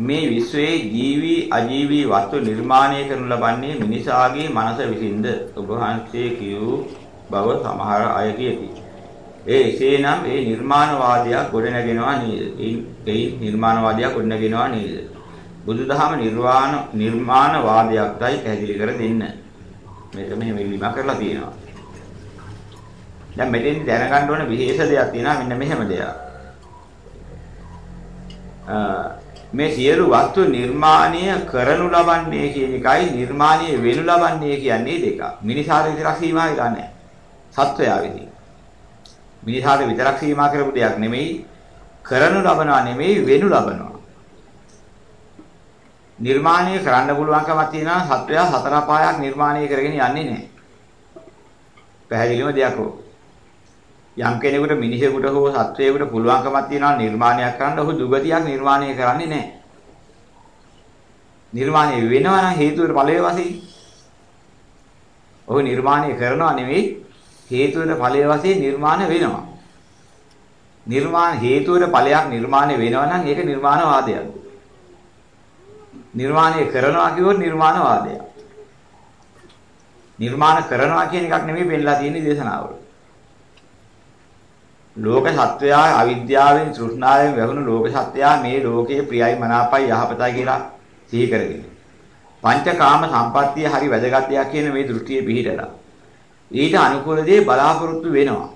මේ විශ්වයේ ජීවි අජීවි වස්තු නිර්මාණය කරනු ලබන්නේ මිනිසාගේ මනස විසින්ද ඔබ වහන්සේ කියූ බව සමහර අය කියති. ඒ එසේනම් ඒ නිර්මාණවාදයක් ගොඩනගෙනවා නේද? ඒ නිර්මාණවාදයක් ගොඩනගෙනවා නේද? බුදුදහම නිර්වාණ නිර්මාණවාදයක්යි පැහැදිලි කර දෙන්න. මේක මෙහෙම ඉල්ලීමක් කරලා තියෙනවා. දැන් මෙතෙන් දැනගන්න ඕන විශේෂ දෙයක් තියෙනවා මෙන්න මෙහෙම දෙයක්. මේ සියලු වස්තු නිර්මාණය කරනු ලබන්නේ කියන එකයි නිර්මාණය වෙනු ලබන්නේ කියන්නේ දෙක. මිනිසාට විතරක් සීමා වෙලා නැහැ. සත්වයා විසින්. මිනිසාට විතරක් සීමා කරපු දෙයක් නෙමෙයි කරනු ලබනවා නෙමෙයි වෙනු ලබනවා. නිර්මාණය කරන්න පුළුවන්කමක් තියෙනවා සත්වයා සතර පායක් නිර්මාණය කරගෙන යන්නේ නැහැ. පැහැදිලිම දෙයක් ඕක. යම් කෙනෙකුට මිනිසෙකුට හෝ සත්වයෙකුට පුළුවන්කමක් තියෙනවා නිර්මාණයක් කරන්න ඔහු දුගතියක් නිර්මාණය කරන්නේ නැහැ. නිර්මාණය වෙනවා නම් හේතුවට ඵලයේ වශයෙන්. ඔහු නිර්මාණය කරනවා නෙවෙයි හේතුවට ඵලයේ වශයෙන් නිර්මාණය වෙනවා. නිර්මාණ හේතුවට ඵලයක් නිර්මාණය වෙනවා නම් ඒක නිර්මාණවාදයක්. නිර්මාණය කරනවා කිව්වොත් නිර්මාණවාදයක්. නිර්මාණ කරනවා කියන එකක් නෙමෙයි පෙන්නලා තියෙන්නේ දේශනාවල. ලෝක සත්වයා අවිද්‍යාවෙන් තෘෂ්ණාවෙන් වැහුණු ලෝක සත්වයා මේ ලෝකයේ ප්‍රියයි මනාපයි යහපතයි කියලා සිහි කරගෙන. පංචකාම සම්පත්තිය හරි වැදගත් දෙයක් කියන මේ දෘෂ්ටියේ පිහිටලා. ඊට අනුකූල දේ බලාපොරොත්තු වෙනවා.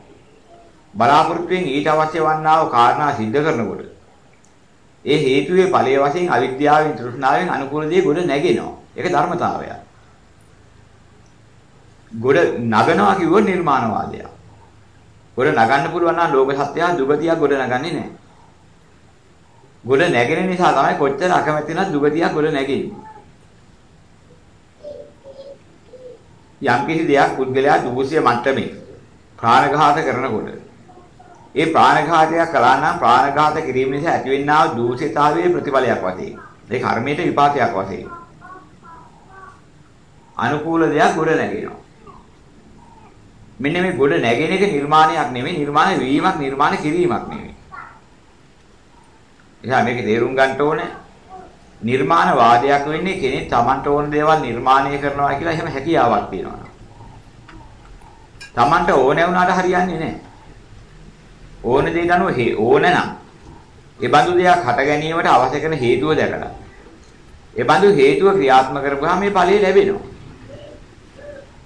බලාපොරොත්තුෙන් ඊට අවශ්‍ය වන්නා වූ කාරණා සිද්ධ කරනකොට ඒ හේතුවේ ඵලයේ වශයෙන් අවිද්‍යාවෙන් තෘෂ්ණාවෙන් අනුකූල දේ ගොඩ නැගෙනවා. ඒක ධර්මතාවය. ගොඩ නගනවා කිව්වොත් නිර්මාණවාදයක්. ගොඩ නගන්න පුළුවන් නම් ලෝක සත්‍යය දුගතියක් ගොඩ නගන්නේ නැහැ. ගොඩ නැගෙන නිසා තමයි කොච්චර අකමැති නැත් දුගතියක් ගොඩ නැගෙන්නේ. යම් කිසි දෙයක් පුද්ගලයා දුසිය මට්ටමේ ප්‍රාණඝාත කරනකොට ඒ ප්‍රාණඝාතයක් කළා නම් ප්‍රාණඝාත කිරීම නිසා ඇතිවෙනා වූ දූෂිතාවයේ ප්‍රතිඵලයක් වශයෙන් ඒ කර්මයට විපාකයක් වශයෙන් අනුකූල දෙයක් ගොඩ නැගෙනවා. මෙන්න මේ ගොඩ නැගෙන එක නිර්මාණයක් නෙමෙයි නිර්මාණ වීමක් නිර්මාණ කිරීමක් නෙමෙයි. එහා මේක තේරුම් ගන්න ඕනේ. නිර්මාණ වාදයක් වෙන්නේ කෙනෙක් Tamanට ඕන දේවල් නිර්මාණය කරනවා කියලා එහෙම හැකියාවක් තියෙනවා. Tamanට ඕනේ වුණාට හරියන්නේ නැහැ. ඕන දෙයක් අනුව ඕන නම් ඒ බඳු දෙයක් හට ගැනීමට අවශ්‍ය කරන හේතුව දැකලා ඒ බඳු හේතුව ක්‍රියාත්මක කරපුවාම මේ ඵලය ලැබෙනවා.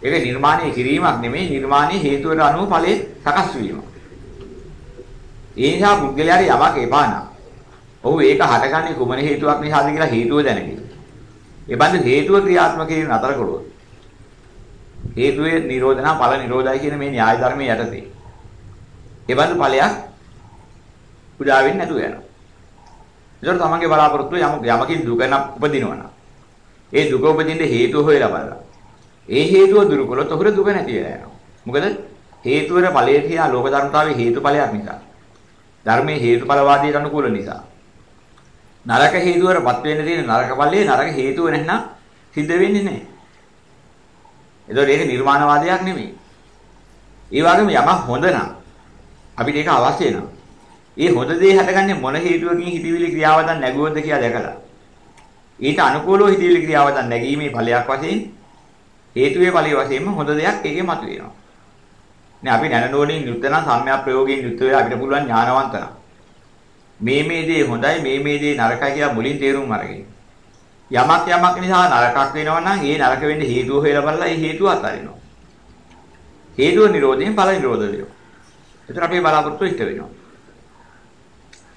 ඒක නිර්මාණය කිරීමක් නෙමෙයි නිර්මාණයේ හේතුවට අනුව ඵලයේ සකස් වීම. ඒ නිසා පුද්ගලයාට යමක් එපා නම් ඔහු ඒක හටගන්නේ කුමන හේතුවක් නිසාද කියලා හේතුව දැනගන්න. ඒ බඳු හේතුව ක්‍රියාත්මක කිරීම නතර කළොත් හේතුවේ නිරෝධනා ඵල නිරෝධයි කියන මේ න්‍යාය ධර්මයේ යටතේ. ඒ බඳු ඵලයක් උදා වෙන්නේ නැතුව යනවා. ඒතර තමන්ගේ බලාපොරොත්තු යම යමකින් දුක නම් උපදිනවා නම් ඒ දුක උපදින්න හේතුව හොයලා බලලා ඒ හේතුව දුරු කළොත් ඔහුට දුක නැති වෙලා යනවා. මොකද හේතුවර ඵලයේ තියෙන ලෝක ධර්මතාවයේ හේතුඵලයක් නිසා. ධර්මයේ හේතුඵලවාදයට අනුකූල නිසා. නරක හේතුවරපත් වෙන්න තියෙන නරක ඵලයේ නරක හේතුව නැත්නම් සිද්ධ වෙන්නේ නැහැ. ඒතකොට ඒක නිර්මාණවාදයක් නෙමෙයි. ඒ වගේම යමක් හොඳ නම් අපිට ඒක අවශ්‍ය නම් ඒ හොඳ දේ හටගන්නේ මොන හේතුවකින් හිතවිලි ක්‍රියාවදන් නැගුවොත්ද කියලා දැකලා ඊට අනුකූලව හිතවිලි ක්‍රියාවදන් නැගීමේ ඵලයක් වශයෙන් හේතුවේ ඵලයේ වශයෙන්ම හොඳ දෙයක් ඒකේ මතුවෙනවා. නේ අපි නැනනෝණින් යුක්ත නම් සම්‍යක් ප්‍රයෝගයෙන් යුක්ත වෙලා අපිට පුළුවන් ඥානවන්ත නම් මේ මේ දේ හොඳයි මේ මේ දේ නරකයි කියලා මුලින් තේරුම් අරගෙන යමක් යමක් නිසා නරකක් වෙනවා නම් ඒ නරක වෙන්න හේතුව හොයලා බලලා ඒ හේතුව අතාරිනවා. හේතුව නිරෝධයෙන් ඵල නිරෝධ වෙනවා. එතන අපේ බලාපොරොත්තු ඉෂ්ට වෙනවා.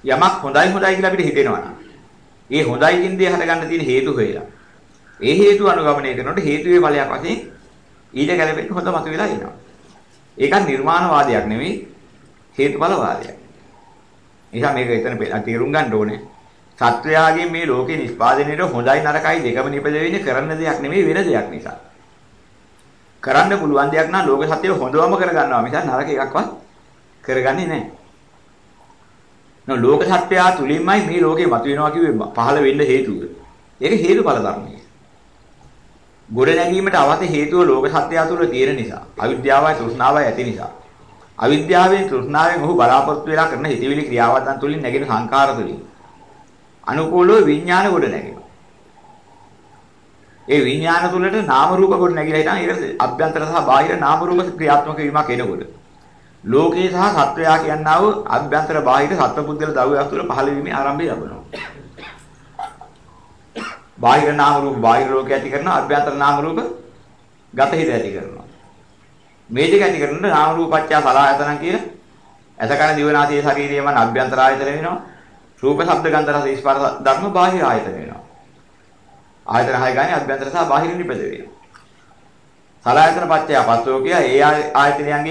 යමක් හොඳයි හොඳයි කියලා අපිට හිතෙනවා නම් ඒ හොඳයි කියන දේ හදගන්න තියෙන හේතු හොයලා ඒ හේතු අනුගමනය කරනකොට හේතුවේ ඵලයක් වශයෙන් ඊට ගැලපෙන්න හොඳ මතුවලා එනවා. ඒක නිර්මාණවාදයක් නෙවෙයි හේතුඵලවාදයක්. නිසා මේක එතන තේරුම් ගන්න ඕනේ. සත්වයාගේ මේ ලෝකේ නිස්පාදනයේ හොඳයි නරකයි දෙකම නිපද වෙන්නේ කරන්න දෙයක් නෙවෙයි වෙන දෙයක් නිසා. කරන්න පුළුවන් දෙයක් නම් ලෝක සත්‍යය හොඳවම කරගන්නවා මිසක් නරක එකක්වත් කරගන්නේ නැහැ. නෝ ලෝක සත්‍යය තුලින්මයි මේ ලෝකේ මතුවෙනවා කිව්වේ පහළ වෙන්න හේතුව. ඒක හේතුඵල ධර්මයි. ගොඩ නැගීමට අවශ්‍ය හේතුව ලෝක සත්‍යය තුළ තියෙන නිසා අවිද්‍යාවයි තෘෂ්ණාවයි ඇති නිසා අවිද්‍යාවෙන් තෘෂ්ණාවෙන් ඔහු බලාපොරොත්තු වෙලා කරන හිතවිලි ක්‍රියාවන් තුළින් නැගෙන සංකාර තුළින් අනුකූලව විඥාන ගොඩ නැගෙනවා. ඒ විඥාන තුළට නාම රූප ගොඩ නැගිලා හිටන් ඒක අභ්‍යන්තර සහ බාහිර නාම රූප ක්‍රියාත්මක වීමක් එනකොට ලෝකේ සහ සත්වයා කියනා වූ අභ්‍යන්තර බාහිර සත්පුද්ගල ද්‍රව්‍යයක් තුළ පහළ වීමේ ආරම්භය ලැබෙනවා. බාහිර නාම රූප බාහිර ලෝකේ ඇති කරන අභ්‍යන්තර නාම රූප ගත හිත ඇති කරනවා. මේ දෙක ඇති කරන නාම රූපච්ඡා සලආයතන කියන එතකන දිවනාසී ශරීරයේම අභ්‍යන්තර ආයතන වෙනවා. රූප ශබ්ද ගන්ධ රස ස්පර්ශ ධර්ම බාහිර ආයතන වෙනවා. ආයතන හය ගානේ අභ්‍යන්තර සහ බාහිර නිපද වෙනවා. සලආයතන පත්‍ය පස්සෝ කිය ඒ ආයතනයන්ගෙන්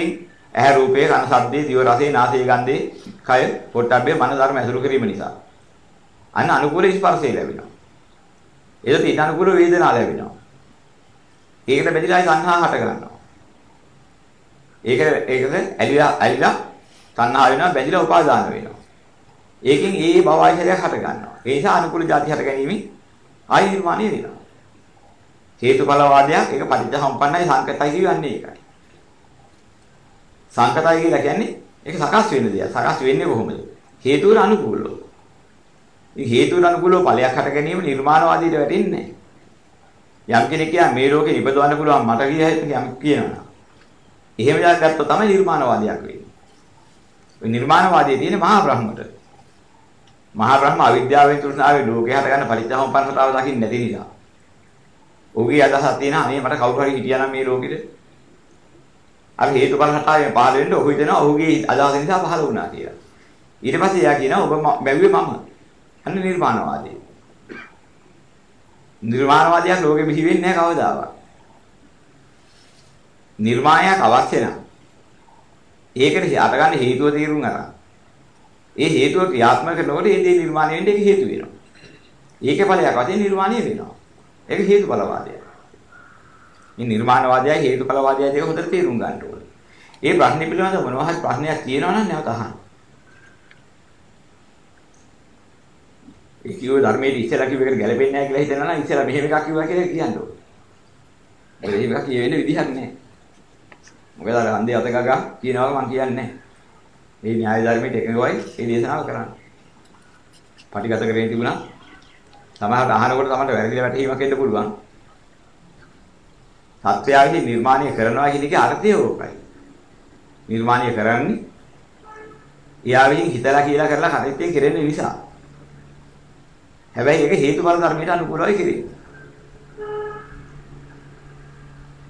ඇහැ රූපේ කන ශබ්දේ දිව රසේ නාසය ගන්ධේ කය පොට්ටබ්බේ මන ධර්ම ඇසුරු කිරීම නිසා අන්න අනුකූල ස්පර්ශය ලැබෙනවා. එතකොට ඊට අනුකූල වේදනාව ලැබෙනවා. ඒකට බෙදලා සංහා හට ගන්නවා. ඒක ඒකද ඇලිලා ඇලිලා තණ්හා වෙනවා බැඳිලා උපාදාන වෙනවා. ඒකෙන් ඒ භවයිශරයක් හට ගන්නවා. ඒ නිසා අනුකූල ಜಾති හට ගැනීම ආයි නිර්මාණය වෙනවා. හේතුඵලවාදයක් ඒක පටිච්චසම්පන්නයි සංකතයි කියන්නේ ඒකයි. සංකතයි කියලා කියන්නේ ඒක සකස් වෙන දෙයක්. සකස් වෙන්නේ කොහොමද? හේතුවට අනුකූලව. ඉතින් හේතුවට අනුකූලව ඵලයක් හට ගැනීම නිර්මාණවාදීට වැටෙන්නේ නැහැ. යම් කෙනෙක් කියා මේ ලෝකේ ඉපදවන්න පුළුවන් මට කිය යම් කියනවා. එහෙම දෙයක් ගත්තොත් තමයි නිර්මාණවාදයක් වෙන්නේ. ඔය නිර්මාණවාදයේ තියෙන මහා බ්‍රහ්මට. මහා බ්‍රහ්ම අවිද්‍යාවෙන් තෘෂ්ණාවේ ලෝකේ හටගන්න පරිච්ඡාමපන්නතාව දකින්න නැති නිසා. ඔහුගේ අදහසක් තියෙන අනේ මට කවුරු හරි හිටියා නම් මේ ලෝකෙට අර හේතුඵල හටාවෙන් පහළ වෙන්න ඔහු හිතනවා ඔහුගේ අදහස නිසා පහළ වුණා කියලා. ඊට පස්සේ එයා කියනවා ඔබ බැව්වේ මම. අන්න නිර්මාණවාදී. නිර්මාණවාදියක් ලෝකෙ බිහි වෙන්නේ නැහැ කවදාවත්. නිර්මාණයක් අවශ්‍ය නම් ඒකට අටගන්න හේතුව තීරුම් අරන්. ඒ හේතුව ක්‍රියාත්මක කරනකොට ඒ දේ නිර්මාණය වෙන්න ඒක හේතු වෙනවා. ඒකේ ඵලයක් වශයෙන් නිර්මාණය වෙනවා. ඒක හේතුඵලවාදය. මේ නිර්මාණවාදයයි හේතුඵලවාදයයි දෙක හොඳට තේරුම් ගන්න ඕනේ. ඒ ප්‍රශ්නේ පිළිබඳව මොනවා හරි ප්‍රශ්නයක් තියෙනවා නම් නැවත අහන්න. කිව්වේ ධර්මයේ ඉස්සෙල්ලා කිව්ව එකට ගැලපෙන්නේ නැහැ කියලා හිතනවා නම් ඉස්සෙල්ලා මෙහෙම එකක් කිව්වා කියලා කියන්න ඕනේ. මොකද එහෙම එකක් කියෙන්නේ විදිහක් නැහැ. මොකද අර හන්දේ අත ගගා කියනවා මම කියන්නේ නැහැ. මේ න්‍යාය ධර්මයේ එකඟවයි ඒ දේශනාව කරන්නේ. පටිගත කරගෙන තිබුණා. සමහරට අහනකොට තමයි වැරදිලා වැටහීමක් එන්න පුළුවන්. සත්‍යයයි නිර්මාණය කරනවා කියන එකේ අර්ථය ඕකයි. නිර්මාණය කරන්නේ ඊයාවින් හිතලා කියලා කරලා කටෙත්තෙන් කෙරෙන්නේ නිසා. හැබැයි ඒක හේතුඵල ධර්මයට අනුකූලවයි කෙරෙන්නේ.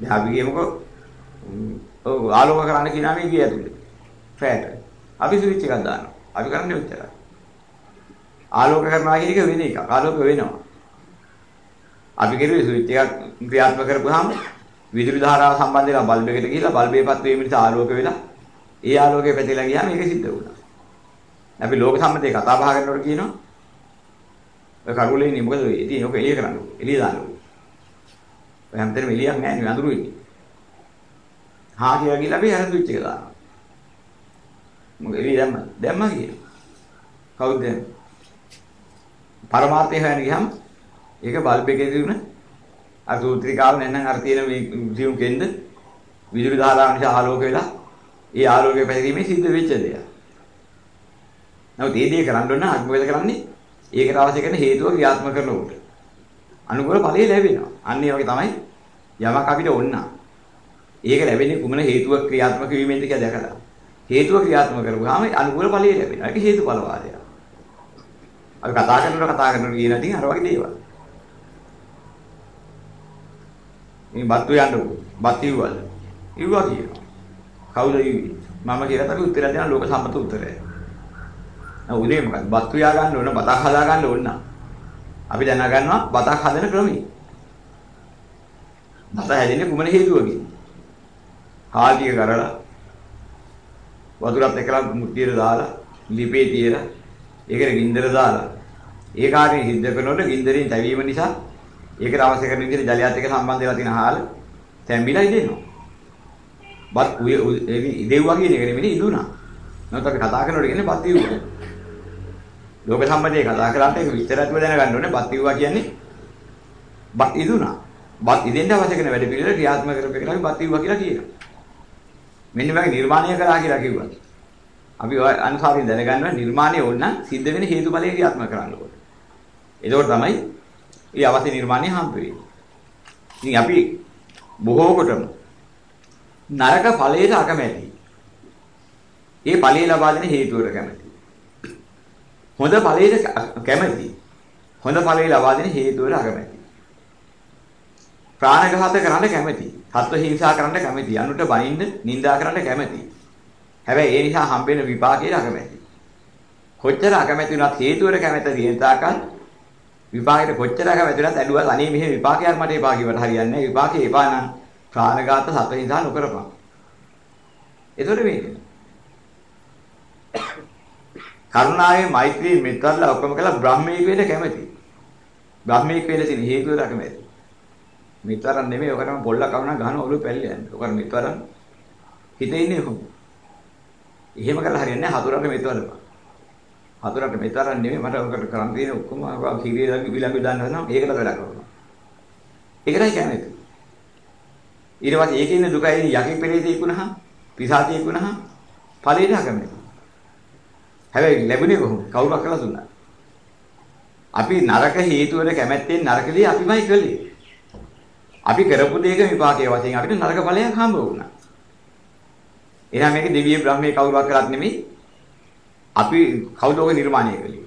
දැන් අපි කියමුකෝ ඔව් ආලෝක කරන්න කියනවා මේ ගිය ඇතුලේ. ෆෑට. අපි ස්විච් එකක් දානවා. අපි කරන්නේ උච්චරයි. ආලෝක කරනවා කියන එක වෙන එකක්. ආලෝක වෙනවා. අපි කෙරුවේ ස්විච් එකක් ක්‍රියාත්මක කරපුවාම විදුලි ධාරාව සම්බන්ධ වෙලා බල්බ් එකට ගිහිල්ලා බල්බේපත් වීම නිසා ආලෝක වෙලා ඒ ආලෝකය පැතිලා ගියාම ඒක සිද්ධ වුණා. අපි ලෝක සම්මතයේ කතා බහ කරනකොට කියනවා ඔය කරුලේ ඉන්නේ මොකද වෙන්නේ? ඉතින් ඔක එළිය කරන්න ඕනේ. එළිය දාන්න ඕනේ. ඔය හැමතැනම එළියක් නැහැ නේ අඳුරු ඉන්නේ. හා කියලා ගිහලා අපි අර ස්විච් එක දානවා. මොකද එළිය දැම්ම දැම්ම කියන. කවුද දැම්ම? පරමාර්ථය හොයන්න ගියහම ඒක බල්බ් එකේ තිබුණ අර සූත්‍රිකාව නැත්නම් අර තියෙන සියුම් කෙන්ද විදුලි ධාරාව නිසා ආලෝක වෙලා ඒ ආලෝකය පැතිරීමේ සිද්ධ වෙච්ච දෙයක්. නමුත් මේ දේ කරන්න ඕන අද මොකද කරන්නේ? ඒකට අවශ්‍ය කරන හේතුව ක්‍රියාත්මක කරනකොට. අනුකූල ඵලය ලැබෙනවා. අන්න ඒ වගේ තමයි යමක් අපිට ඕන. ඒක ලැබෙන්නේ කුමන හේතුවක් ක්‍රියාත්මක වීමෙන්ද කියලා දැකලා. හේතුව ක්‍රියාත්මක කරගුවාම අනුකූල ඵලය ලැබෙනවා. ඒක හේතුඵල වාදයක්. අපි කතා කරනකොට කතා කරනකොට කියන ඉතින් අර වගේ දේවල්. මේ බත්තු යන්නකෝ. බත් ඉව්වද? ඉව්වා කියනවා. කවුද ඉව්වේ? මම කියලා තමයි උත්තර දෙන ලෝක සම්මත උත්තරය. දැන් උදේ මොකද? බත්තු යා ගන්න ඕන, බතක් හදා ගන්න ඕන. අපි දැන ගන්නවා බතක් හදන ක්‍රමය. බත හැදෙන්නේ කුමන හේතුවකින්? හාල් ටික කරලා වතුරත් එක්කලා මුට්ටියට දාලා, ලිපේ තියලා, ඒකට ගින්දර දාලා, ඒ කාර්යය සිද්ධ කරනකොට ගින්දරෙන් තැවීම නිසා ඒකට අවශ්‍ය කරන විදිහට ජලයත් එක්ක සම්බන්ධ වෙලා තියෙන හාල තැම්බිලා ඉදෙනවා. බත් ඉදෙව්වා කියන එක නෙමෙයි ඉදුණා. නැත්නම් අපි කතා කරනකොට කියන්නේ බත් ඉව්වා. ලෝක සම්බන්ධයේ කතා කරාට ඒක විස්තරත්ව දැනගන්න ඕනේ බත් ඉව්වා කියන්නේ බත් ඉදුණා. බත් ඉදෙන්න අවශ්‍ය කරන වැඩ පිළිවෙල ක්‍රියාත්මක කරපේකට අපි බත් ඉව්වා කියලා කියනවා. මෙන්න මේ නිර්මාණය කරා කියලා කිව්වා. අපි ඔය අනුසාරයෙන් දැනගන්නවා නිර්මාණය ඕන නම් සිද්ධ වෙන හේතුඵලයේ ක්‍රියාත්මක කරන්න ඕනේ. එතකොට තමයි මේ අවශ්‍ය නිර්මාණය හම්බ වෙන්නේ. ඉතින් අපි බොහෝ කොටම නරක ඵලයට අකමැති. ඒ ඵලය ලබා දෙන හේතුවර කැමැති. හොඳ ඵලයට කැමැති. හොඳ ඵලය ලබා දෙන හේතුවර අකමැති. ප්‍රාණඝාත කරන්න කැමැති. සත්ව හිංසා කරන්න කැමැති. අනුට බනින්න නිඳා කරන්න කැමැති. හැබැයි ඒ නිසා හම්බෙන විපාකයට අකමැති. කොච්චර අකමැති වුණත් හේතුවර කැමැත තියෙන තාකල් විපාකයට කොච්චර කැමැති වුණත් ඇඬුවත් අනේ මෙහෙම විපාකයක් මට එපා කිව්වට හරියන්නේ නැහැ. විපාකේ එපා නම් ප්‍රාණඝාත සත්ව හිංසා නොකරපන්. ඒතකොට වෙන්නේ. කරුණාවේ මෛත්‍රී මෙත්වල ඔක්කොම කළා බ්‍රහ්මීක වෙන්න කැමැති. බ්‍රහ්මීක වෙන්න තියෙන හේතුවල කැමැති. මෙත්වරන් නෙමෙයි ඔකටම පොල්ල කවුනා ගහන ඔළුව පැල්ල යන්නේ. ඔකට මෙත්වරන් හිතේ ඉන්නේ කොහොමද? එහෙම කළා හරියන්නේ නැහැ හතුරන්ට මෙත්වලපන්. හතුරන්ට මෙත්වරන් නෙමෙයි මට ඔකට කරන් තියෙන ඔක්කොම කිරිය විලංගු දාන්න හදනවා. ඒකට වැඩ කරනවා. ඒකයි කැමැති. ඊට පස්සේ ඒකේ ඉන්න දුකයි යකෙක් පෙරේතෙක් වුණාම පිසාචෙක් වුණාම ඵලෙට අකමැති. හැබැයි ලැබුණේ කොහොමද? කවුරුක් කළා දුන්නා. අපි නරක හේතු වල කැමැත්තෙන් නරකදී අපිමයි කළේ. අපි කරපු දෙයක විපාකයේ වශයෙන් අපිට නරක ඵලයක් හම්බ වුණා. එහෙනම් මේක දෙවිය බ්‍රහ්මයේ කවුරුක් කරත් නෙමෙයි. අපි කවුද ඔය නිර්මාණය කළේ?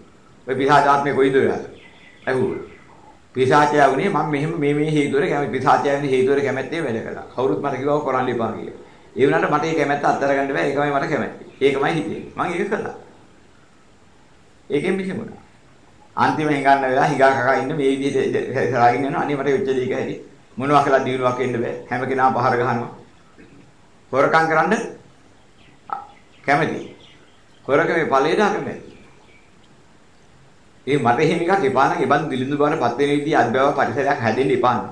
ඔය පිසාචාත්මේ කොයිද ඔයාලා? ඇහුවා. පිසාචය වුණේ මම මෙහෙම මේ මේ හේතු වල කැමති පිසාචය වෙන හේතු වල කැමැත්තේ වැඩ කළා. කවුරුත් මට කිව්වා කරන්න එපා කියලා. ඒ වුණාට මට ඒ කැමැත්ත අත්හැර ගන්න බෑ. ඒකමයි මට කැමැත්ත. ඒකමයි හිතේ. මම ඒක කළා. ඒකෙන් මිසමුණා. අන්තිම හංගන්න වෙලා හිගා කකා ඉන්න මේ විදිහට සරාගින් යනවා. අනේ මට වෙච්ච දේ එක හැටි. මොනවා කළා දිනුවක් එන්න බෑ. හැම කෙනාම පහර ගහනවා. හොරකම් කරන්න කැමති. හොරකමේ ඵලයට අකමැති. ඒ මට එහෙම එකක් එපා නම් එබන් දිලිඳු බවට පත් වෙන විදිහ අද්භව පරිසරයක් හැදෙන්න එපා නම්.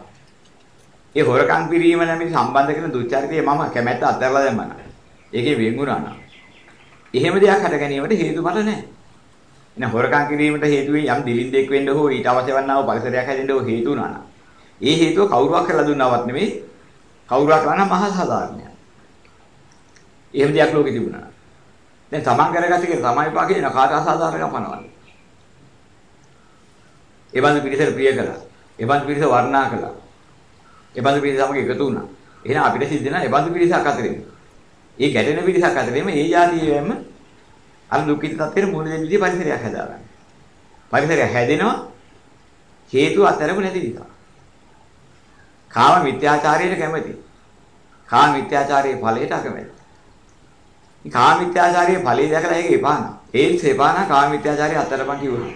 ඒ හොරකම් කිරීම නැමැති සම්බන්ධ කරන දුචාරිතය මම කැමැත්ත අත්හැරලා දැම්මා. ඒකේ වෙන්ුණා නම්. එහෙම දෙයක් හට ගැනීමට හේතු මට නැහැ. එන හොරකම් කිරීමට හේතු වෙයි යම් දිලින්දෙක් වෙන්න හෝ ඊට අවශ්‍ය වන්නා වූ පරිසරයක් හැදෙන්න හෝ හේතු වුණා නම්. ඒ හේතුව කවුරුවක් කරලා දුන්නවත් නෙමෙයි කවුරුවක් කරා නම් මහා සාධාරණයක්. එහෙම දෙයක් ලෝකෙ තිබුණා. දැන් තමන් කරගත්ත එක තමයි පාකේ න කාට අසාධාරණකම් පනවන්නේ. ඒ බඳු පිරිසට ප්‍රිය කළා. ඒ බඳු පිරිස වර්ණනා කළා. ඒ බඳු පිරිස සමග එකතු වුණා. එහෙනම් අපිට සිද්ධ වෙනවා ඒ බඳු පිරිසක් අතරින්. ඒ ගැටෙන පිරිසක් අතරින්ම ඒ જાතියෙම අර දුක්ඛිත තත්ත්වෙට මුහුණ දෙන්න විදිහ පරිසරයක් හදාගන්න. පරිසරය හැදෙනවා හේතු අතරම නැති නිසා. කාම මිත්‍යාචාරයට කැමති. කාම මිත්‍යාචාරයේ ඵලයට අකමැති. මේ කාම මිත්‍යාචාරයේ ඵලය දැකලා ඒක එපා නා. ඒත් එපා නා කාම මිත්‍යාචාරය අතරපන් කිව්වොත්.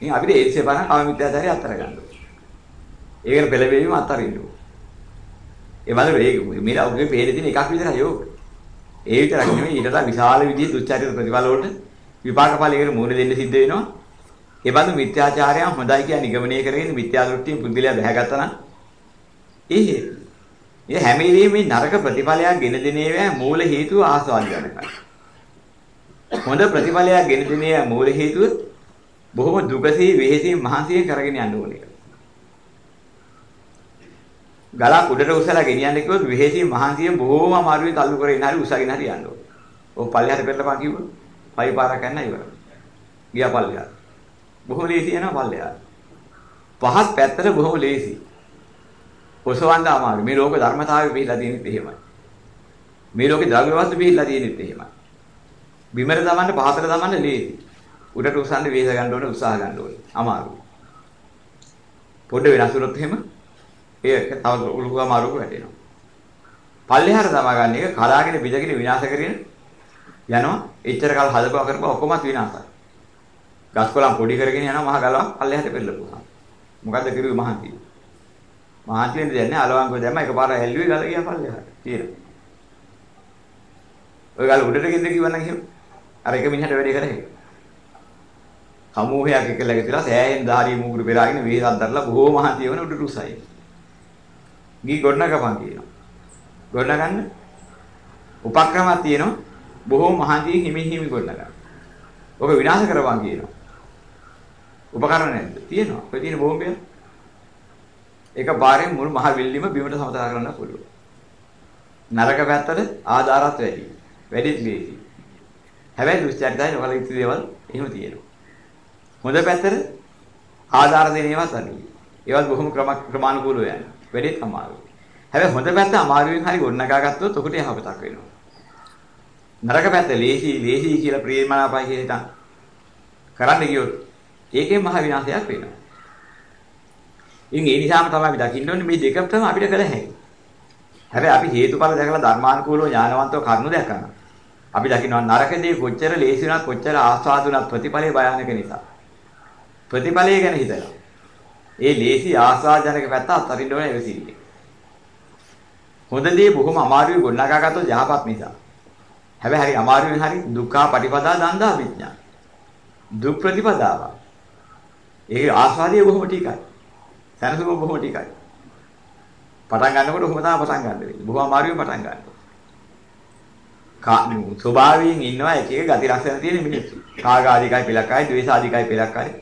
ඉතින් අපිට ඒත් එපා නා කාම මිත්‍යාචාරය අතර ගන්න ඕනේ. ඒකට පෙළඹවීම අතරින්න ඕනේ. ඒ වගේ මේ මේ ඔගේ පෙරේ තියෙන එකක් විතරයි යෝග. ඒ විතරක් නෙමෙයි ඊට වඩා විශාල විදිහේ දුස්චරිත ප්‍රතිඵල වලට විපාක ඵලයකට මුහුණ දෙන්න සිද්ධ වෙනවා. ඒ බඳු මිත්‍යාචාරයන් හොඳයි කියන නිගමනය කරගෙන මිත්‍යා දෘෂ්ටියෙන් පුද්ගලයා බැහැගත්තා නම් ඒ හේතු. ඒ හැම වෙලෙම මේ නරක ප්‍රතිඵලයක් ගෙන දෙනේවා මූල හේතුව ආස්වාදයනකයි. හොඳ ප්‍රතිඵලයක් ගෙන දෙනේවා මූල හේතුව බොහොම දුකසේ වෙහෙසේ මහන්සියෙන් කරගෙන යන්න ඕනේ. ගලක් උඩට උසලා ගෙනියන්න කිව්වොත් වෙහෙසින් මහන්සියෙන් බොහොම අමාරුවෙන් තල්ලු කරගෙන හරි උසගෙන හරි යන්න ඕනේ. ඔය පල්ලෙහාට පෙරලපන් කිව්වොත් පයි පාරක් යන්න ඉවරයි. ගියා පල්ලෙහාට. බොහොම ලේසි යනවා පල්ලෙහාට. පහත් පැත්තට බොහොම ලේසි. ඔසවන්න අමාරු. මේ ලෝක ධර්මතාවය පිළිලා තියෙනෙත් එහෙමයි. මේ ලෝකේ ද්‍රව්‍ය වස්තු පිළිලා තියෙනෙත් එහෙමයි. බිමර දමන්න පහතට දමන්න ලේසි. උඩට උසන්න වේස ගන්න ඕනේ උත්සාහ ගන්න ඕනේ. අමාරුයි. පොඩ්ඩ වෙනස් වුණොත් එහෙම ඒක තව උළුව අමාරුක වැටෙනවා. පල්ලෙහාට තමා ගන්න එක කලාගෙන බිදගෙන විනාශ කරගෙන යනවා. එච්චර කල් හදපුවා කරපුවා ඔක්කොමත් විනාශයි. ගස්කොලන් පොඩි කරගෙන යනවා මහ ගලවක් පල්ලෙහාට පෙරලපුවා. මොකද්ද කිරුවේ මහන්තිය? මහන්තියෙන් දෙන්නේ අලවංගෝ දැම්ම එකපාර ඇල්ලුවේ ගල ගියා පල්ලෙහාට. තියෙනවා. ඔය ගල උඩට ගෙන්න කිව්වනම් එහෙම අර එක මිනිහට වැඩේ කරේ. සමූහයක් එකලග තියලා සෑයෙන් ධාරී මූගුරු පෙරාගෙන වේසක් දරලා බොහෝ මහන්තිය වෙන උඩට උසයි. ගී ගොඩනගපන් කියනවා. ගොඩනගන්න උපක්‍රමයක් තියෙනවා. බොහෝ මහන්සියෙන් හිමි හිමි ගොඩනගන්න. ඔක විනාශ කරපන් කියනවා. උපකරණ නැද්ද? තියෙනවා. ඔය තියෙන බෝම්බය. ඒක බාරෙන් මුළු මහ විල්ලිම බිමට සමතල කරන්න පුළුවන්. නරක පැත්තට ආධාරات වැඩි. වැඩිත් ලේසි. හැබැයි දුස්චරිතයි නොකල යුතු දේවල් එහෙම තියෙනවා. හොඳ පැත්තට ආධාර දෙන ඒවාත් අඩුයි. ඒවත් බොහොම ක්‍රම ක්‍රමානුකූලව යන්නේ. වැඩිත් අමාරුයි. හැබැයි හොඳ පැත්ත අමාරුවෙන් හරි ගොඩනගා ගත්තොත් ඔකට යහපතක් වෙනවා. නරක පැත්ත ලේසි ලේසි කියලා ප්‍රේමනාපයි කියලා හිතන් කරන්න ගියොත් ඒකේ මහ විනාශයක් වෙනවා. ඉතින් ඒ නිසාම තමයි අපි දකින්න ඕනේ මේ දෙකම තමයි අපිට කළ හැකි. හැබැයි අපි හේතුඵල දැකලා ධර්මානුකූලව ඥානවන්තව කරුණු දැකනවා. අපි දකින්නවා නරක දේ කොච්චර ලේසි වුණත් කොච්චර ආස්වාදුණත් ප්‍රතිඵලේ භයානක නිසා. ප්‍රතිඵලය ගැන හිතලා. ඒ ලේසි ආස්වාදජනක පැත්ත අත්හරින්න ඕනේ එවසිල්ලේ. හොඳ දේ බොහොම අමාරුයි ගොඩනගා ගත්තොත් යහපත් නිසා. හැබැයි හරි අමාරුවෙන් හරි දුක්ඛ පටිපදා දන්දා විඥා. දුක් ප්‍රතිපදාව. ඒ ආස්වාදයේ බොහොම ටිකයි. සැනසුම බොහොම ටිකයි. පටන් ගන්නකොට කොහොම තමයි පටන් ගන්න වෙන්නේ. බොහොම අමාරුවෙන් පටන් ගන්නවා. කා ස්වභාවයෙන් ඉන්නවා එක එක ගති ලක්ෂණ තියෙන මිනිස්සු. කාගාදිකයි පිලකයි, ද්වේෂාදිකයි පිලකයි.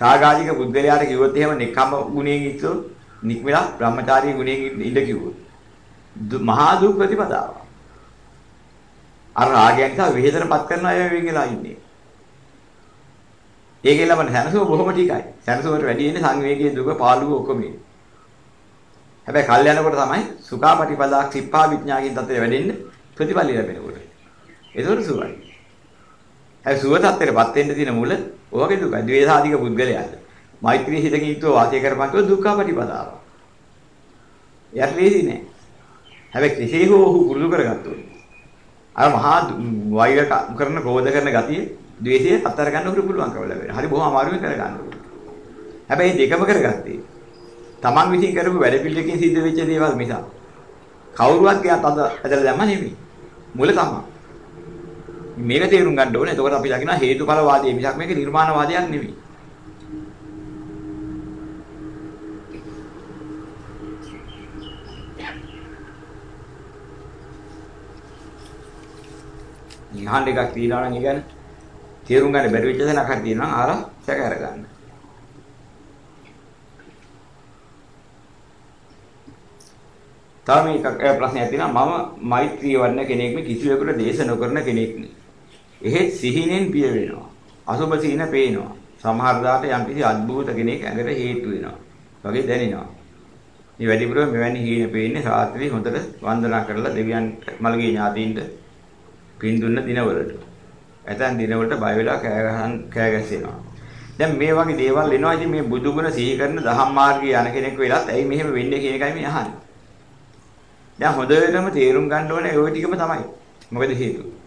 සාගාදික බුද්ධලයාට කිව්වොත් එහෙම නිකම්ම ගුණයෙන් ඉස්සෝ නික්මලා බ්‍රහ්මචාරී ගුණයෙන් ඉඳ කිව්වොත්. මහා දුක් ප්‍රතිපදාව. අර රාගයන් නිසා විහෙතරපත් කරන අය වෙන් වෙලා ඉන්නේ. ඒකේ ලබන සැනසුම බොහොම ටිකයි. සැනසුමට වැඩි ඉන්නේ සංවේගයේ දුක පාළුව ඔක්කොම ඉන්නේ. හැබැයි කල් යනකොට තමයි සුඛාපටිපදා ක්ෂිප්පා විඥාකින් තත්ත්වය වැඩෙන්නේ ප්‍රතිඵල ලැබෙනකොට. ඒතකොට සුවයි. හැබැයි සුව තත්ත්වයටපත් වෙන්න තියෙන මුල ඔයගේ දුකයි. ද්වේෂාධික පුද්ගලයාට. මෛත්‍රී හිතකින් යුතුව වාසය කරපන් කිව්ව දුක්ඛාපටිපදාව. යට ලේසි නෑ. හැබැයි කෙසේ හෝ ඔහු පුරුදු කරගත්තොත් අර මහා වෛර කරන ක්‍රෝධ කරන ගතිය ද්වේෂය අත්තර ගන්න උරු පුළුවන්කම ලැබෙනවා. හරි බොහොම අමාරුවෙන් කරගන්න ඕනේ. හැබැයි දෙකම කරගත්තේ තමන් විසින් කරපු වැඩ පිළිවෙලකින් සිද්ධ වෙච්ච දේවල් මිස කවුරුවත් ගියත් අද ඇදලා දැම්ම නෙමෙයි. මුල තමයි. මේක තේරුම් ගන්න ඕනේ. එතකොට අපි දකිනවා හේතුඵල වාදයේ මිසක් මේක නිර්මාණ වාදයක් නෙමෙයි. නිහඬ එකක් තියනවා නම් ඒ කියන්නේ තේරුම් ගන්න බැරි වෙච්ච තැනක් හරි තියෙනවා අහලා සැක අරගන්න. තව මේක ප්‍රශ්නයක් තියෙනවා මම මෛත්‍රී වර්ණ කෙනෙක් මේ කිසිවෙකුට දේශ නොකරන කෙනෙක් නේ. එහෙත් සිහිනෙන් බිය වෙනවා. අසුබ සිහින පේනවා. සමහර දාට යම්කිසි අද්භූත කෙනෙක් ඇඟට හේතු වෙනවා. වගේ දැනෙනවා. මේ වැඩිපුරම මෙවැනි හීන පේන්නේ රාත්‍රියේ හොඳට වන්දනා කරලා දෙවියන් මළගේ ඥාතීන්ට පින් දුන්න දිනවලට. ඇතන් දිනවලට බය වෙලා කෑ ගහන් කෑ ගැසෙනවා. දැන් මේ වගේ දේවල් එනවා. ඉතින් මේ බුදුගුණ සිහි කරන දහම් මාර්ගයේ යන කෙනෙක් වෙලත් ඇයි මෙහෙම වෙන්නේ කියන එකයි මේ අහන්නේ. දැන් හොඳටම තේරුම් ගන්න ඕනේ ওই ටිකම තමයි. මොකද හේතුව?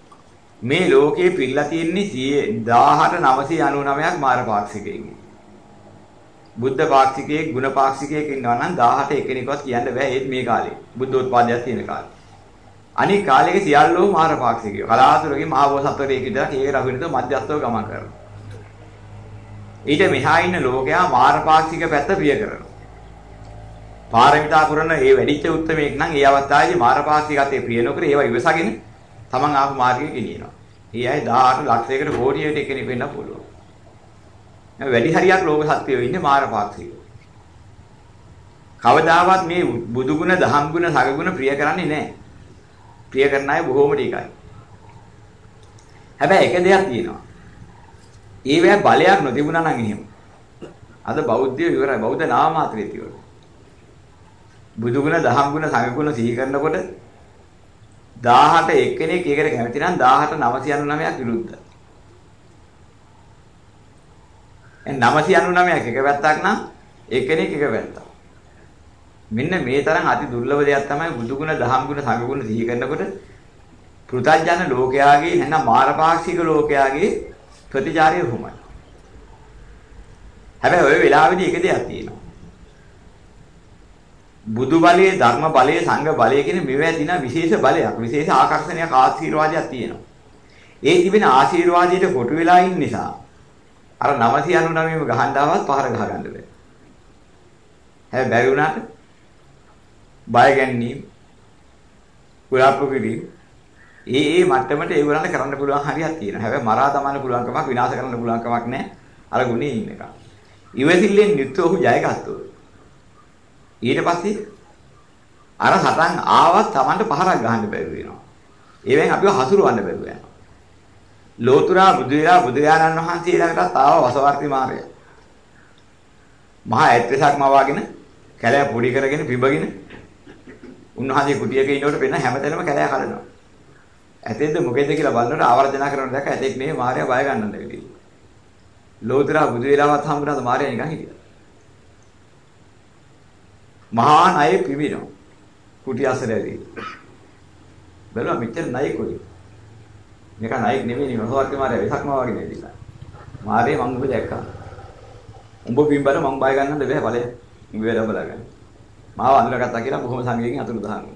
මේ ලෝකේ පිළිලා තියෙන්නේ 18999ක් මාර පාක්ෂිකයෙක්. බුද්ධ පාක්ෂිකයෙක්, ගුණ පාක්ෂිකයෙක් ඉන්නවා නම් 18 එකෙනෙක්වත් කියන්න බෑ ඒත් මේ කාලේ. බුද්ධෝත්පාදයක් තියෙන කාලේ. අනික කාලෙක සියල්ලෝ මාර පාක්ෂිකයෝ. කලාතුරකින් මහා බෝසත්වරයෙක් විතර කේ රහුවිනත මධ්‍යස්ථව ගමන් කරනවා. ඊට මෙහා ඉන්න ලෝකයා මාර පාක්ෂික පැත්ත ප්‍රිය කරනවා. පාරමිතා පුරන ඒ වැඩිච්ච උත්මයෙක් නම් ඒ අවස්ථාවේදී මාර පාක්ෂිකත්වයේ ප්‍රිය නොකර ඒවා ඉවසගෙන තමන් ආපු මාර්ගයේ ගෙනියනවා. ඒ අය 18 ලක්ෂයකට කෝටියකට කෙනෙක් වෙන්න පුළුවන්. වැඩි හරියක් ලෝක සත්‍යයෝ ඉන්නේ මාර පාක්ෂිකයෝ. කවදාවත් මේ බුදුගුණ, දහම්ගුණ, සගගුණ ප්‍රිය කරන්නේ නැහැ. ප්‍රිය කරන අය බොහෝම ටිකයි. හැබැයි එක දෙයක් තියෙනවා. ඒවැ බලයක් නොතිබුණා නම් එහෙම. අද බෞද්ධයෝ ඉවරයි. බෞද්ධ නාම මාත්‍රේ තියෙනවා. බුදුගුණ, දහම්ගුණ, සංඝගුණ සිහි කරනකොට 18 එක්කෙනෙක් ඒකට කැමති නම් 18 999ක් විරුද්ධයි. එන් 999ක් එක පැත්තක් නම් එක්කෙනෙක් එක පැත්තක්. මෙන්න මේ තරම් අති දුර්ලභ දෙයක් තමයි බුදුගුණ, දහම්ගුණ, සංඝගුණ සිහි කරනකොට පෘථජන ලෝකයාගේ නැත්නම් මාරපාක්ෂික ලෝකයාගේ ප්‍රතිචාරය උහුමයි. හැබැයි ওই වෙලාවේදී එක දෙයක් තියෙනවා. බුදු බලයේ ධර්ම බලයේ සංඝ බලයේ කියන මේවා දින විශේෂ බලයක් විශේෂ ආකර්ෂණයක් ආශිර්වාදයක් තියෙනවා. ඒ තිබෙන ආශිර්වාදයට කොටු වෙලා ඉන්න නිසා අර 999ම ගහන්න ආවත් පහර ගහ ගන්න බෑ. හැබැයි බැරි වුණාට බය ගැනීම කුලප්පු කිරීම ඒ ඒ මට්ටමට ඒගොල්ලන්ට කරන්න පුළුවන් හරියක් තියෙනවා. හැබැයි මරා දමන්න පුළුවන් කමක් විනාශ කරන්න පුළුවන් කමක් නැහැ. අර ගුණේ ඉන්න එක. ඉවසිල්ලෙන් යුක්ත ඔහු ජය ගත්තොත් ඊට පස්සේ අර සතන් ආවත් Tamanට පහරක් ගහන්න බැරි වෙනවා. ඒවෙන් අපිව හසුරවන්න බැරුව යනවා. ලෝතුරා බුදු විලා බුදුරජාණන් වහන්සේ ළඟටත් ආව වසවර්ති මාරය. මහා ඇත්‍රසක්ම වාගෙන කැලෑ පොඩි කරගෙන පිබගෙන උන්වහන්සේ කුටියක ඉන්නකොට වෙන හැමතැනම කැලෑ කලනවා. ඇතෙන්ද මොකේද කියලා බලනකොට ආවර්ජන කරන දැක්ක ඇතෙක් නෙවෙයි මාර්යා බය ගන්නද වෙලී. ලෝතර බුදු වෙලාවත් හම්බුනාද මාර්යා නිකන් හිටියා. මහා ණය පිබිනවා. කුටි අසරදී. බැලුවා මෙච්චර ණය කොයි. මේක ණයෙක් නෙවෙයි නේ මොහොත් මාර්යා වෙසක්ම වගේ නේදිලා. මාර්යා මං ඔබ දැක්කා. උඹ බිම්බර මං බය ගන්නද බෑ ඵලය. උඹ වෙලා බලගන්න. මාව අඳුරගත්තා කියලා බොහොම සංගයෙන් අතුරු දහනවා.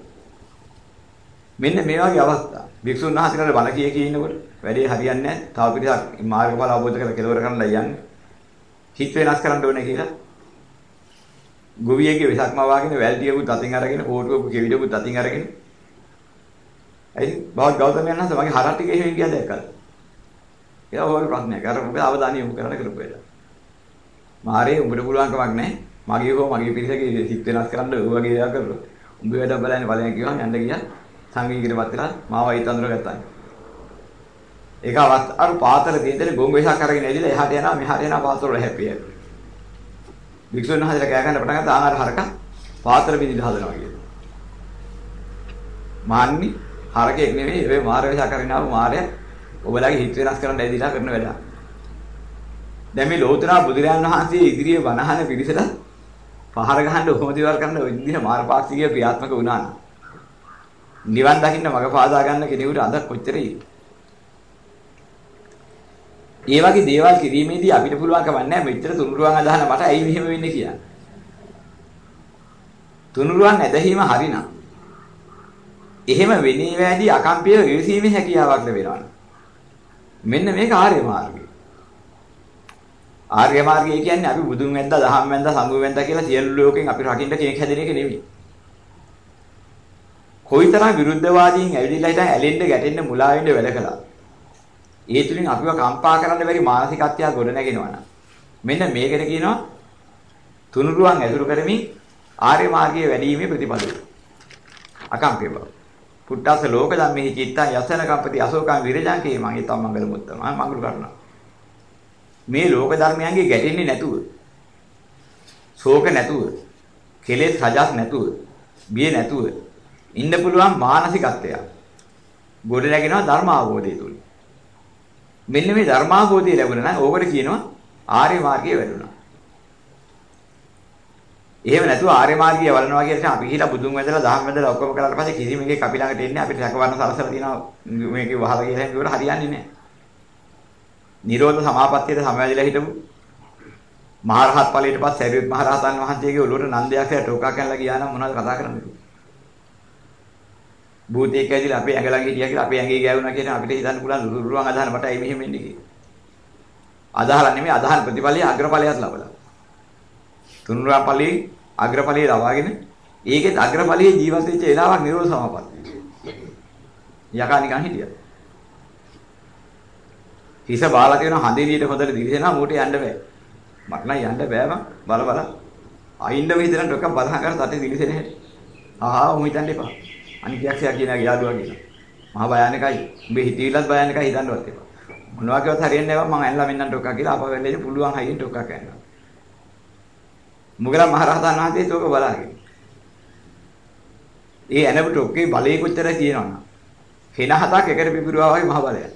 මෙන්න මේ වගේ අවස්ථා. භික්ෂුන් වහන්සේලාට බණ කිය කී ඉන්නකොට වැඩේ හරියන්නේ නැහැ. තව පිටසක් මාර්ගඵල අවබෝධ කරලා කෙලවර කරන්නලා යන්නේ. හිත වෙනස් කරන්න ඕනේ කියලා. ගොවියෙක්ගේ වෙසක්ම වාගෙන වැල්ටියකුත් අතින් අරගෙන කෝටුවක කෙවිඩකුත් අතින් අරගෙන ඇයි බවත් ගෞතමයන් වහන්සේ මගේ හරක් ටික එහෙම ගියා දැක්කද? එයා හොල් ප්‍රශ්නයක්. අර මොකද අවධානය යොමු කරන්න කරපු වෙලාව. මාරේ උඹට පුළුවන් කමක් නැහැ. මගේ හෝ මගේ පිරිසගේ සිත් වෙනස් කරන්න ඔය වගේ දේවල් කරලා. උඹ වැඩ බලන්නේ බලයන් කිව්වම යන්න ගියා. සංගීතයටපත් වෙලා මාව හිත අඳුරගත්තා. ඒක අවස්ථ අර පාතර දෙන්දේ ගොංග වෙසක් අරගෙන ඇවිල්ලා එහාට යනවා මෙහාට යනවා පාතර වල හැපිය. වික්ෂුන් වහන්සේලා කෑ ගන්න පටන් ගත්තා ආහාර හරක පාතර විදිහට හදනවා කියලා. මාන්නි හරකෙක් නෙවෙයි ඒ මාර වෙසක් අරගෙන ආව මාරය ඔබලාගේ හිත වෙනස් කරන්න ඇවිදලා කරන වැඩක්. දැන් මේ ලෝතර බුදුරයන් වහන්සේ ඉදිරියේ වනහන පිළිසල පහර ගහන්න ඔහොම දේවල් කරන්න ඔය විදිහට මාරපාක්ෂිකය ක්‍රියාත්මක වුණා නම් නිවන් දකින්න මඟ පාදා ගන්න කෙනෙකුට අද කොච්චරයි ඒ වගේ දේවල් කිරීමේදී අපිට පුළුවන් කමක් නැහැ මෙච්චර තුනුරුවන් අදහන මට ඇයි මෙහෙම වෙන්නේ කියලා. තුනුරුවන් ඇදහිම හරිනම් එහෙම වෙන්නේ වැඩි අකම්පිය විසීමේ හැකියාවක් ලැබෙනවා. මෙන්න මේක ආර්ය මාර්ගය. ආර්ය මාර්ගය කියන්නේ අපි බුදුන් වැන්දා, දහම් වැන්දා, සමුව වැන්දා කියලා සියලු ලෝකෙන් අපි රකින්න කෙනෙක් හැදෙන එක නෙමෙයි. කොයිතරම් විරුද්ධවාදීන් ඇවිදලා හිටන් ඇලෙන්න, ගැටෙන්න, මුලා වෙන්න වැඩ කළා. ඒ තුලින් අපිව කම්පා කරන්න බැරි මානසිකත්වයක් ගොඩ නැගෙනවා නම් මෙන්න මේකට කියනවා තුනුරුවන් ඇසුරු කරමින් ආර්ය මාර්ගයේ වැඩිීමේ ප්‍රතිපදාව. අකම්පේ බව. පුට්ටස ලෝක ධම්මෙහි චිත්තං යසන කම්පති අශෝකං විරජං කේ මං ඊතම් මංගල මුත්තම මංගල කරනවා. මේ ලෝක ධර්මයන්ගේ ගැටෙන්නේ නැතුව ශෝක නැතුව කෙලෙස් රජස් නැතුව බිය නැතුව ඉන්න පුළුවන් මානසිකත්වයක් ගොඩ නැගෙනවා ධර්ම අවබෝධය තුල. මෙන්න මේ ධර්මාභෝධය ලැබුණා නම් ඕකට කියනවා ආර්ය මාර්ගයේ වැඩුණා. එහෙම නැතුව ආර්ය මාර්ගය වළනවා කියලා අපි හිලා බුදුන් වැදලා දහම් වැදලා ඔක්කොම කරලා පස්සේ කිසිම එකක් අපි ළඟට එන්නේ අපිට රැකවරණ සලසලා තියෙනවා මේකේ වහලා කියලා හිතුවට හරියන්නේ නැහැ. නිරෝධ සමාපත්තියට සමවැදිලා හිටමු. මහරහත් ඵලයට පස්සේ සරියුත් මහරහතන් වහන්සේගේ ඔළුවට නන්දයක් කියලා ටෝකා කනලා ගියා නම් මොනවද කතා කරන්නේ? භූතයෙක් ඇවිල්ලා අපේ ඇඟ ළඟ හිටියා කියලා අපේ ඇඟේ ගෑවුනා කියන අපිට හිතන්න පුළුවන් දුරුරුවන් අදහන මට ඇයි මෙහෙම වෙන්නේ කියලා. අදහලා නෙමෙයි අදහන ප්‍රතිඵලයේ අග්‍රඵලයක් ලබලා. තුන්රා ඵලයේ අග්‍රඵලයේ ලබාගෙන ඒකෙත් අග්‍රඵලයේ ජීවත් වෙච්ච එලාවක් නිරෝධ සමාපatti. යකා නිකන් හිටියා. හිස බාලා තියෙන හඳේලියට හොඳට දිවිසෙනවා මූට යන්න බෑ. මට නම් යන්න බෑ මං බල බල. අයින්ද මේ දෙන ඩොක්ක බලහන් කර තටේ දිවිසෙන හැටි. ආහා උන් හිතන්න එපා. අනිත්‍යක්ෂයා කියන යාළුවා කියනවා. මහා භයානකයි. උඹේ හිතවිල්ලත් භයානකයි හිතන්නවත් එපා. මොනවා කියවත් හරියන්නේ නැහැ මම ඇල්ලා මෙන්නම් ඩොක්ක කියලා අපව වෙන්නේ පුළුවන් හයියෙන් ඩොක්ක කෑනවා. මුගලන් මහරහතන් වහන්සේත් ඕක බලාගෙන. ඒ ඇනබුට ඔක්කේ බලේ කොච්චර තියෙනවනම් හෙන හතක් එකට පිපිරුවා වගේ මහ බලයක්.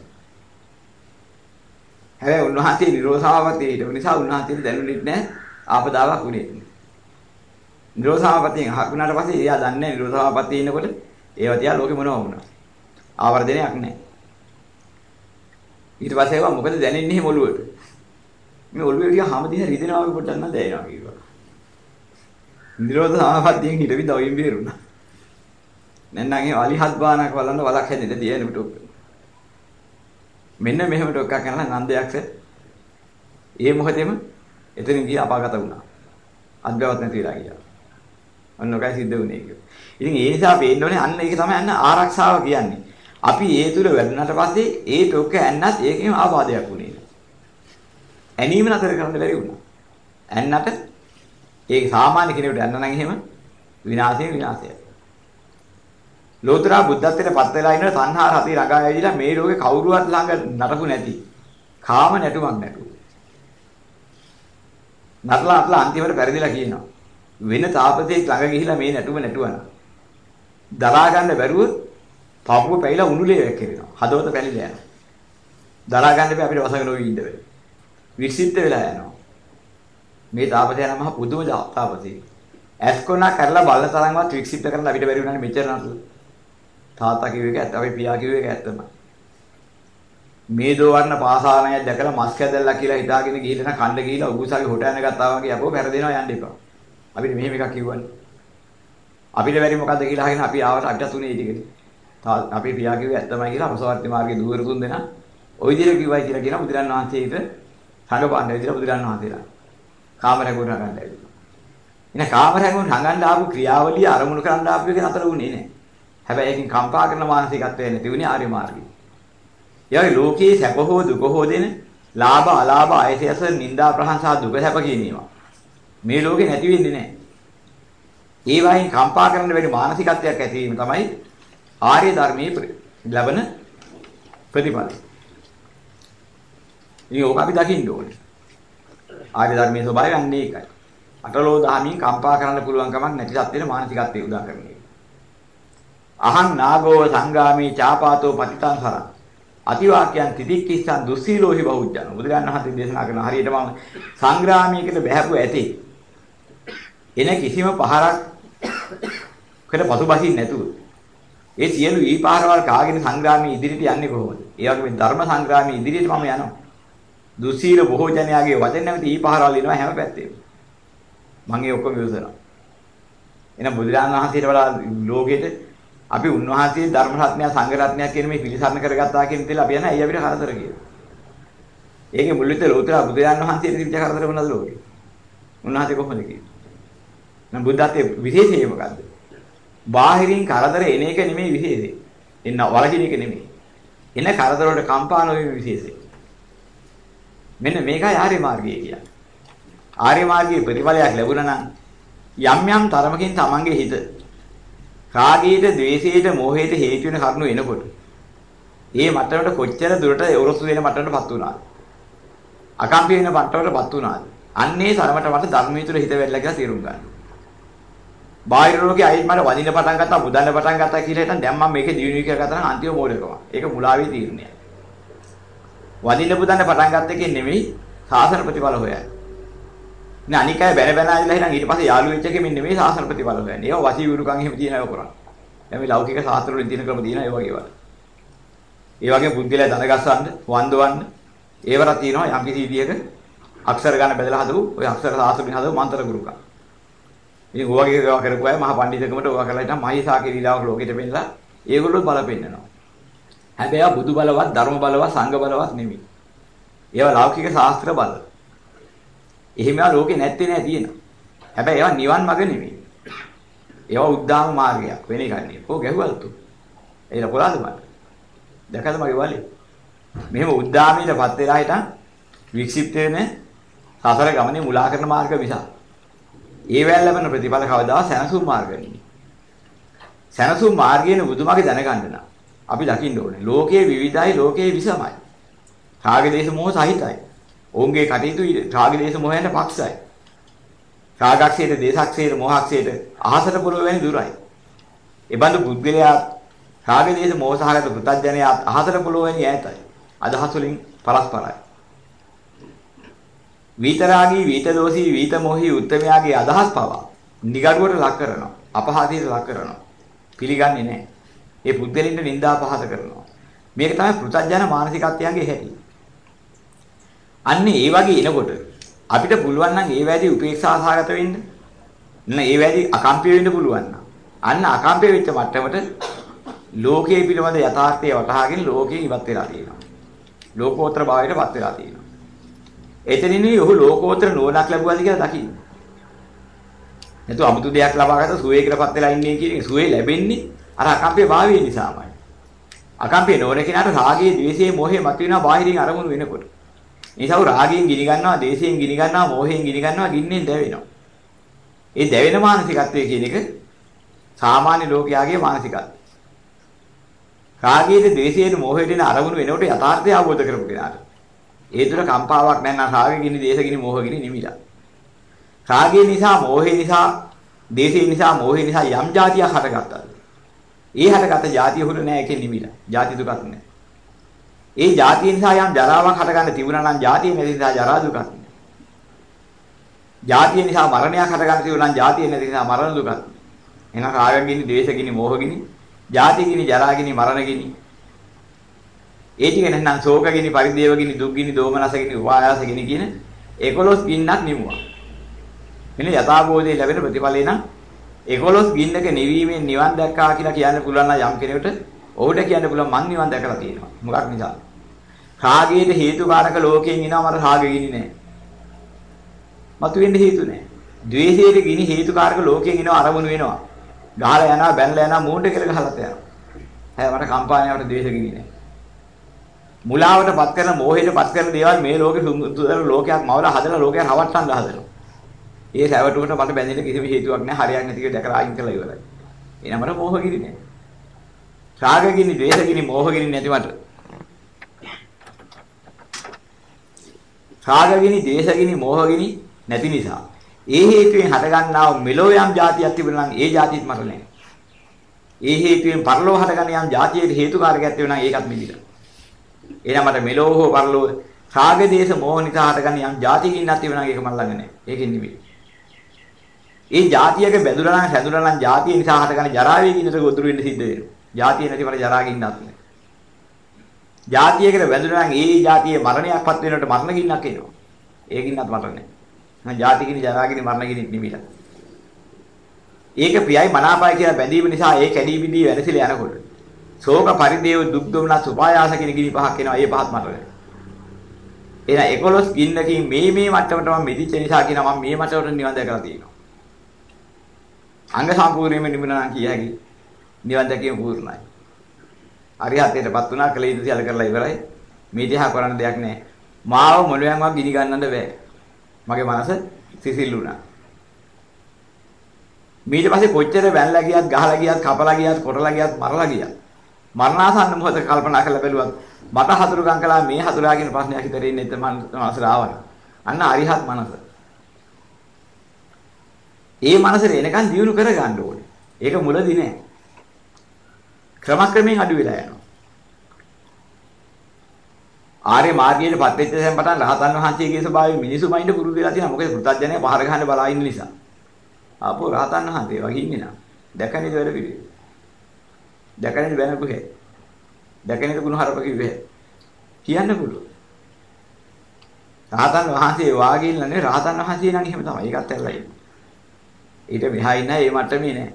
හැබැයි උන්වහන්සේ නිරෝධාවතේ හිටපු නිසා උන්වහන්සේට දැනුනේ නැහැ ආපදාවක් උනේ. නිරෝධාවතෙන් හකුණාට පස්සේ එයා දන්නේ නිරෝධාවතේ ඉන්නකොට ඒව තියා ලෝකෙ මොනව වුණා. ආවර්ජනයක් නැහැ. ඊට පස්සේ ඒවා මොකද දැනෙන්නේ එහෙම ඔළුවට. මේ ඔළුවේ ටික හැම දිහා රිදෙනවා වගේ පොඩ්ඩක් නම් දැනෙනවා කිව්වා. නිරෝධ සමාපත්තියෙන් හිටවි දවින් බේරුණා. නැත්නම් ඒ අලිහත් බානක් වලන්න වලක් හැදෙන්න තියෙන ටොක්. මෙන්න මෙහෙම ටොක්ක් කරලා නන්දයක්ස ඒ මොහොතේම එතනින් ගියා අපාගත වුණා. අද්භවත් නැති වෙලා ගියා. අන්න ඔකයි සිද්ධ වුණේ කියලා. ඉතින් ඒ නිසා පේන්න ඕනේ අන්න ඒක තමයි අන්න ආරක්ෂාව කියන්නේ. අපි ඒ තුල වැඩුණාට පස්සේ ඒ ටොක්ක ඇන්නත් ඒකෙම ආබාධයක් වුණේ. ඇනීම නතර කරන්න බැරි වුණා. ඇන්නට ඒක සාමාන්‍ය කෙනෙකුට ඇන්න නම් එහෙම විනාශයෙන් විනාශයයි. ලෝතරා බුද්ධත්වයට පත් වෙලා ඉන්න තණ්හා රති රගා ඇවිදලා මේ ලෝකේ කවුරුවත් ළඟ නටපු නැති කාම නැටුමක් නැතුව. නටලා නටලා අන්තිමට පෙරදිලා කියනවා. වෙන තාපසයෙක් ළඟ ගිහිලා මේ නැටුම නැටුවනම් දරා ගන්න බැරුව පපුව පැයිලා උණුලේ වැක්කිරෙනවා. හදවත පැලිලා යනවා. දරා ගන්න බෑ අපිට වසඟ නොවි ඉන්න බෑ. වික්ෂිප්ත වෙලා යනවා. මේ තාපසයා නම් මහ පුදුම තාපසයෙක්. ඇස්කොනා කරලා බලන තරම්වත් වික්ෂිප්ත කරන්න අපිට බැරි වුණානේ මෙච්චර නටලා. තාත්තා කිව්ව එක ඇත්ත අපි පියා කිව්ව එක ඇත්තම. මේ දෝවර්ණ පාසානයක් දැකලා මස් කැදල්ලා කියලා හිතාගෙන ගිහිල්ලා කණ්ඩ ගිහිල්ලා උගුසාවේ හොට යන ගත්තා වගේ අපෝ පෙරදෙනවා යන්න එපා. අපිට මෙහෙම එකක් කිව්වනේ. අපිට බැරි මොකද්ද කියලා අහගෙන අපි ආවට අපිටත් උනේ ඒ ටිකනේ. අපේ පියා කිව්වේ ඇත්තමයි කියලා අපසවර්ති මාර්ගයේ දුවර තුන් දෙනා ওই විදිහට කිව්වයි කියලා කියන බුදුරන් වහන්සේට හඟපාන්න විදිහට බුදුරන් වහන්සේලා කාමරගුණ ගන්න ඇවිල්ලා. එන කාමරගුණ හඟන්න ආපු ක්‍රියාවලිය අරමුණු කරන්න ආපු එක නතර වුණේ නැහැ. හැබැයි ඒකෙන් කම්පා කරන මානසිකත්වය නැති වුණේ ආර්ය මාර්ගයේ. ඒ ලෝකයේ සැප හෝ දුක හෝ දෙන ලාභ අලාභ ආයතයස නිന്ദා ප්‍රහංසා දුක සැප කියන ඒවා. මේ ලෝකේ නැති වෙන්නේ නැහැ. ඒ වයින් කම්පා කරන්න බැරි මානසිකත්වයක් ඇති වීම තමයි ආර්ය ධර්මයේ ලැබෙන ප්‍රතිඵලය. ඉතින් ඕක අපි දකින්න ඕනේ. ආර්ය ධර්මයේ ස්වභාවය අන්නේ ඒකයි. අටලෝ දහමින් කම්පා කරන්න පුළුවන් කමක් නැති සත්‍යෙට මානසිකත්වයේ උදා කරන්නේ. අහං නාගෝ සංගාමී චාපාතෝ පතිතං සරං අතිවාක්‍යයන් තිතික්කිස්සන් දුස්සීලෝහි බහුජන බුදුරජාණන් වහන්සේ දේශනා කරන හරියට මම සංග්‍රාමයකට බහැපු ඇති එන කිසිම පහරක් කට පසුබසින් නැතුව ඒ සියලු ඊපාරවල් කාගෙන සංග්‍රාමයේ ඉදිරියට යන්නේ කොහොමද? ඒ වගේ ධර්ම සංග්‍රාමයේ ඉදිරියට මම යනවා. දුසීල බොහෝ ජනයාගේ වචන නැමැති ඊපාරවල් එනවා හැම පැත්තෙම. මම ඒ ඔක්කොම විශ්සනවා. එහෙනම් බුදුරජාණන් වහන්සේට වඩා ලෝකෙට අපි උන්වහන්සේ ධර්ම රත්නය සංඝ රත්නය කියන මේ පිළිසරණ කරගත්තා කියන දේ අපි යන ඇයි අපිට කරදර කියලා. ඒකේ මුල් විතර ලෝතර බුදුරජාණන් වහන්සේට තිබිච්ච කරදර මොනවද ලෝකේ? උන්වහන්සේ කොහොමද කියන්නේ? නම් බුද්ධත්වයේ විශේෂය මොකද්ද? බාහිරින් කරදර එන එක නෙමෙයි විශේෂය. එන්න වලකින එක නෙමෙයි. එන කරදර වලට කම්පා නොවීම විශේෂය. මෙන්න මේකයි ආර්ය මාර්ගය කියන්නේ. ආර්ය මාර්ගයේ ප්‍රතිඵලයක් ලැබුණා නම් යම් යම් තරමකින් තමන්ගේ හිත රාගයට, ద్వේෂයට, මෝහයට හේතු වෙන කරුණු එනකොට ඒ මට්ටමට කොච්චර දුරට ඔරොත්තු වෙන මට්ටමටපත් වුණාද? අකම්පි වෙන මට්ටමටපත් වුණාද? අන්නේ තරමට මට ධර්මයේ තුල හිත වැල්ලා කියලා තේරුම් ගන්න. බාහිර ලෝකේ අයිත් මට වදින්න පටන් ගත්තා, බුදන්න පටන් ගත්තා කියලා හිතන් දැන් මම මේකේ දියුණුව කියලා ගත්තා නම් අන්තිම මෝඩකම. ඒක මුලාවේ තීරණයක්. වදින්න බුදන්න පටන් ගත්ත එකෙන් නෙමෙයි සාසන ප්‍රතිඵල හොයන්නේ. නේ අනික අය බැන බැන ආවිලා හිටන් ඊට පස්සේ යාළු වෙච්ච එකෙන් නෙමෙයි සාසන ප්‍රතිඵල හොයන්නේ. ඒවා වසී විරුකම් එහෙම තියෙන ඒවා කරන්නේ. දැන් මේ ලෞකික ශාස්ත්‍ර වලින් තියෙන ක්‍රම තියෙන ඒ වගේ ඒවා. ඒ වගේ බුද්ධිලා දනගස්සන්න, වන්දවන්න ඒවරක් තියෙනවා යම් කිසි විදියක අක්ෂර ගන්න බෙදලා හදපු ඔය අක්ෂර සාස්ත්‍රින් හදපු මන්ත්‍ර ගුරුකම්. ඉතින් ඔයගේ ඒවා කරපු අය මහා පඬිතුකමට ඔවා කරලා ඉතින් මහීසාකේ ලීලාවක් ලෝකෙට පෙන්නලා ඒගොල්ලෝ බල පෙන්නනවා. හැබැයි බුදු බලවත්, ධර්ම බලවත්, සංඝ බලවත් නෙමෙයි. ඒවා ලෞකික ශාස්ත්‍ර බල. එහෙමවා ලෝකේ නැත්තේ නෑ තියෙනවා. හැබැයි ඒවා නිවන් මඟ නෙමෙයි. ඒවා උද්දාම මාර්ගයක් වෙන එකක් නෙමෙයි. ඕක ගැහුවල් තු. ඒක කොලාද මට? දැකද මගේ වලේ? මෙහෙම උද්දාමීටපත් වෙලා හිටන් වික්ෂිප්ත වෙන සසර ගමනේ මුලා කරන මාර්ග මිසක්. ඒ වැල් ලැබෙන ප්‍රතිඵල කවදා සැනසුම් මාර්ග නෙමෙයි. සැනසුම් මාර්ගයේ බුදුමගේ දැනගන්න නම් අපි දකින්න ඕනේ. ලෝකයේ විවිධයි ලෝකයේ විසමයි. රාග දේශ මොහ සහිතයි. ඔවුන්ගේ කටයුතු රාග දේශ මොහයන්ට පක්ෂයි. රාගක්ෂේත දේශක්ෂේත මොහක්ෂේත අහසට පොළොව වැනි දුරයි. ඒ බඳු පුද්ගලයා රාග දේශ මොහ සහගත පුතඥයා අහසට පොළොව වැනි ඈතයි. අදහස් වලින් පරස්පරයි. විතරාගී විතදෝෂී විතමෝහී උත්තමයාගේ අදහස් පවා නිගඩුවට ලක් කරනවා. අපහාසයට ලක් කරනවා. පිළිගන්නේ නැහැ. ඒ පුද්ගලින්ට නිନ୍ଦා පහස කරනවා. මේක තමයි පෘථජන මානසිකත්වයන්ගේ හැටි. අන්න ඒ වගේ එනකොට අපිට පුළුවන් නම් ඒ වැඩි උපේක්ෂා සහගත වෙන්න. නෑ ඒ වැඩි අකම්පිය වෙන්න පුළුවන් නම්. අන්න අකම්පිය වෙච්ච මට්ටමට ලෝකයේ පිළිබඳ යථාර්ථය වටහාගෙන ලෝකයෙන් ඉවත් වෙලා තියෙනවා. ලෝකෝත්තර භාවයටපත් වෙලා තියෙනවා. එතනිනුයි ඔහු ලෝකෝත්තර නුවණක් ලැබුවාද කියලා දකින්න. නැතු අමුතු දෙයක් ලබාගත සුවේකටපත් වෙලා ඉන්නේ කියන සුවේ ලැබෙන්නේ අර අකම්පේ භාවය නිසාමයි. අකම්පේ නොවන කෙනාට රාගයේ, ද්වේෂයේ, මොහේ මතුවෙනවා බාහිරින් අරමුණු වෙනකොට. ඒසව රාගයෙන් ගිනි ගන්නවා, ද්වේෂයෙන් ගිනි ගන්නවා, මොහෙන් ගිනි ගන්නවා, ගින්නෙන් දැවෙනවා. ඒ දැවෙන මානසිකත්වය කියන එක සාමාන්‍ය ලෝකයාගේ මානසිකත්වය. රාගයේ, ද්වේෂයේ, මොහේට එන අරමුණු වෙනකොට යථාර්ථය අවබෝධ කරගන්න කෙනාට ඒ තුල කම්පාවක් නැන්නා රාගගිනි, දේශගිනි, මෝහගිනි නිමිලා. රාගය නිසා, මෝහය නිසා, දේශය නිසා, මෝහය නිසා යම් જાතියක් හටගත්තාද? ඒ හටගත්ත જાතිය හුරු නෑ ඒකේ නිමිලා. જાති දුකක් නෑ. ඒ જાතිය නිසා යම් ජරාවක් හටගන්න තිබුණා නම් જાතිය නැති නිසා ජරා දුකක් නෑ. ජාතිය නිසා මරණයක් හටගන්න තියුණා නම් ජාතිය නැති නිසා මරණ දුකක්. එහෙනම් රාගගිනි, ද්වේෂගිනි, මෝහගිනි, ජාතිගිනි, ජරාගිනි, මරණගිනි ඒ ටික නැත්නම් ශෝකගිනි, පරිදේවගිනි, දුක්ගිනි, දෝමනසගිනි, උපායාසගිනි කියන 11 ගින්නක් නිමුවා. මෙන්න යථාබෝධය ලැබෙන ප්‍රතිඵලේ නම් 11 ගින්නක නිවීමෙන් නිවන් දැක්කා කියලා කියන්න පුළුවන් නම් යම් කෙනෙකුට ඔහුට කියන්න පුළුවන් මං නිවන් දැකලා තියෙනවා. මොකක් නිසාද? රාගයේ හේතුකාරක ලෝකයෙන් එනවා මට රාගෙගිනි නෑ. මතුවෙන්න හේතු නෑ. ද්වේෂයේ ගිනි හේතුකාරක ලෝකයෙන් එනවා අරමුණු වෙනවා. ගහලා යනවා බැනලා යනවා මූණට කියලා ගහලත් යනවා. හැබැයි මට කම්පාණයකට ද්වේෂ ගිනි නෑ. මුලාවටපත් කරන මෝහයටපත් කරන දේවල් මේ ලෝකෙ සුන්දර ලෝකයක් මවලා හදලා ලෝකයක් හවට්ටන්න හදනවා. ඒ සැවටුවට මට බැඳෙන්න කිසිම හේතුවක් නැහැ. හරියන්නේ ටික දැකලා අයින් කරලා ඉවරයි. එනමර මෝහගිනි නෑ. රාගගිනි, ද්වේෂගිනි, මෝහගිනි නැති මට. රාගගිනි, ද්වේෂගිනි, මෝහගිනි නැති නිසා ඒ හේතුවෙන් හටගන්නා වූ මෙලෝ යම් જાතියක් තිබුණා නම් ඒ જાතියත් මට නැහැ. ඒ හේතුවෙන් පරලෝ හටගන්න යම් જાතියකට හේතුකාරකයක් තිබුණා නම් ඒකත් මිදිලා. ඊළඟට මෙලෝ හෝ පරලෝ රාග දේශ මොහ නිසා හටගන්න යම් જાතිකින්වත් තිබුණා ඒක මම ළඟ නැහැ. ඒකෙන් නෙමෙයි. ඒ જાතියක බැඳුලා නම් හැඳුනලා නම් જાතිය නිසා හටගන්න ජරාවේ කිනට ගොදුරු වෙන්න සිද්ධ වෙනවා. જાතිය නැති මට ජරාගින්නත් නැහැ. જાතියකට බැඳුනා නම් ඒ જાතියේ මරණයක්පත් වෙනකොට මරණ ගින්නක් එනවා. ඒකින්වත් මට නැහැ. මම જાතිකින් ජරාගින් මරණ ගින්න නිමිලා. ඒක ප්‍රියයි මනාපයි කියලා බැඳීම නිසා ඒ කැඩී බිඳී වෙනසිල යනකොට ශෝක පරිදේව දුක් දුමනස් උපායාස කියන ගිනි පහක් එනවා. ඒ පහත් මට නැහැ. එහෙනම් 11 ගින්නකින් මේ මේ මට්ටමට මම මෙදිච්ච නිසා කියනවා මම මේ මට්ටමට නිවන් දැකලා තියෙනවා. අංග සම්පූර්ණයෙන්ම නිමුණා නම් කිය හැකි. නිවන් දැකීම පූර්ණයි. අරිහතේටපත් වුණා කල යුතු සියල්ල කරලා ඉවරයි. මේ දිහා කරන්න දෙයක් නැහැ. මාව මොළුවෙන්වත් ගිනි ගන්නන්න බෑ. මගේ මනස සිසිල් වුණා. ඊට පස්සේ කොච්චර වැල්ලා ගියත් ගහලා ගියත් කපලා ගියත් කොටලා ගියත් මරලා ගියත් මරණාසන්න මොහොත කල්පනා කරලා බැලුවත් මට හතුරුකම් කළා මේ හතුරා කියන ප්‍රශ්නයක් හිතේ ඉන්නේ නැත්නම් මනසට ආවන. අන්න අරිහත් මනස. ඒ මනසට එනකන් දියුණු කර ගන්න ඕනේ. ඒක මුලදී නෑ. ක්‍රමක්‍රමයෙන් අඩු වෙලා යනවා. ආර්ය මාර්ගයට පත් වෙච්ච දැන් පටන් රහතන් වහන්සේගේ ස්වභාවය මිනිසු මයින්ඩ් පුරුදු වෙලා තියෙනවා. මොකද පුතත්ජනය පහර ගහන්න බලා ඉන්න නිසා. ආපෝ රහතන් වහන්සේ වගේ ඉන්නේ නා. දැකන්නේ වැඩ පිළිවෙල. දැකන්නේ බැන කොහේ. දැකන්නේ කුණු හරප කිව්වේ. කියන්න පුළුවන්. රහතන් වහන්සේ වාගේ ඉන්නනේ රහතන් වහන්සේ නම් එහෙම තමයි. ඒකත් ඇල්ලලා ඉන්නේ. ඊට මෙහා ඉන්න ඒ මට්ටමේ නෑ.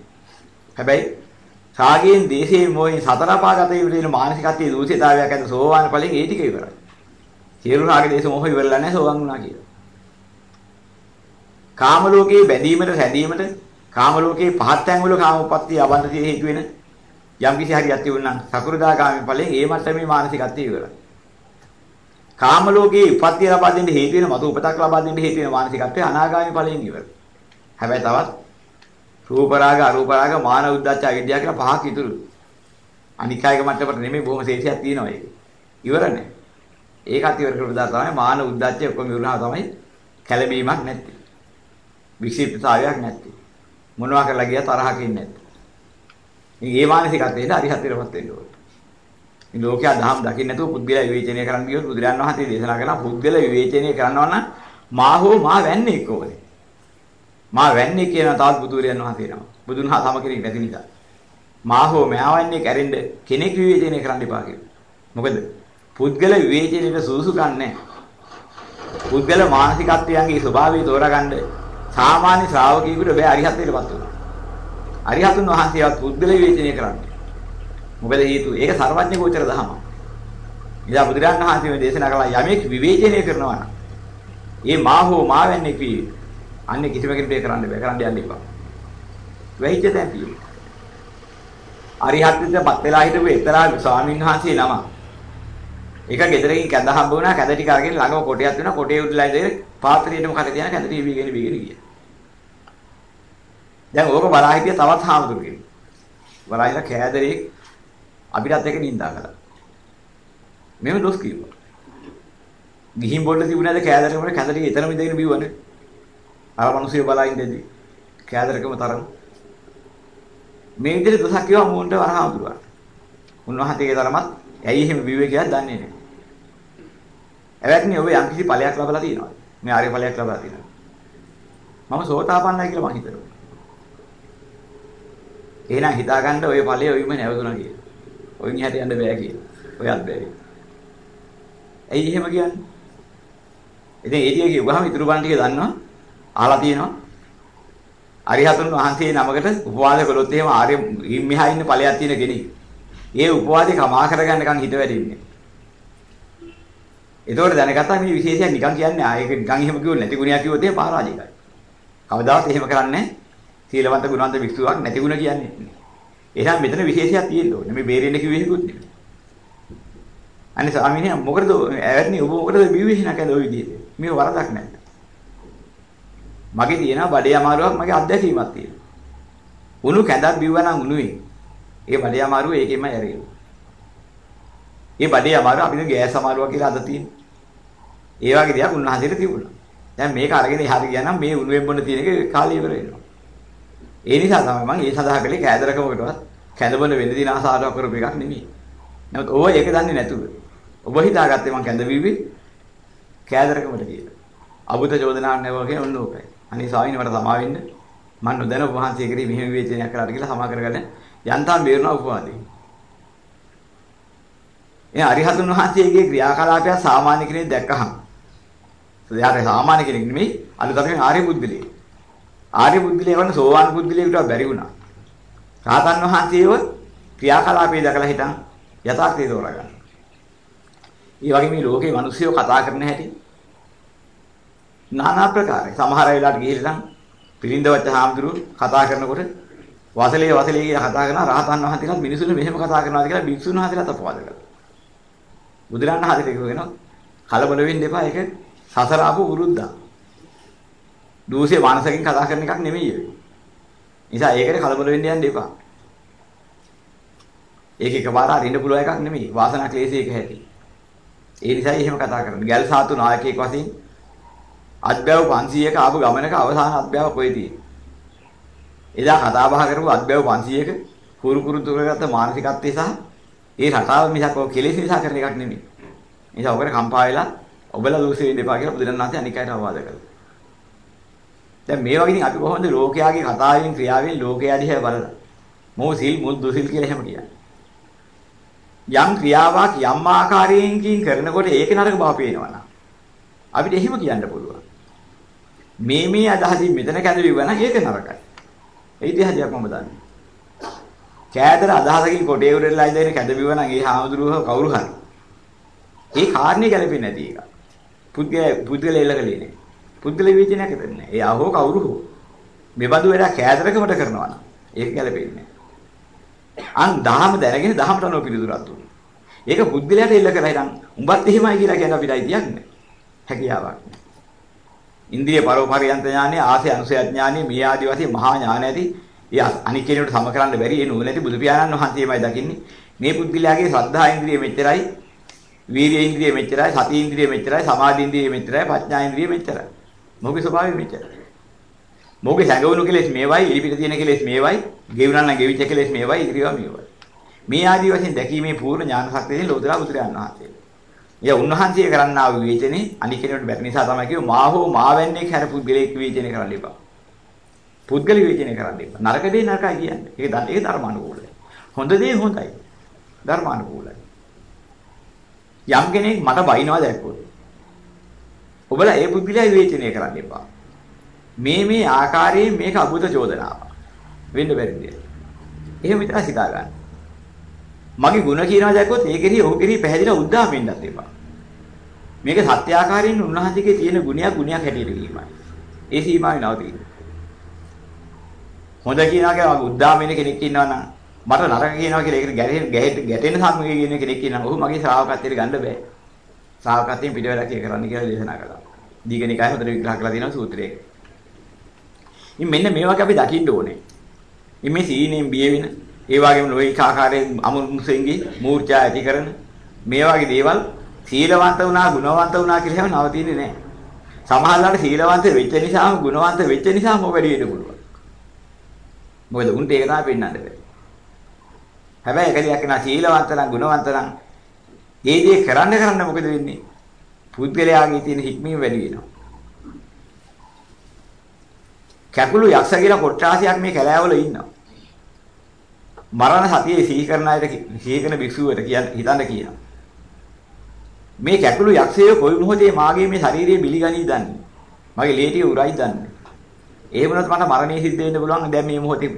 හැබැයි රාගයෙන්, දේශයෙන්, මොහෙන් සතර පාගත වීමේ මානසිකත්වයේ දූෂිතාවයක් ඇති සෝවාන් ඵලයෙන් ඒ ටික ඉවරයි. සියලු රාග, දේශ, මොහ ඉවරලා නැහැ සෝවාන් වුණා කියලා. කාම ලෝකයේ බැඳීමට, සැදීමට, කාම ලෝකයේ පහත් තැන් වල කාම උප්පත්තිය අවබන්ධතිය හේතු වෙන යම් කිසි හරියක් තිබුණා නම් සකුරුදාගාමී ඵලයෙන් ඒ මට්ටමේ මානසිකත්වය ඉවරයි. කාම ලෝකයේ උප්පත්තිය ලබා දෙන්න හේතු වෙන මතු උපතක් ලබා දෙන්න හේතු වෙන මානසිකත්වය අනාගාමී ඵලයෙන් ඉවරයි. හැබැයි තවත් රූප රාග අරූප රාග මාන උද්දච්ච අවිද්‍යාව කියලා පහක් ඉතුරු. අනික් අයගේ මට්ටමට නෙමෙයි බොහොම ශේෂයක් තියෙනවා ඒක. ඉවර නැහැ. ඒකත් ඉවර කරලා තමයි මාන උද්දච්ච ඔක්කොම ඉවරනවා තමයි කැළඹීමක් නැත්තේ. වික්ෂිප්තතාවයක් නැත්තේ. මොනවා කරලා ගියා තරහකින් නැත්තේ. ඉතින් ඒ මානසිකත්වයට අරිහත්ත්වයටපත් වෙන්න ඕනේ. මේ ලෝකයා දහම් දකින්න නැතුව පුද්ගලයා විවේචනය කරන්න ගියොත් බුදුරයන් වහන්සේ දේශනා කරන පුද්ගල විවේචනය කරනවා නම් මා හෝ මා වැන්නේ කොහොමද? මා වැන්නේ කියන තවත් බුදුරයන් වහන්සේ නම. බුදුන් හා සම කෙනෙක් නැති නිසා. මා හෝ මෑවන්නේ කැරෙන්න කෙනෙක් විවේචනය කරන්න එපා කියලා. මොකද පුද්ගල විවේචනයේ සුසු ගන්නෑ. පුද්ගල මානසිකත්වයන්ගේ ස්වභාවය තෝරගන්න සාමාන්‍ය ශ්‍රාවකයෙකුට බෑ අරිහත්ත්වයටපත් වෙන්න. අරිහතුන් වහන්සේවත් පුද්ගල විවේචනය කරන්නේ. මොකද හේතුව ඒක සර්වඥ ගෝචර දහම. ඉතින් බුදුරජාණන් වහන්සේ මේ දේශනා කළා යමෙක් විවේචනය කරනවා නම් ඒ මා හෝ මා වෙන්නේ කී අන්නේ කිසිම කෙනෙකුට කරන්න බෑ කරන්න යන්න එපා. වෙයිච්ච දැන් තියෙන්නේ. අරිහත්ත්වයටපත් වෙලා හිටපු එක්තරා ස්වාමීන් වහන්සේ නම. ඒක ගෙදරකින් කැඳ හම්බ වුණා කැඳ ටික අරගෙන ළඟම කොටයක් වෙනවා කොටේ උඩලා ඉඳලා පාත්‍රයේම කට තියන කැඳ ටික බීගෙන බීගෙන ගියා. දැන් ඕක බලා හිටිය තවත් හාමුදුරු කෙනෙක්. බලාහිලා කෑදරේ අපිටත් එක නින්දා කළා. මෙහෙම දොස් කිව්වා. ගිහින් බොන්න තිබුණාද කෑදරේ මොන කැඳ ටික එතරම් ඉඳගෙන බිව්වනේ. අර මිනිස්සු බලා ඉඳදී කෑදරකම තරම්. මේ විදිහට දසක් කියවා මූන්ට වරහාමුදුරුවා. උන්වහන්සේගේ තරමත් ඇයි එහෙම බිව්වේ කියලා දන්නේ නැහැ. එවැත්නි ඔබ යම් කිසි ඵලයක් ලබලා තියෙනවා. මේ ආර්ය ඵලයක් ලබලා තියෙනවා. මම සෝතාපන්නයි කියලා මං හිතනවා. එහෙනම් හිතාගන්න ඔය ඵලය ඔයිම නැවතුණා කියලා. ඔයින් එහාට යන්න බෑ කියලා. ඔයත් බැරි. ඇයි එහෙම කියන්නේ? ඉතින් ඒ ටික කිව්වහම ඉතුරු බණ ටික දන්නවා. අහලා තියෙනවා. අරිහතුන් වහන්සේ නමකට උපවාද කළොත් එහෙම ආර්ය මෙහා ඉන්න ඵලයක් තියෙන කෙනෙක්. ඒ උපවාදේ කමා කරගන්නකන් හිත වැඩින්නේ. ඒතකොට දැනගත්තා මේ විශේෂයක් නිකන් කියන්නේ ආ ඒක නිකන් එහෙම කිව්වොත් නැති ගුණයක් කිව්වොත් එහෙම පරාජිකයි. කවදාවත් එහෙම කරන්නේ සීලවන්ත ගුණවන්ත වික්ෂුවක් නැති ගුණ කියන්නේ නැහැ. එහෙනම් මෙතන විශේෂයක් තියෙන්න ඕනේ. මේ බේරෙන්න කිව්වේ හේකුත් නෙමෙයි. අනේ ස්වාමීනි මොකටද ඇවැත්නි ඔබ මොකටද බිව්වේ එහෙනම් කැද ඔය විදිහට? මේ වරදක් නැහැ. මගේ තියෙනවා බඩේ අමාරුවක් මගේ අත්දැකීමක් තියෙනවා. උණු කැඳක් බිව්වා නම් උණුවේ. ඒ බඩේ අමාරුව ඒකෙන්ම ඇරෙනවා. ඒ බඩේ අමාරුව අපිට ගෑස් අමාරුවක් කියලා අද තියෙනවා. ඒ වගේ දෙයක් උන්වහන්සේට තිබුණා. දැන් මේක අරගෙන එහාට ගියා නම් මේ උණුවෙන් බොන්න තියෙන එක කාලය ඉවර වෙනවා. ඒ නිසා තමයි මම ඒ සඳහා කළේ කෑදරකමකටවත් කැඳවන වෙන දින ආසාරයක් කරපු එකක් නෙමෙයි. නමුත් ඕව ඒක දන්නේ නැතුව. ඔබ හිතාගත්තේ මං කැඳවිවි කෑදරකමට කියලා. අබුත චෝදනාවක් නැවව කියන ඔන්න ඕකයි. අනේ ස්වාමීන් මට සමා වෙන්න. මම නොදැන ඔබ වහන්සේ කෙරෙහි මෙහෙම විවේචනයක් කරාට කියලා සමා කරගන්න යන්තම් බේරුණා උපවාදී. එයා අරිහතුන් වහන්සේගේ ක්‍රියාකලාපය සාමාන්‍ය කෙනෙක් දැක්කහම එයාට සාමාන්‍ය කෙනෙක් නෙමෙයි අලුත් අපි ආර්ය බුද්ධිලේ. ආර්ය බුද්ධිලේ වන්න සෝවාන් බුද්ධිලේට බැරි වුණා. රාතන් වහන්සේව ක්‍රියාකලාපේ දැකලා හිටන් යථාර්ථය තෝරගන්න. ඒ වගේ මේ ලෝකේ මිනිස්සුયો කතා කරන හැටි নানা ප්‍රකාරයි. සමහර වෙලාවට ගිහිල්ලා පිරින්දවච්ච හාමුදුරුවෝ කතා කරනකොට වසලේ වසලේ කියලා කතා කරන රහතන් වහන්සේලා මිනිසුන්ට මෙහෙම කතා කරනවා කියලා භික්ෂුන් වහන්සේලා තපවාද කළා. බුදුරණන් හදිරේ කියනවා කලබල වෙන්න එපා ඒක සසර ආපු වෘද්ධා. දූෂේ මානසකින් කතා කරන එකක් නෙමෙයි ඒක. නිසා ඒකට කලබල වෙන්න යන්න එපා. ඒක එකපාර අරින්න පුළුවන් එකක් නෙමෙයි. වාසනා ක්ලේශයක හැටි. ඒ නිසා එහෙම කතා කරන්නේ. ගල් සාතු නායකයෙක් වශයෙන් අත්බැව 500ක ආපු ගමනක අවසාන අත්බැව කොයි තියෙන්නේ? එදා කතා බහ කරපු අත්බැව 500ක කුරු කුරු තුරගත්ත මානසිකත්වයේ සහ ඒ රටාව මිසක් ඔය කෙලෙස් නිසා කරන එකක් නෙමෙයි. නිසා ඔකට කම්පා වෙලා ඔබලා දෝෂෙ වෙන්න එපා කියලා බුදුරණාහි අනික් අයට අවවාද කළා. දැන් මේ වගේ ඉතින් අපි කොහොමද ලෝකයාගේ කතාවෙන් ක්‍රියාවෙන් ලෝකයා දිහා බලලා මොහො සිල් මුල් දුසිල් කියලා එහෙම කියන්නේ. යම් ක්‍රියාවක් යම් ආකාරයකින් කරනකොට ඒක නරක බව පේනවනම් අපිට එහෙම කියන්න පුළුවන්. මේ මේ අදහසින් මෙතන කැඳවිවා නම් ඒක නරකයි. ඒ ඉතිහාසයක් මම දන්නේ. කෑදර අදහසකින් කොටේ උරෙල්ලා ඉඳගෙන කැඳවිවා නම් ඒ හාමුදුරුවෝ කවුරු හරි. ඒ කාරණේ ගැලපෙන්නේ නැති එක. පුද්ගල පුද්ගල එල්ලකලේ නේ. පුද්ගල විචනයක් කරන්නේ. ඒ අහෝ කවුරු හෝ. මෙබඳු වෙලා කෑදරකමට කරනවා නම් ඒක ගැලපෙන්නේ නැහැ. අන් දහම දැනගෙන දහමට අනුව පිළිතුරක් දුන්නා. ඒක පුද්ගලයාට එල්ල කරලා ඉතින් උඹත් එහෙමයි කියලා කියන අපිට අයිතියක් නැහැ. හැකියාවක් නැහැ. ඉන්ද්‍රිය පරෝපරියන්ත ඥානෙ ආසය අනුසය ඥානෙ මේ ආදි වශයෙන් මහා ඥාන ඇති ඒ අනික් කෙනෙකුට සම කරන්න බැරි ඒ නුවණැති බුදු පියාණන් වහන්සේමයි දකින්නේ මේ පුද්ගලයාගේ ශ්‍රද්ධා ඉන්ද්‍රිය මෙච්චරයි වීර්ය ඉන්ද්‍රිය මෙච්චරයි සති ඉන්ද්‍රිය මෙච්චරයි සමාධි ඉන්ද්‍රිය මෙච්චරයි ප්‍රඥා ඉන්ද්‍රිය මෙච්චරයි මොහුගේ ස්වභාවය මෙච්චරයි මොහුගේ සැඟවුණු කෙලෙස් මේවයි ඉලිපිට තියෙන කෙලෙස් මේවයි ගෙවුණා නම් ගෙවිච්ච කෙලෙස් මේවයි ඉදිරියවා මේවයි මේ ආදි වශයෙන් දැකීමේ පූර්ණ ඥාන ශක්තියෙන් ලෝතර බුදුරයන් වහන්සේ එයා උන්වහන්සේ කරන්නා වූ විවේචනේ අනික් කෙනෙකුට බැරි නිසා තමයි කිව්වේ මා හෝ මා වෙන්නේ හැර පුද්ගලයෙක් විවේචනය කරන්න එපා. පුද්ගල විවේචනය කරන්න එපා. නරක දේ නරකයි කියන්නේ. ඒක ඒක ධර්මානුකූලයි. හොඳ දේ හොඳයි. ධර්මානුකූලයි. යම් කෙනෙක් මට බයිනවා දැක්කොත් ඔබලා ඒ පුද්ගලයා විවේචනය කරන්න එපා. මේ මේ ආකාරයෙන් මේක අබුත චෝදනාවක්. වෙන්න බැරි දෙයක්. එහෙම විතරයි හිතා ගන්න. මගේ ಗುಣ කියනවා දැක්කොත් ඒකෙහි ඔහු කෙරෙහි පැහැදිලිව උද්දාම වෙන්නත් එපා. මේක සත්‍ය ආකාරයෙන් උන්වහන්සේගේ තියෙන ගුණයක් ගුණයක් හැටියට කියීමයි. ඒ සීමාවේ නවතින. හොඳ කියනවා කියලා උද්දාම වෙන කෙනෙක් ඉන්නවා නම් මට නරක කියනවා කියලා ඒකට ගැටෙන ගැහෙට ගැටෙන සම්මුඛයේ කියන කෙනෙක් ඉන්නවා. ඔහු මගේ ශ්‍රාවකත්වයට ගන්න බෑ. ශ්‍රාවකත්වයෙන් පිටවෙලා කිය කරන්න කියලා දේශනා කළා. දීගනිකාය හොඳට විග්‍රහ කරලා තියෙනවා සූත්‍රයේ. ඉතින් මෙන්න මේ වගේ අපි දකින්න ඕනේ. ඉතින් මේ සීනෙන් බිය වෙන ඒ වගේම ලෝහික ආකාරයෙන් අමුමුසෙන්ගේ මූර්ඡා ඇති කරන මේ වගේ දේවල් සීලවන්ත වුණා ගුණවන්ත වුණා කියලා හැම නවතින්නේ නැහැ. සමහරවිට සීලවන්ත වෙච්ච නිසාම ගුණවන්ත වෙච්ච නිසාම ඔය වැඩි වෙන්න පුළුවන්. මොකද උන්ට ඒක තමයි පෙන්වන්න බැහැ. හැබැයි එක දෙයක් නා සීලවන්ත නම් ගුණවන්ත නම් ඒ දේ කරන්න කරන්න මොකද වෙන්නේ? පුද්ගලයාගේ තියෙන හික්මීම වැඩි වෙනවා. කැකුළු යක්ෂ කියලා කොට්ටාසියක් මේ කැලෑවල ඉන්නවා. මරණ සතියේ සිහි කරන අයට සිහි කරන භික්ෂුවට කියන්න හිතන්න කියනවා. මේ කැකුළු යක්ෂය කොයි මොහොතේ මාගේ මේ ශාරීරිය බිලිගනී දන්නේ. මගේ ලේටිය උරයි දන්නේ. ඒ වුණත් මට මරණය සිද්ධ වෙන්න පුළුවන් දැන් මේ මොහොතේ.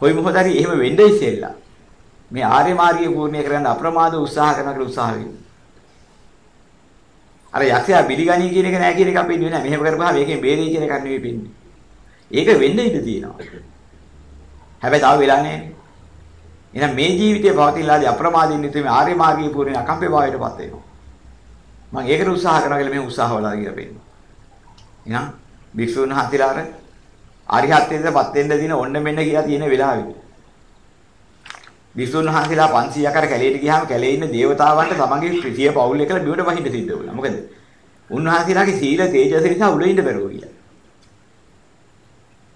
කොයි මොහොත හරි එහෙම වෙන්න ඉස්සෙල්ලා මේ ආර්ය මාර්ගය පූර්ණය කරගන්න අප්‍රමාද උත්සාහ කරන කියලා උත්සාහ වෙන්න. අර යක්ෂයා බිලිගනී කියන එක නෑ කියන එක අපි ඉන්නේ නෑ. මෙහෙම කරපුවාම මේකෙන් බේරෙයි කියන එකක් නෙවෙයි පින්නේ. ඒක වෙන්න ඉඩ තියෙනවා. හැබැයි තාම වෙලා නෑනේ. එහෙනම් මේ ජීවිතයේ පවතිනලාදී අප්‍රමාදින් නිතම ආර්ය මාර්ගයේ පූර්ණ අකම්පේ භාවයටපත් වෙනවා. මම ඒකට උත්සාහ කරනවා කියලා මේ උත්සාහවලා කියලා පෙන්නනවා. එහෙනම් භික්ෂුන් වහන්සේලා අර අරිහත්ත්වයටපත් වෙන්න දින ඔන්න මෙන්න කියලා තියෙන වෙලාවෙදී. භික්ෂුන් වහන්සේලා 500ක් අර කැලේට ගියාම කැලේ ඉන්න දේවතාවන්ට තමන්ගේ ප්‍රිය පවුල් එකල බිමට වහින්න සිද්ධ වුණා. මොකද? උන්වහන්සේලාගේ සීල තේජස නිසා උඩ ඉන්න බැරුව ගියා.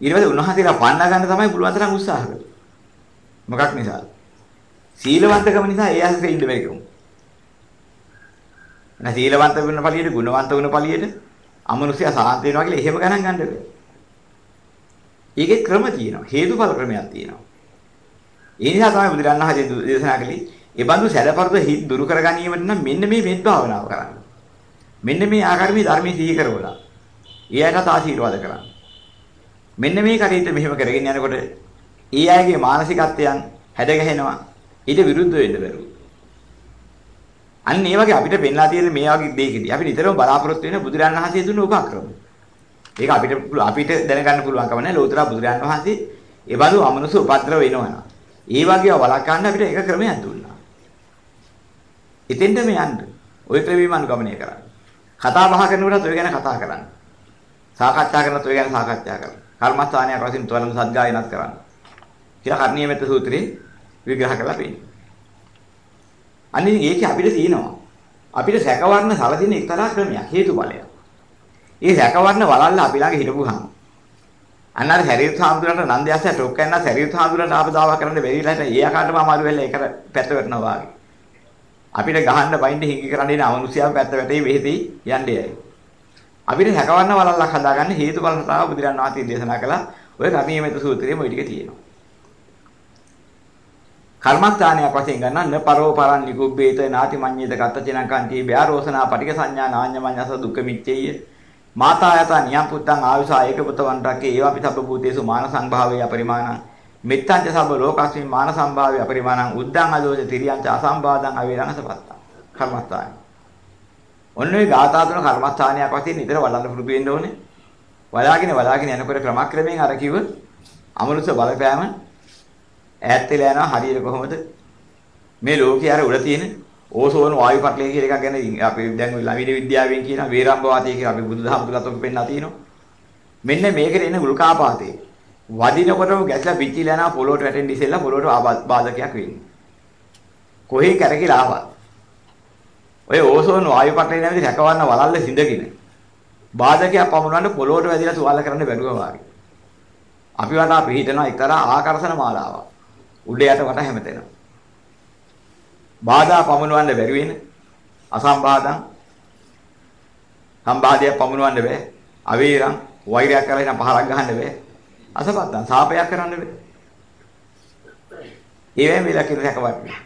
ඊට පස්සේ උන්වහන්සේලා පන්න ගන්න තමයි පුළුවන් තරම් උත්සාහ කළේ. මොකක් නිසාද? සීලවන්තකම නිසා ඒ අහසේ ඉන්න බැරි කම. නැ සීලවන්ත වෙන පළියට ගුණවන්ත වෙන පළියට අමනුෂ්‍ය සාන්ත වෙනවා කියලා එහෙම ගණන් ගන්න බෑ. ඒකේ ක්‍රම තියෙනවා. හේතුඵල ක්‍රමයක් තියෙනවා. ඒ නිසා තමයි බුදුරණන් වහන්සේ දේශනා කළේ ඒ බඳු සැඩපරද හිත් දුරු කර ගැනීමට නම් මෙන්න මේ මෙත් භාවනාව කරන්න. මෙන්න මේ ආකාරමේ ධර්මයේ සිහි කරවලා. ඊයකට ආශිර්වාද කරන්න. මෙන්න මේ කටයුතු මෙහෙම කරගෙන යනකොට ඒ අයගේ මානසිකත්වයන් හැදගැහෙනවා. ඊට විරුද්ධ වෙන්න බැරුව. අන්න ඒ වගේ අපිට පෙන්ලා තියෙන මේ වගේ දෙයකදී අපි නිතරම බලාපොරොත්තු වෙන බුදුරණන් වහන්සේ දුන්න උපක්‍රම. ඒක අපිට අපිට දැනගන්න පුළුවන්කම නැහැ ලෝතර බුදුරණන් වහන්සේ ඒ බඳු අමනුෂ්‍ය උපද්‍රව වෙනවා. ඒ වගේව වළක්වන්න අපිට එක ක්‍රමයක් දුන්නා. එතෙන්ට මේ යන්න. ওই ක්‍රමෙම අනුගමනය කරන්න. කතා බහ කරනකොටත් ඔය ගැන කතා කරන්න. සාකච්ඡා කරනත් ඔය ගැන සාකච්ඡා කරන්න. කර්මස්ථානයක් වශයෙන් තුවලම සද්ගායනත් කරන්න. කියලා කර්ණීය මෙත්ත සූත්‍රයේ විග්‍රහ කරලා පෙන්නනවා. අනිත් ඒකේ අපිට තියෙනවා. අපිට සැකවර්ණ සැලදින එක්තරා ක්‍රමයක් හේතුඵලයක්. ඒ සැකවර්ණ වලල්ල අපි ළඟ හිටපුවාම අන්න අර ශරීර සාමුදුරන්ට නන්දයාස ටොක් කරන ශරීර සාමුදුරන්ට ආපදාවක් කරන්න බැරිලාට ඒ ආකාරයටම අමාරු වෙලා ඒක පැත්ත වැටෙනවා වගේ. අපිට ගහන්න බයින්ද හිඟි කරන්න ඉන අමනුෂ්‍යයන් පැත්ත වැටේ වෙහෙදී යන්නේ අපිට හැකවන්න වලල්ලක් හදාගන්න හේතුඵල රටාව බුදුරන් වහන්සේ දේශනා කළා. ඔය කර්ණීයමෙත සූත්‍රයේම ওই ටික තියෙනවා. කර්මස්ථානයක් වශයෙන් ගන්න න පරෝ පරන් නිකුබ්බේත නාති මඤ්ඤේත කත්තචිනං කන්ති බ්‍යාරෝසනා පටික සංඥා නාඤ්ඤමඤ්ඤස දුක්ඛ මිච්ඡේය මාතායත නියම් පුත්තං ආයුසා ඒකපුතවන් රකේ ඒවාපි සබ්බ භූතේසු මාන සංභාවය අපරිමාණං මෙත්තංච සබ්බ ලෝකස්මින් මාන සංභාවය අපරිමාණං උද්දං අදෝච තිරියංච අසම්බාධං අවේරණසපත්තා කර්මස්ථාන ඔන්න ඔය ගාථා තුන කර්මස්ථානයක් වශයෙන් නිතර වඩන්න පුරුදු වෙන්න ඕනේ. වලාගෙන වලාගෙන යනකොට ක්‍රමක්‍රමයෙන් අර කිව්ව අමනුෂ්‍ය බලපෑම ඈත් වෙලා යනවා හරියට කොහොමද? මේ ලෝකේ අර උඩ තියෙන ඕසෝන වායු පටලය කියලා එකක් ගැන අපි දැන් ඔය ළමින විද්‍යාවෙන් කියන වේරම්භ වාතය කියලා අපි බුදුදහම තුලත් ඔක පෙන්නලා තිනවා. මෙන්න මේකට එන උල්කාපාතේ වදිනකොටම ගැස්ලා පිච්චිලා යනවා පොළොවට වැටෙන්න ඉස්සෙල්ලා පොළොවට බාධකයක් වෙන්නේ. කොහේ කැරකිලා ආවත් ඔය ඕසෝන වායු පටලය නැමැති රැකවන්න වලල්ල සිඳගෙන බාධකයක් පමුණවන්න පොළොවට වැදිලා තුවාල කරන්න බැලුවා වාගේ. අපි වටා පිහිටනවා එක්තරා ආකර්ෂණ මාලාවක්. උඩ යට වට හැමතැනම. බාධා පමුණවන්න බැරි වෙන අසම්බාධං සම්බාධයක් පමුණවන්න බෑ. අවේරං වෛරයක් කරලා ඉතින් පහරක් ගහන්න බෑ. අසපත්තං සාපයක් කරන්න බෑ. ඒවෙන් වෙලා කියන හැකවන්නේ.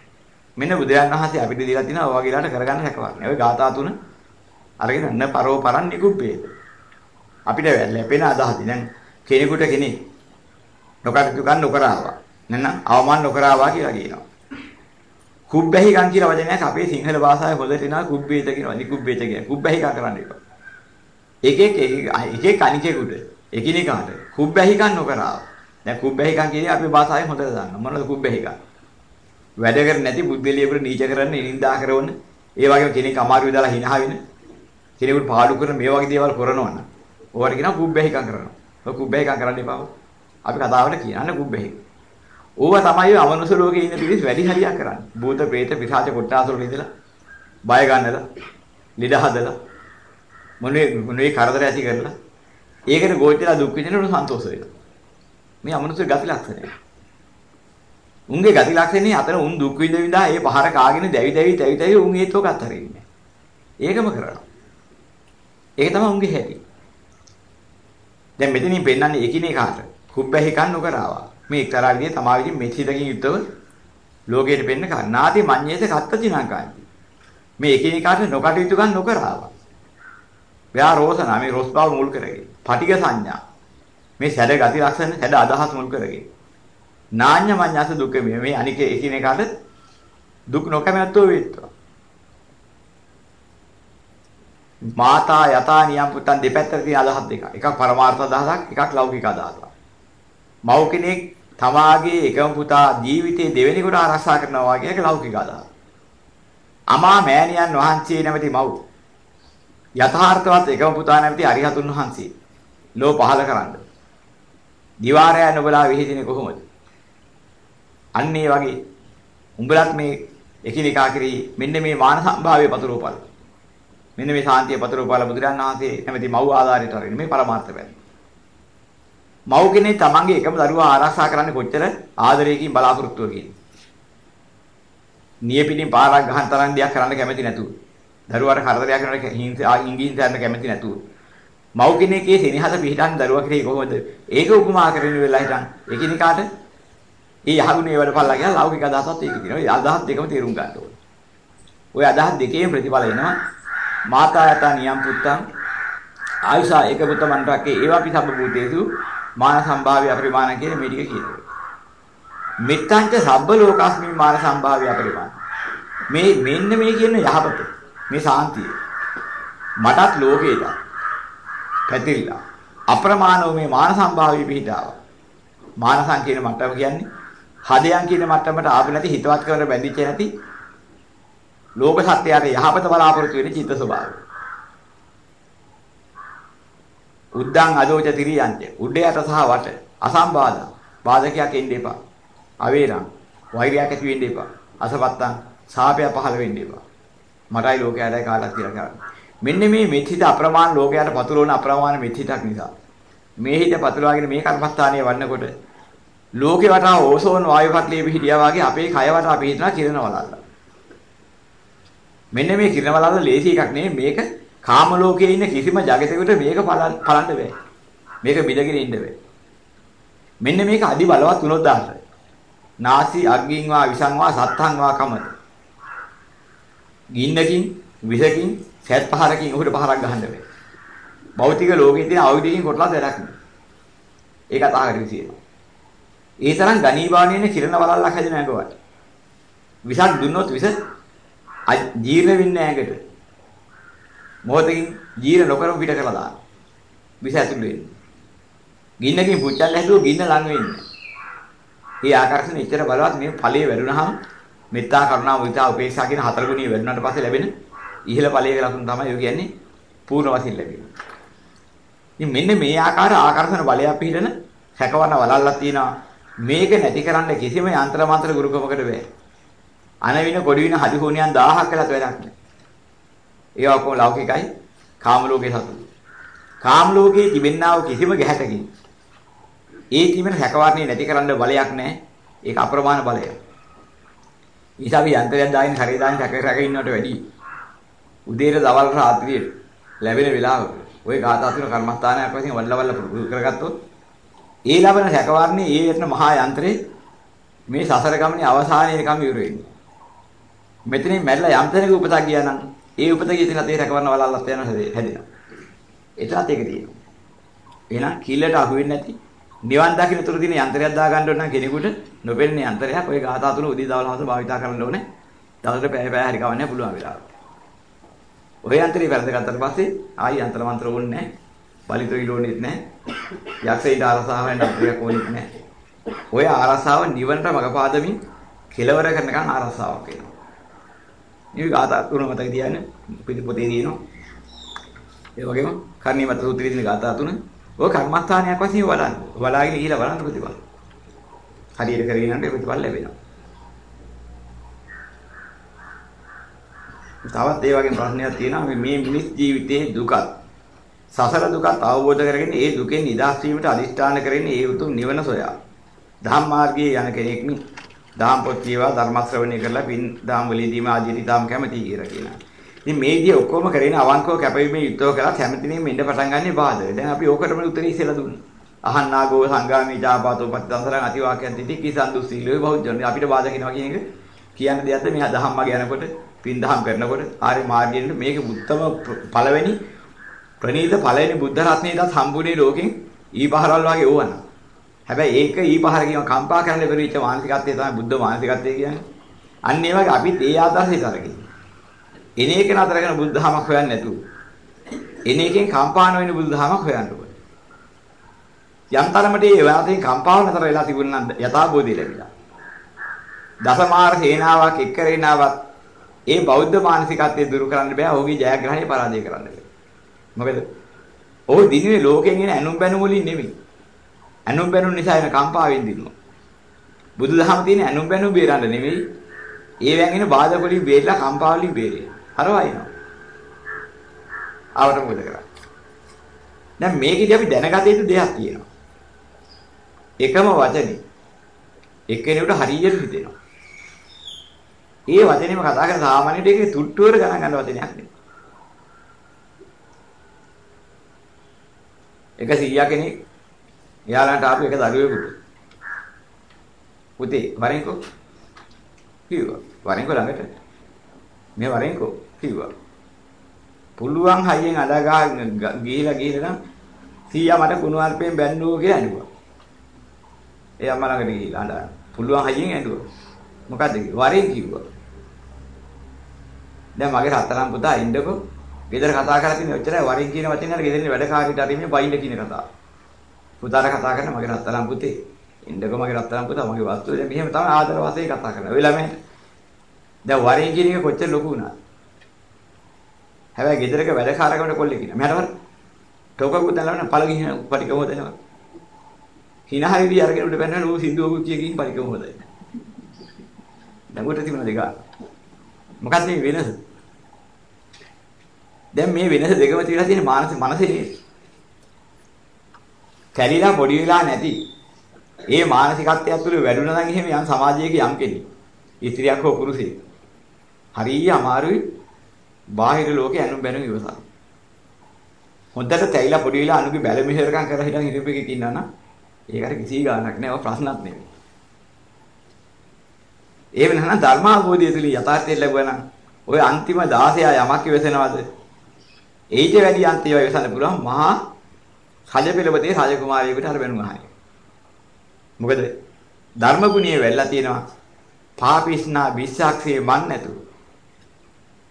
මෙන්න බුදුරජාණන් වහන්සේ අපිට දීලා තිනවා ඔය වගේලාට කරගන්න හැකවන්නේ. ඔය ගාථා තුන අරගෙන න පරෝ පරන් නිකුබ්බේද. අපිට ලැබෙන අදහස දැන් කෙනෙකුට කෙනෙක් නොකටයුතු ගන්න නොකරාවා. නැත්නම් අවමන් නොකරාවා කියලා කියනවා. කුබ්බැහිකම් කියලා වචනයක් අපේ සිංහල භාෂාවේ හොඳට එනවා කුබ්බේත කියනවා. නිකුබ්බේත කියන. කුබ්බැහිකම් කරන්න එපා. එක එක එක එක කණිකෙකුට එකිනෙකාට කුබ්බැහිකම් නොකරාව. දැන් කුබ්බැහිකම් කියන්නේ අපේ භාෂාවෙන් හොඳට දන්නවා. මොනවද කුබ්බැහිකම්? වැඩ කර නැති බුද්ධලියෙකුට නීච කරන්න, නිඳා කරවන්න, ඒ වගේම කෙනෙක් අමාරු විදාලා hina වෙන, කෙනෙකුට පාඩු කරන මේ වගේ දේවල් කරනවන්න. ඕවට කියනවා කුබ්බැහිකම් කරනවා. ඔය කුබ්බැහිකම් කරන්න එපා. අපි කතාවට කියන්න කුබ්බැහිකම්. ඕවා තමයි අමනුෂ්‍ය ලෝකේ ඉන්න පිරිස් වැඩි හරියක් කරන්නේ. භූත, പ്രേත, පිසාච කොට්ටාස වල ඉඳලා බය ගන්නලා, ලිඩ හදලා මොනේ මොනේ කරදර ඇති කරලා ඒකට ගෝචරලා දුක් විඳිනකොට සන්තෝෂ වෙනවා. මේ අමනුෂ්‍ය ගති ලක්ෂණය. උන්ගේ ගති ලක්ෂණේ අතන උන් දුක් විඳ විඳා ඒ පහර කාගෙන දැවි දැවි දැවි දැවි උන් ඒතෝක අත්හරින්නේ. ඒකම කරනවා. ඒක තමයි උන්ගේ හැටි. දැන් මෙතනින් පෙන්නන්නේ එකිනෙකාට කුබ්බැහි කන් නොකරවා. මේ එක්තරා විදිහේ තමා විදිහින් මෙච්චිතකින් යුක්තව ලෝකයට පෙන්න කන්නාදී මඤ්ඤේත කත්තචිනාකාන්ති. මේ එකිනෙකාට නොකටයුතු ගන්න නොකරවා. ව්‍යා රෝසනා මේ රොස් බව මුල් කරගෙන. පටිඝ සංඥා. මේ සැඩ ගති ලක්ෂණ සැඩ අදහස් මුල් කරගෙන. නාඤ්ඤ මඤ්ඤස දුක මේ මේ අනික එකිනෙකාට දුක් නොකමැත්තෝ වේත්වා. මාතා යතා නියම් පුතන් දෙපැත්තට තියෙන අදහස් දෙක. එකක් පරමාර්ථ අදහසක්, එකක් ලෞකික අදහසක්. මව් කෙනෙක් තමාගේ එකම පුතා ජීවිතේ දෙවෙනි කොට ආරක්ෂා කරනවා කියන එක ලෞකික අදහස. අමා මෑණියන් වහන්සේ නැමැති මව් යථාර්ථවත් එකම පුතා නැමැති අරිහතුන් වහන්සේ ලෝ පහල කරන්න. දිවාරය නොබලා විහිදිනේ කොහොමද? අන්න ඒ වගේ උඹලත් මේ එකිනෙකා කෙරෙහි මෙන්න මේ මාන සම්භාවයේ පතුරෝපල. මෙන්න මේ සාන්තිය පතුරෝපල බුදුරන් වහන්සේ නැමැති මව් ආධාරයට හරින මේ පරමාර්ථ පැත්ත. මව් කෙනෙක් තමන්ගේ එකම දරුවා ආරක්ෂා කරන්නේ කොච්චර ආදරයකින් බලාපොරොත්තුවකින්. නියපිටින් පාරක් ගහන තරම් දෙයක් කරන්න කැමති නැතුව. දරුවාට කරදරයක් කරනකොට හිංසා ඉංගින් යන්න කැමති නැතුව. මව් කෙනෙක්ගේ සෙනෙහස පිහිටන් දරුවා කෙරෙහි කොහොමද? ඒක උපමා කරගෙන වෙලා හිටන් එකිනෙකාට ඒ යහගුණේ වලපල්ලා කියලා ලෞකික අදහසත් ඒක තියෙනවා. ඒ අදහස් දෙකම තේරුම් ගන්න ඕනේ. ওই අදහස් දෙකේම ප්‍රතිඵල එනවා. මාතා යත නියම් පුත්තං ආයුෂා එක පුත මන්ටකේ ඒවාපි සම්භූතේසු මාන සම්භාව්‍ය අපරිමාණ කියන මේ ටික කියනවා. මෙත්තංච සබ්බ ලෝකස්මි මාන සම්භාව්‍ය අපරිමාණ. මේ මෙන්න මේ කියන යහපත මේ සාන්තිය මටත් ලෝකේට පැතිරිලා අප්‍රමාණව මේ මාන සම්භාව්‍ය පිහිටාව. මානසං කියන මට්ටම කියන්නේ හදයන් කියන මට්ටමට ආපු නැති හිතවත් කරන බැඳිච්ච නැති ලෝක සත්‍යයට යහපත බලාපොරොත්තු වෙන චිත්ත ස්වභාවය. උද්දං අදෝච තිරියන්ත උඩයට සහ වට අසම්බාධ බාධකයක් එන්න එපා. අවේරං වෛරයක් ඇති වෙන්න එපා. අසපත්තං සාපය පහළ වෙන්න එපා. මටයි ලෝකයටයි කාටත් කියලා කරන්නේ. මෙන්න මේ මෙත්හිත අප්‍රමාණ ලෝකයට පතුරවන අප්‍රමාණ මෙත්හිතක් නිසා මේ හිත පතුරවාගෙන මේ කර්මස්ථානයේ වන්නකොට ලෝකේ වටා ඕසෝන් වායු පටලිය පිහිටියා වගේ අපේ කය වටා පිහිටන කිරණ වලල්ල. මෙන්න මේ කිරණ වලල්ල ලේසි එකක් නෙමෙයි මේක කාම ලෝකයේ ඉන්න කිසිම జగතෙකුට මේක බලන්න බෑ. මේක බිඳගෙන ඉන්න බෑ. මෙන්න මේක අදි බලවත් වුණොත් දාන්න. නාසි අග්ගින් වා විසං වා සත්තං වා කමද. ගින්නකින් විසකින් සැත් පහරකින් උහුට පහරක් ගහන්න බෑ. භෞතික ලෝකයේ තියෙන ආයුධකින් කොටලා දෙයක් නෑ. ඒක අතහරින්න තියෙනවා. ඒ තරම් ගණීභාණියනේ කිරණ වලල්ලක් හැදෙන ඇඟවට. විසක් දුන්නොත් විස ජීර්ණ වෙන්නේ ඇඟට. මොහොතකින් ජීර්ණ නොකරම පිට කරලා දාන. විස ඇතුළු වෙන්නේ. ගින්නකින් පුච්චන්න හැදුව ගින්න ලඟ වෙන්නේ. මේ ආකර්ෂණ ඉතර බලවත් මේ ඵලයේ වැඩුණාම මෙත්තා කරුණා මුදිතා උපේක්ෂා කියන හතර ගුණිය වැඩුණාට පස්සේ ලැබෙන ඉහළ ඵලයේ ලකුණු තමයි ඔය කියන්නේ පූර්ණ වශයෙන් ලැබෙන්නේ. ඉතින් මෙන්න මේ ආකාර ආකර්ෂණ බලයක් පිළිදෙන හැකවන වලල්ලක් තියෙනවා. මේක නැති කරන්න කිසිම යంత్ర මන්ත්‍ර ගුරුකමකට බෑ. අනවින කොඩි වින හදි හෝනියන් 1000ක් කළත් වැඩක් නෑ. ඒවා ඔක්කොම ලෞකිකයි කාම ලෝකේ සතුටු. කාම ලෝකේ තිබෙන්නා වූ කිසිම ගැහැටකින් ඒ තිබෙන හැකවරණේ නැති කරන්න බලයක් නෑ. ඒක අප්‍රමාණ බලයක්. ඊසාවි යන්ත්‍රයක් දාගෙන හරිය දාගෙන හැක රැක ඉන්නවට වැඩි උදේට දවල් රාත්‍රියේ ලැබෙන වෙලාවක ওই ගාථා තුන කර්මස්ථානයක් වශයෙන් වල්ලවල්ල පුරුදු කරගත්තොත් ඒ ලබන හැකවරණේ ඒ වෙන මහා යන්ත්‍රේ මේ සසර ගමනේ අවසානයේකම ඉවර වෙන්නේ. මෙතනින් මැරිලා යම් තැනක උපතක් ගියා නම් ඒ උපත ගිය තැන තේ හැකවරණ වලල්ලත් යන හැදෙනවා. එතනත් ඒක තියෙනවා. එහෙනම් කිල්ලට අහු වෙන්නේ නැති නිවන් දකින්න තුරු දින යන්ත්‍රයක් දා ගන්න ඕන නම් කෙනෙකුට නොපෙන්නේ යන්ත්‍රයක් ඔය ගාථා තුන උදී දවල් හවස භාවිතා කරන්න ඕනේ. දවල්ට පැය පැය හරි කවන්නේ පුළුවන් වෙලාවට. ඔය යන්ත්‍රේ වැරදගත්තට පස්සේ ආයි යන්ත්‍ර මන්ත්‍ර ඕනේ නැහැ. බලිතොයිල ඕනෙත් නැහැ. යක්ෂයින්ට ආරසාව වෙන යන්ත්‍රයක් ඕනෙත් නැහැ. ඔය ආරසාව නිවනට මගපාදමින් කෙලවර කරනකන් ආරසාවක් වෙනවා. මේ ගාථා තුන මතක තියාගන්න පිටි පොතේ තියෙනවා. ඒ වගේම කර්ණීමත් සූත්‍රයේ තියෙන ගාථා තුන ඔය කර්මස්ථානයක් වශයෙන් බලන්න. බලාගෙන ගිහිලා බලන්න ප්‍රතිඵල. හරියට කරගෙන යනකොට ප්‍රතිඵල ලැබෙනවා. තවත් ඒ වගේ ප්‍රශ්නයක් තියෙනවා මේ මිනිස් ජීවිතයේ දුකත් සසර දුකත් අවබෝධ කරගෙන ඒ දුකෙන් නිදහස් වීමට අදිෂ්ඨාන කරගෙන ඒ උතුම් නිවන සොයා ධම්ම මාර්ගයේ යන කෙනෙක් නේ දහම් පොත් කියවා ධර්ම ශ්‍රවණය කරලා පින් දහම් වලදීම ආදීට තාම කැමති කියලා කියනවා. ඉතින් මේ විදිහ ඔක්කොම කරගෙන අවංකව කැපවීමේ යුද්ධව කරලා කැමතිනේ මෙන්න පටන් ගන්නේ බාධා. දැන් අපි ඕකටම උත්තරේ ඉස්සෙල්ලා දුන්නා. අහන්නාගෝ සංගාමී ජාපාතෝ පත්‍යන්තරං අතිවාක්‍යන් තිටි කිසන්දු සීලෝ බෞද්ධයන් අපිට බාධා කියනවා කියන එක කියන්න දෙයක්ද මේ ධම්මග යනකොට පින් දහම් කරනකොට ආර්ය මාර්ගයෙන් මේක උත්තම පළවෙනි ප්‍රණීත පළවෙනි බුද්ධ රත්නයේදත් හම්බුනේ ලෝකෙන් ඊපහරල් වගේ ඕවන. හැබැයි ඒක ඊපහර කියන කම්පා කරන්න බැරිච්ච මානසිකත්වය තමයි බුද්ධ මානසිකත්වය කියන්නේ. අන්න ඒ වගේ අපිත් ඒ ආදර්ශයට අරගෙන. එන එක නතර කරන බුද්ධහමක් හොයන්නේ නැතුව. එන එකෙන් කම්පා නොවන බුද්ධහමක් හොයන්න ඕනේ. යම් තරමට ඒ වාතයෙන් කම්පාව නතර වෙලා තිබුණා නම් යථාබෝධය ලැබිලා. දසමාර සේනාවක් එක්කරේනාවක් ඒ බෞද්ධ මානසිකත්වය දුරු කරන්න බෑ. ඔහුගේ ජයග්‍රහණය පරාජය කරන්න බෑ. මොකද? ඔහු දිනුවේ ලෝකෙන් එන ඇනුම් බැනුම් වලින් නෙමෙයි. ඇනුම් බැනුම් නිසා එන කම්පාවෙන් දිනුවා. බුදුදහම තියෙන ඇනුම් බැනුම් බේරන්න නෙමෙයි. ඒවෙන් එන බාධා වලින් බේරලා කම්පා වලින් බේරේ. හරවයිනවා. ආවට මොකද කරන්නේ? දැන් මේකෙදි අපි දැනගත යුතු දෙයක් තියෙනවා. එකම වචනේ එක්කෙනෙකුට හරියට හිතෙනවා. ඒ වචනේම කතා කරන සාමාන්‍ය දෙකේ තුට්ටුවර ගණන් ගන්න වචනයක් නෙමෙයි. එක 100 කෙනෙක් එයාලන්ට ආපු එක දරුවෙකුට පුතේ වරෙන්කෝ කිව්වා. වරෙන්කෝ ළඟට. මේ වරෙන්කෝ කිව්වා. පුළුවන් හයියෙන් අඩගා ගිහිලා ගිහිලා නම් සීයා මට කුණු අල්පයෙන් බැන්නෝ කියලා ඇඬුවා. ඒ අම්මා ළඟට ගිහිලා අඬා. පුළුවන් හයියෙන් ඇඬුවා. මොකද්ද කිව්වා? වරෙන් කිව්වා. දැන් මගේ රත්තරන් පුතා ඉන්නකො ගෙදර කතා කරලා තියෙන ඔච්චරයි වරින් කියන වචනේ අර ගෙදරින් වැඩ කාර්යයට අරීමේ බයින්ද කියන කතාව. පුතාට කතා කරන මගේ රත්තරන් පුතේ ඉන්නකො මගේ රත්තරන් පුතා මගේ වස්තුව දැන් මෙහෙම තමයි ආදර වශයෙන් කතා කරනවා. ඔය ළමයි දැන් වරින් කියන එක කොච්චර ලොකු වුණාද? හැබැයි ගෙදරක වැඩ කාර්යකට කොල්ලෙක් ඉන්නවා. මහරවර ටෝකකුත් දැනලා පළ ගිහින් පරිකම හොදනවා. hina හරිදී අරගෙන උඩ බැලන නෝ සින්දුවකුත් කියකින් පරිකම හොදයි. දැන් උඩ තිබුණ දෙක. මොකක්ද මේ වෙනස? දැන් මේ වෙනස දෙකම තියලා තියෙන මානස මනසේ නේද? කැරිලා පොඩි වෙලා නැති. ඒ මානසිකත්වය ඇතුළේ වැඩුණා නම් එහෙම යම් සමාජයක යම් කෙනෙක්. ස්ත්‍රියක් හෝ පුරුෂයෙක්. හරිය අමාරුයි බාහිර ලෝකේ අනුන් බැනුම් ඉවසන. හොඳට තැයිලා පොඩි වෙලා අනුගේ බැල මෙහෙරකම් කරලා හිටන් හිටපෙකේ ඉන්නා නම් ඒකට කිසි ගාණක් නැහැ. ඔය ප්‍රශ්නක් නෙවෙයි. ඒ වෙනනම් ධර්මාභෝධය තුලින් යථාර්ථය ලැබුවා නම් ඔය අන්තිම 16 යමක් ඉවසනවද? ඊට වැඩි අන්තිම ඉවසන්න පුළුවන් මහා රජපෙළපතේ රාජකුමාරියෙකුට අර බැනුම් අහයි. මොකද ධර්ම ගුණයේ වෙල්ලා තියෙනවා පාපිස්නා විස්සක්සේ මන් නැතු.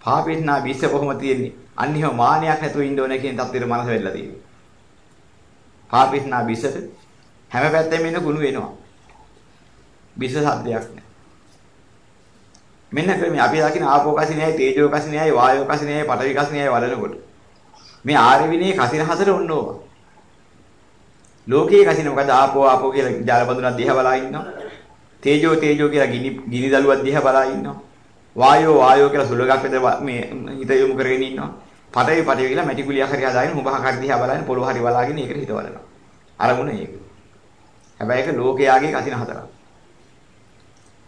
පාපිස්නා විස්ස කොහොම තියෙන්නේ? අන්නිහම මානයක් නැතුව ඉන්න ඕනේ කියන තත්ත්වෙට මනස වෙල්ලා තියෙනවා. පාපිස්නා විස්සට හැම පැත්තෙම ඉන්න ගුණ වෙනවා. විස්ස සද්දයක් නෑ. මෙන්න ක්‍රමයේ අපි දකින ආපෝ කසිනයයි තේජෝ කසිනයයි වායෝ කසිනයයි පඨවි කසිනයයි වඩනකොට මේ ආර්ය විනයේ කසින හතර ඔන්න ඕවා. ලෝකයේ කසින මොකද ආපෝ ආපෝ කියලා ජාල බඳුනක් දිහා බලා ඉන්නවා. තේජෝ තේජෝ කියලා ගිනි ගිනි දළුවක් දිහා බලා ඉන්නවා. වායෝ වායෝ කියලා සුලගක් විතර මේ හිත යොමු කරගෙන ඉන්නවා. පඨවි පඨවි කියලා මැටි කුලියක් හරි හදාගෙන හුඹහ කර දිහා බලන පොළොව හරි බලාගෙන ඒකට හිත වලනවා. අරමුණ ඒක. හැබැයි ඒක ලෝකයාගේ කසින හතරක්.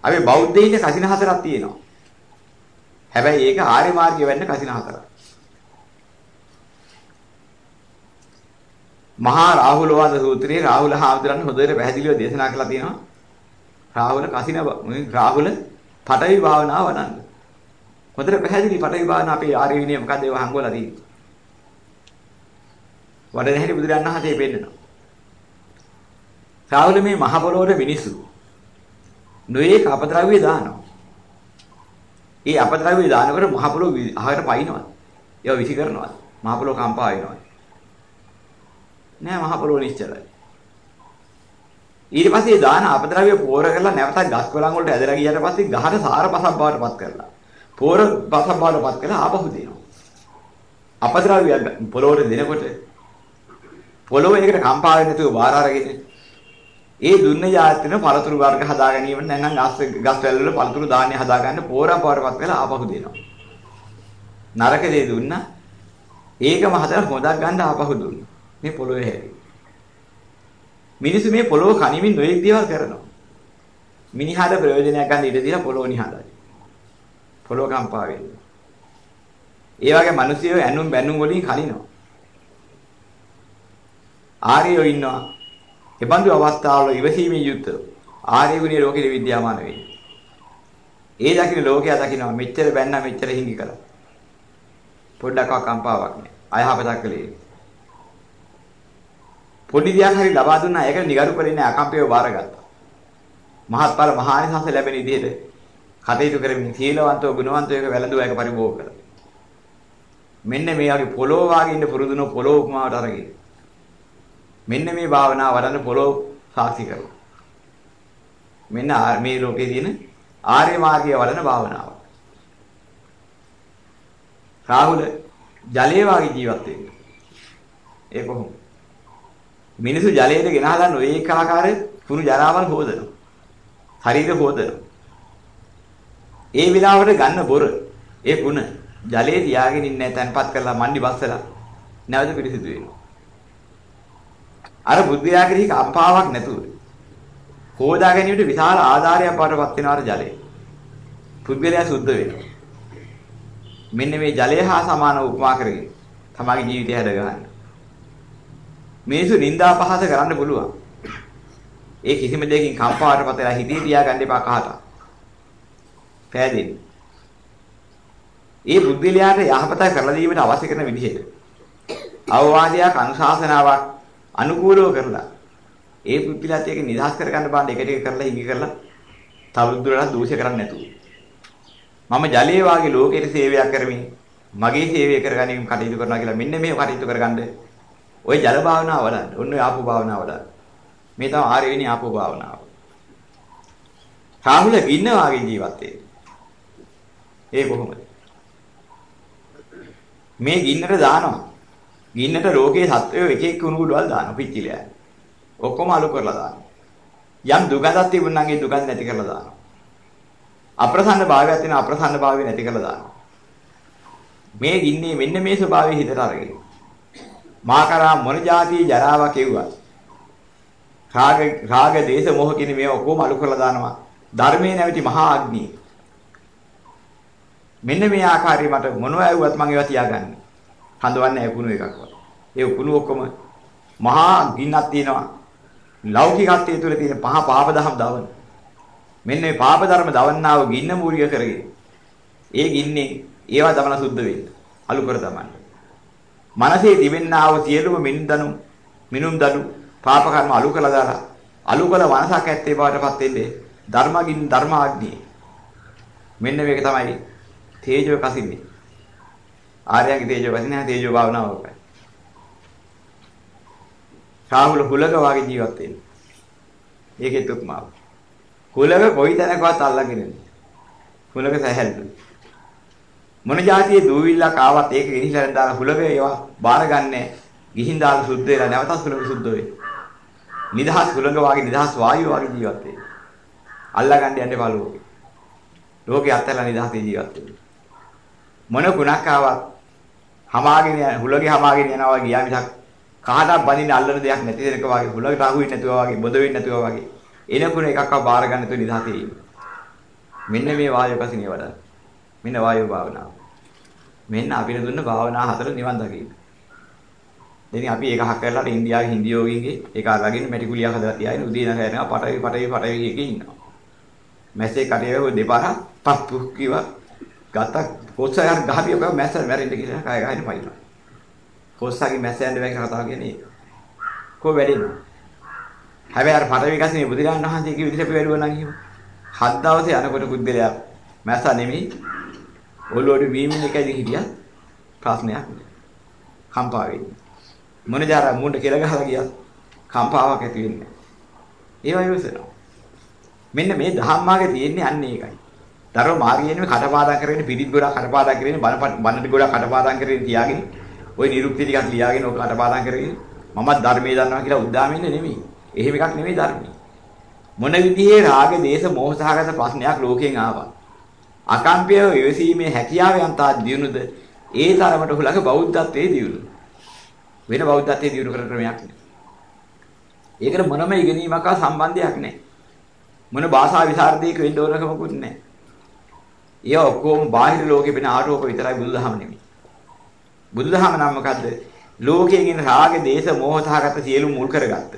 අපි බෞද්ධයින්ගේ කසින හතරක් තියෙනවා. හැබැයි ඒක ආර්ය මාර්ගය වෙන්න කසින හතරක්. මහා රාහුල වාද සූත්‍රයේ රාහුල හාමුදුරන් හොඳට පැහැදිලිව දේශනා කළා තියෙනවා. රාහුල කසින රාහුල පටවි භාවනාව වඩන්න. හොඳට පැහැදිලි පටවි භාවනාව අපේ ආර්ය විනය මොකද ඒව හංගවලා තියෙන්නේ. වඩන හැටි බුදුරජාණන් වහන්සේ පෙන්නනවා. රාහුල මේ මහ පොළොවට මිනිස්සු නොයේ අපද්‍රව්‍ය දානවා. ඒ අපද්‍රව්‍ය දානකොට මහ පොළොව අහකට පයින්නවා. ඒවා විසි කරනවා. මහ පොළොව කම්පා වෙනවා. නෑ මහ පොළොව නිශ්චලයි. ඊට පස්සේ දාන අපද්‍රව්‍ය පෝර කරලා නැවතත් ගස් කොළන් වලට ඇදලා ගියට පස්සේ ගහට සාර පසක් බවට පත් කරලා පෝර පසක් බවට පත් කරලා ආපහු දෙනවා. අපද්‍රව්‍ය පොළොවට දෙනකොට පොළොව ඒකට කම්පා වෙන්නේ නැතුව බාර අරගෙන ඒ දුන්න යාත්‍රන පළතුරු වර්ග හදා ගැනීම නැත්නම් ගස් ගස් වැල් වල පළතුරු ධාන්‍ය හදා ගන්න පෝරම් පාරපත් වෙලා ආපහු දෙනවා. නරක දේ දුන්නා ඒකම හදලා හොදක් ගන්න ආපහු දුන්නා. මේ පොළොවේ හැරි. මිනිස්සු මේ පොළොව කනිමින් නොයෙක් දේවල් කරනවා. මිනිහාට ප්‍රයෝජනයක් ගන්න ඉඩ දීලා පොළොව නිහඬයි. පොළොව කම්පා වෙන්නේ. ඒ වගේ මිනිස්සුયો ඇනුම් බැනුම් වලින් කනිනවා. ආර්යයෝ ඉන්නවා. එබඳු අවස්ථාවල ඉවසීමේ යුත්තව ආර්ය ගුණයේ ලෝකෙ විද්‍යාමාන වෙන්නේ. ඒ දකින්න ලෝකයා දකින්නවා මෙච්චර බැන්නා මෙච්චර හිඟි කළා. පොඩ්ඩක් කම්පාවක් නෑ. අයහපතක් කළේ. පොඩි දියක් හරි ලබා දුන්නා ඒකට නිගරු කරේ නෑ අකම්පියව බාරගත්තා. මහත්ඵල මහානිසංස ලැබෙන විදිහට කටයුතු කරමින් සීලවන්තව ගුණවන්තව එක වැළඳුවා එක පරිභෝග කළා. මෙන්න මේ වගේ පොළොව වාගේ ඉන්න පුරුදුන පොළොව උපමාවට අරගෙන. මෙන්න මේ භාවනාව වඩන්න පොළොව සාක්ෂි කරලා. මෙන්න මේ ලෝකේ තියෙන ආර්ය මාර්ගය වඩන භාවනාව. රාහුල ජලයේ වාගේ ජීවත් වෙන්නේ. ඒ කොහොමද? මිනිස්සු ජලයට ගෙනහ ගන්න ඔය එක ආකාරයේ කුණු ජරාවල් හොදනවා. ශරීර හොදනවා. ඒ විලාවට ගන්න බොර ඒ කුණ ජලයේ තියාගෙන ඉන්නේ තැන්පත් කරලා මණ්ඩි බස්සලා නැවත පිරිසිදු වෙනවා. අර බුද්ධයාගේ කම්පාවක් නැතුව හොදා ගැනීමට විශාල ආධාරයක් පාටපත් වෙනවා අර ජලය. පුද්ගලයා සුද්ධ වෙනවා. මෙන්න මේ ජලය හා සමාන උපමා කරගෙන තමගේ ජීවිතය හැද ගන්න. මිනිස්සු නිന്ദා පහස කරන්න පුළුවන්. ඒ කිසිම දෙයකින් කම්පාවටපත් වෙලා හිතේ තියාගන්න එපා කහට. පෑදෙන්නේ. ඒ බුද්ධිලයාට යහපත කරලා දීමට අවශ්‍ය කරන විදිහට අවවාදයක් අනුශාසනාවක් අනුකූලව කරලා ඒ බුද්ධිලත් එක නිදහස් කරගන්න බාන්න එක ටික කරලා හිඟි කරලා තවදුරටත් දෝෂ කරන්නේ නැතුව මම ජලයේ වාගේ ලෝකෙට සේවයක් කරමින් මගේ සේවය කරගැනීම කටයුතු කරනවා කියලා මෙන්න මේ කටයුතු කරගන්න ඔය ජල භාවනාව වඩන්න ඔන්න ඔය ආපෝ භාවනාව වඩන්න මේ තමයි ආරෙවෙනි ආපෝ භාවනාව රාහුල ගින්න වාගේ ජීවත් ඒ කොහොමද මේ ගින්නට දානවා ගින්නට ලෝකේ සත්වය එක එක කුණු කුඩවල් දානවා පිච්චිලයන් ඔක්කොම අලු කරලා දානවා. යම් දුගඳක් තිබුණා නම් ඒ දුගඳ නැති කරලා දානවා. අප්‍රසන්න භාවයක් තියෙන අප්‍රසන්න භාවය නැති කරලා දානවා. මේ ගින්නේ මෙන්න මේ ස්වභාවය හිතට අරගෙන. මා කරා මොන જાති ජරාවක් එව්වා. රාග රාග දේශ මොහ කියන මේ ඔක්කොම අලු කරලා දානවා. ධර්මයේ නැවති මහා අග්නිය. මෙන්න මේ ආකාරي මට මොනවා ඇව්වත් මම ඒවා තියාගන්නේ. හඳවන්නේ ඇකුණු එකක්වත්. ඒ උකුණු ඔක්කොම මහා ගින්නක් තියෙනවා. ලෞකිකත්වයේ තුල තියෙන පහ පාප දහම් දවන. මෙන්න මේ පාප ධර්ම දවන්නාව ගින්න මූලික කරගෙන. ඒ ගින්නේ ඒවා දමන සුද්ධ වෙන්න. අලු කර දමන්න. මනසේ දිවෙන්නා වූ සියලුම මින්දනු මිනුම් දනු පාප කර්ම අලු කළා දාලා අලු කළ මනසක් ඇත්තේ බවටපත් වෙන්නේ ධර්මගින් ධර්මාග්නිය. මෙන්න මේක තමයි තේජෝ කසින්නේ. ආර්යගේ තේජෝ කසින්නේ තේජෝ භාවනාවකයි. රාහුල හුලක වගේ ජීවත් වෙන්නේ. ඒකෙත් උපමාව. හුලක කොයි තැනකවත් අල්ලගෙන නැහැ. හුලක සැහැල්ලු. මොන જાතියේ දූවිල්ලක් ආවත් ඒක ගෙනිහිලා දාලා හුලක ඒවා බාරගන්නේ ගිහින් දාලා සුද්ධ වෙලා නැවතත් හුලක සුද්ධ වෙයි. නිදහස් හුලක වගේ නිදහස් වායුව වගේ ජීවත් වෙන්නේ. අල්ලගන්න යන්නේ බලුවෝ. ලෝකේ අත්හැරලා නිදහසේ ජීවත් වෙන්නේ. මොන ගුණක් ආවත් හමාගෙන හුලගේ හමාගෙන යනවා ගියා මිසක් කාටවත් බඳින්න අල්ලන දෙයක් නැති දෙනක වගේ හුලකට අහු වෙන්නේ නැතුව වගේ බොද වෙන්නේ නැතුව වගේ එනකුණ එකක්ව බාර ගන්න තු නිදහසේ ඉන්න. මෙන්න මේ වායු කසිනිය වඩා. මෙන්න වායු භාවනාව. මෙන්න අපිට දුන්න භාවනා හතර නිවන් දකින්න. දැන් අපි ඒක හක් කරලා ඉන්දියාවේ හින්දි යෝගින්ගේ ඒක අරගෙන මැටි කුලියක් හදලා තියාගෙන උදේ ඉඳන් හැරෙනවා පටවි පටවි පටවි එකේ ඉන්නවා. මැස්සේ කටේ වෙව දෙපාරක් පප්පු කිව්වා ගත්ත කොච්චර ගහපියව මැස්ස මැරෙන්න කියලා කය ගහගෙන පයින්නවා. කොස්සාගේ මැස්ස යන්න බැරි කතාව කියන්නේ ඒක. කො වැඩෙනවා. හැබැයි අර පටවි ගස්නේ බුදුරජාණන් වහන්සේ කිව්ව විදිහට අපි වැඩුවා නම් එහෙම. හත් දවසේ යනකොට පුද්ගලයා මැස්සා නෙමෙයි ඔලුවට වීමින් එකයි හිටියා ප්‍රශ්නයක් නෑ. කම්පා වෙන්නේ. මොන ජාර මුණ්ඩ කෙල ගහලා ගියා කම්පාවක් ඇති වෙන්නේ. ඒවා ඉවසනවා. මෙන්න මේ ධම්මාගේ තියෙන්නේ අන්න ඒකයි. දරෝ මාර්ගයේනේ කටපාඩම් කරගෙන පිටිත් ගොඩක් කටපාඩම් කරගෙන බන බනට ගොඩක් කටපාඩම් කරගෙන තියාගෙන ওই නිරුක්ති ටිකක් ලියාගෙන ඔක කටපාඩම් කරගෙන මමත් ධර්මයේ දන්නවා කියලා උද්දාමින්නේ නෙමෙයි. එහෙම එකක් නෙමෙයි ධර්මයේ. මොන විදිහේ රාග දේශ මොහ සහගත ප්‍රශ්නයක් ලෝකෙන් ආවා. අකම්පියව ඉවසීමේ හැකියාව යන්තා දිනුද ඒ තරමට ඔහුලගේ බෞද්ධත්වයේ දියුණු. වෙන බෞද්ධත්වයේ දියුණු කරන ක්‍රමයක් නෑ. ඒකට මොනම ඉගෙනීමක් හා සම්බන්ධයක් නෑ. මොන භාෂා විසරදයක වෙන්න ඕනකමකුත් නෑ. ඒ ඔක්කොම බාහිර ලෝකෙ වෙන ආටෝප විතරයි බුදුදහම නෙමෙයි. බුදුදහම නම් මොකද්ද? ලෝකයෙන් එන රාග, දේශ, මෝහ සහගත සියලු මුල් කරගත්ත.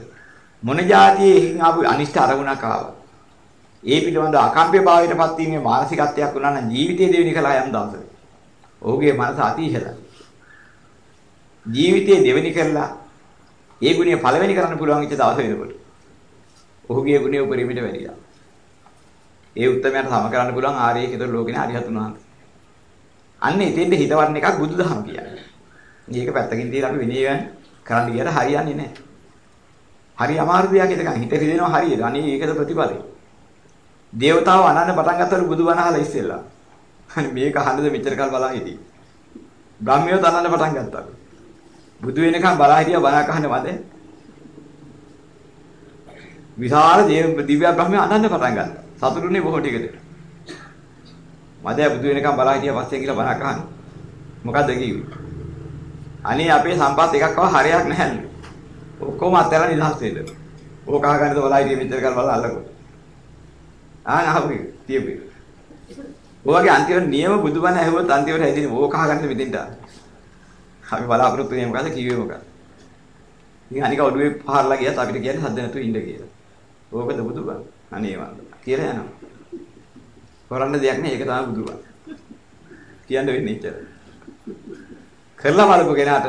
මොන જાතියේ ආපු අනිෂ්ට අරමුණක් ආවා. ඒ පිළිබඳ අකම්ප්‍ය භාවයටපත් වීමේ මානසිකත්වයක් වුණා නම් ජීවිතයේ දෙවෙනි කලා යම් දවසක. ඔහුගේ මනස අතිශයයි. ජීවිතයේ දෙවෙනි කරලා ඒ ගුණය පළවෙනි කරන්න පුළුවන් ඉච්ච දවස වෙනකොට. ඔහුගේ ගුණය උපරිමයට වැඩිලා. ඒ උත්තරමයට සම කරන්න පුළුවන් ආර්යයෙක් විතර ලෝකෙනේ හරිහතුන් වහන්සේ. අන්න එතෙන්ද හිතවන්න එකක් බුදුදහම කියන්නේ. මේක පැත්තකින් තියලා අපි විනය කරන්න ගියට හරියන්නේ නැහැ. හරි අමාරු දෙයක් ඒක හිත රිදෙනවා හරියට. අනේ ඒකද ප්‍රතිඵලය. දේවතාව අනන්න පටන් ගත්තලු බුදුබණ අහලා ඉස්සෙල්ලා. අනේ මේක අහන්නද මෙච්චර කල් බලා හිටියේ. බ්‍රහ්මියෝ තනන්න පටන් ගත්තා. බුදු වෙනකන් බලා හිටියා බණ අහන්න මැද. විශාල දේව දිව්‍ය බ්‍රහ්මියෝ අනන්න පටන් ගත්තා. සතුටුනේ බොහෝ ටිකද. මැද බුදු වෙනකන් බලා හිටියා පස්සේ කියලා බණ අහන්න. මොකද්ද කිව්වේ? අනේ අපේ සම්පත් එකක්ව හරයක් නැහැලු. ඔක්කොම අතහැරලා නිදහස් වෙන්න. ඕක අහගන්නද බලා හිටියේ මෙච්චර කල් බලා අල්ලගොත්. ආන අහපු තියපු. ඔයගේ අන්තිම නියම බුදුබණ ඇහුවොත් අන්තිමට හැදෙන්නේ ඕක අහගන්න මෙතෙන්ට. අපි බලාපොරොත්තු වෙන්නේ මොකද කිව්වේ මොකද? ඉතින් අනික ඔඩුවේ පහරලා ගියත් අපිට කියන්නේ සද්ද නැතුව ඉන්න කියලා. ඕකද බුදුබණ. අනේ වන්ද. කියලා යනවා. කරන්න දෙයක් නෑ ඒක තමයි බුදුබණ. කියන්න වෙන්නේ ඉච්චර. කරලා බලපු කෙනාට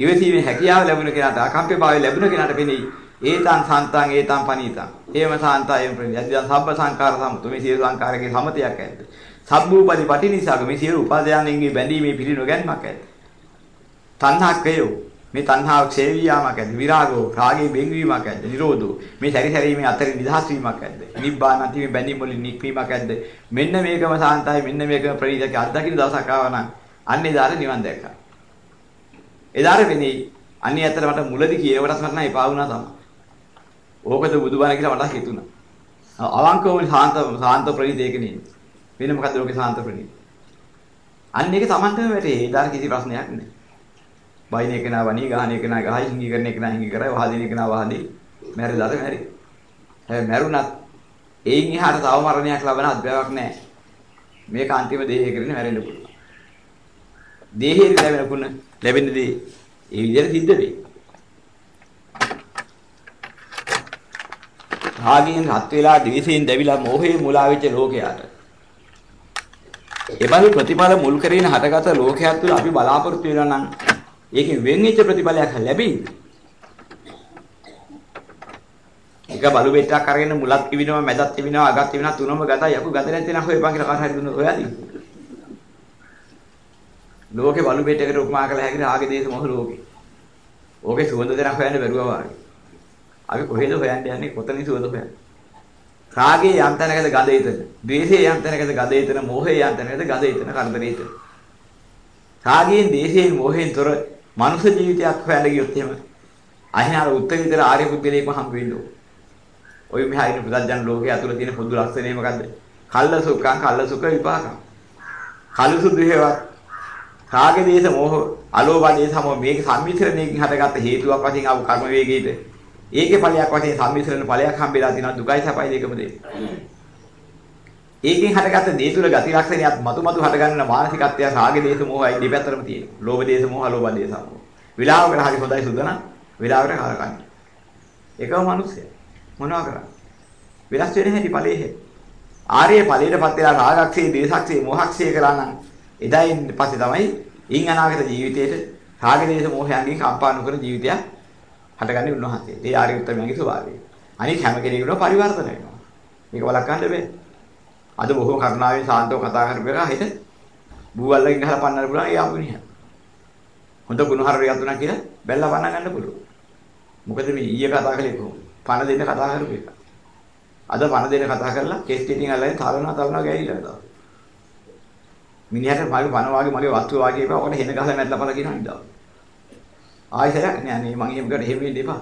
ඉවසීමේ හැකියාව ලැබුණ කෙනාට අකම්පේ භාවය ලැබුණ කෙනාට වෙන්නේ ඒතං සන්තං ඒතං පනීතං. හේම සාන්තා එම් ප්‍රති. යදිදා සබ්බ සංකාර සමතු මේ සියලු සංකාරකේ සමතයක් ඇද්ද. සබ්බූපදි පටිනිසග මේ සියලු උපාදයන්ගේ බැඳීමේ පිළිනොගැන්මක් ඇද්ද. තණ්හක්කයෝ මේ තණ්හාව ක්ෂය වීමක් ඇද්ද. විරාගෝ රාගේ බෙන්වීමක් ඇද්ද. නිරෝධෝ මේ සැරිසැරීමේ අතරින් නිදහස් වීමක් ඇද්ද. නිබ්බානති මේ බැඳීම් වලින් නික්වීමක් ඇද්ද. මෙන්න මේකම සාන්තයි මෙන්න මේකම ප්‍රණීතක අත්දකින්න දවසක් ආවනම් අන්න එදාට නිවන් දැක්කා. එදාට වෙන්නේ අන්නේ ඇත්තට මට මුලදී කියනකොටත් මට නම් එපා වුණා තමයි. ඕකද බුදුබණ කියලා මට හිතුණා. අවංකවම සාන්ත සාන්ත ප්‍රණීත ඒකනේ. වෙන මොකද්ද ලෝකේ සාන්ත ප්‍රණීත? අන්න ඒක Tamanටම වැටේ. ඒදාර කිසි ප්‍රශ්නයක් නැහැ. බයින එක නා වණී ගහන එක නා ගහයි හිඟි කරන එක නා හිඟි කරයි වහදින එක නා වහදී. මැරිලාද මැරි. හැබැයි මැරුණත් එයින් එහාට තව මරණයක් ලබන අධ්‍යාවක් නැහැ. මේක අන්තිම දේහයකගෙන මැරෙන්න පුළුවන්. දේහයෙන් ලැබෙන කුණ ලැබෙන්නේ ඒ විදිහට සිද්ධ වෙයි. රාගයෙන් රත් වෙලා ද්වේෂයෙන් දැවිලා මෝහයෙන් මුලා වෙච්ච ලෝකයට. එබඳු ප්‍රතිඵල මුල් කරගෙන හටගත ලෝකයක් තුළ අපි බලාපොරොත්තු වෙනවා නම් ඒකෙන් වෙන් වෙච්ච ප්‍රතිඵලයක් ලැබෙයි. එක බලු බෙට්ටක් අරගෙන මුලත් කිවිනවා මැදත් කිවිනවා අගත් කිවිනවා තුනම ගතයි යකු ගත නැති නම් හොයපන් කියලා කාට හරි දුන්නොත් ඔයාදී. ලෝකේ බලු බෙට්ටකට උපමා කළ හැකි රාගේ දේශ මොහ ලෝකේ. ඕකේ සුවඳ දෙනක් හොයන්න බැරුවා වගේ. අපි කොහෙද හොයන්න යන්නේ කොතනින් සුවඳ හොයන්නේ? රාගේ යම් තැනකද ගඳ එතන. ද්වේෂයේ යම් තැනකද ගඳ එතන. මෝහයේ යම් තැනකද ගඳ එතන. කරදරේ එතන. රාගයෙන්, දේශයෙන්, මෝහයෙන් තොර මනුෂ්‍ය ජීවිතයක් හොයන්න ගියොත් එහෙම අහින අර උත්තරීතර ආර්ය පුද්ගලයෙක්ම හම්බ වෙන්න ඕන. ඔය මෙහා ඉන්න පුදජන ලෝකයේ අතුල තියෙන පොදු ලක්ෂණය මොකද්ද? කල්ල සුඛං කල්ල සුඛ විපාකං. කලු සුදු හේවත් රාග දේශ මොහ අලෝභ දේශ මොහ මේක සම්මිශ්‍රණයකින් හටගත්ත හේතුවක් වශයෙන් ආපු කර්ම වේගයේද ඒකේ ඵලයක් වශයෙන් සම්මිශ්‍රණ ඵලයක් හම්බෙලා තිනවා දුකයි සපයි දෙකම දෙන්නේ. ඒකෙන් හටගත්ත දේ තුල ගති ලක්ෂණයක් මතු මතු හටගන්න මානසිකත්වය රාග දේශ මොහයි දෙපැත්තටම තියෙනවා. ලෝභ දේශ මොහ අලෝභ දේශ මොහ. විලාවකට හරි හොඳයි සුදන විලාවකට හරකන්නේ. එකම මිනිස්සයා මොනවා කරන්නේ? වෙනස් වෙන හැටි ඵලයේ හැටි. ආර්ය ඵලයටපත් වෙලා රාගක්ෂේ දේශක්ෂේ මොහක්ෂේ කරා නම් එදායින් පස්සේ තමයි ඉන් අනාගත ජීවිතේට රාග දේශ මොහයන්ගෙන් කම්පා නොකර ජීවිතයක් හටගන්නේ උන්වහන්සේ. ඒ ආර්ය උත්තරමයන්ගේ ස්වභාවය. අනිත් හැම කෙනෙකුටම පරිවර්තන වෙනවා. මේක වළක්වන්න බෑ. අද බොහෝ කරුණාවෙන් සාන්තව කතා කරපේලා හිත බූවල්ලකින් ගහලා පන්නන්න පුළුවන් ඒ ආපුණිය. හොඳ ගුණහරයක් තුනක් කියලා බැලලා පන්න ගන්න පුළුවන්. මොකද මේ ඊයේ කතා කළේ කොහොමද? පණ දෙන්න කතා කරපු එක. අද පණ දෙන්න කතා කරලා කේස් ටිටින් අල්ලගෙන තලනවා තලනවා ගෑවිලා දානවා. මිනිහට මගේ පණ වාගේ මගේ වස්තු වාගේ ඒවා ඔකට හෙන ගහලා මැట్లా පළ කියනවා නේද? ආයෙසරක් නෑ නේ මං එහෙම කරලා එහෙම වෙන්න එපා.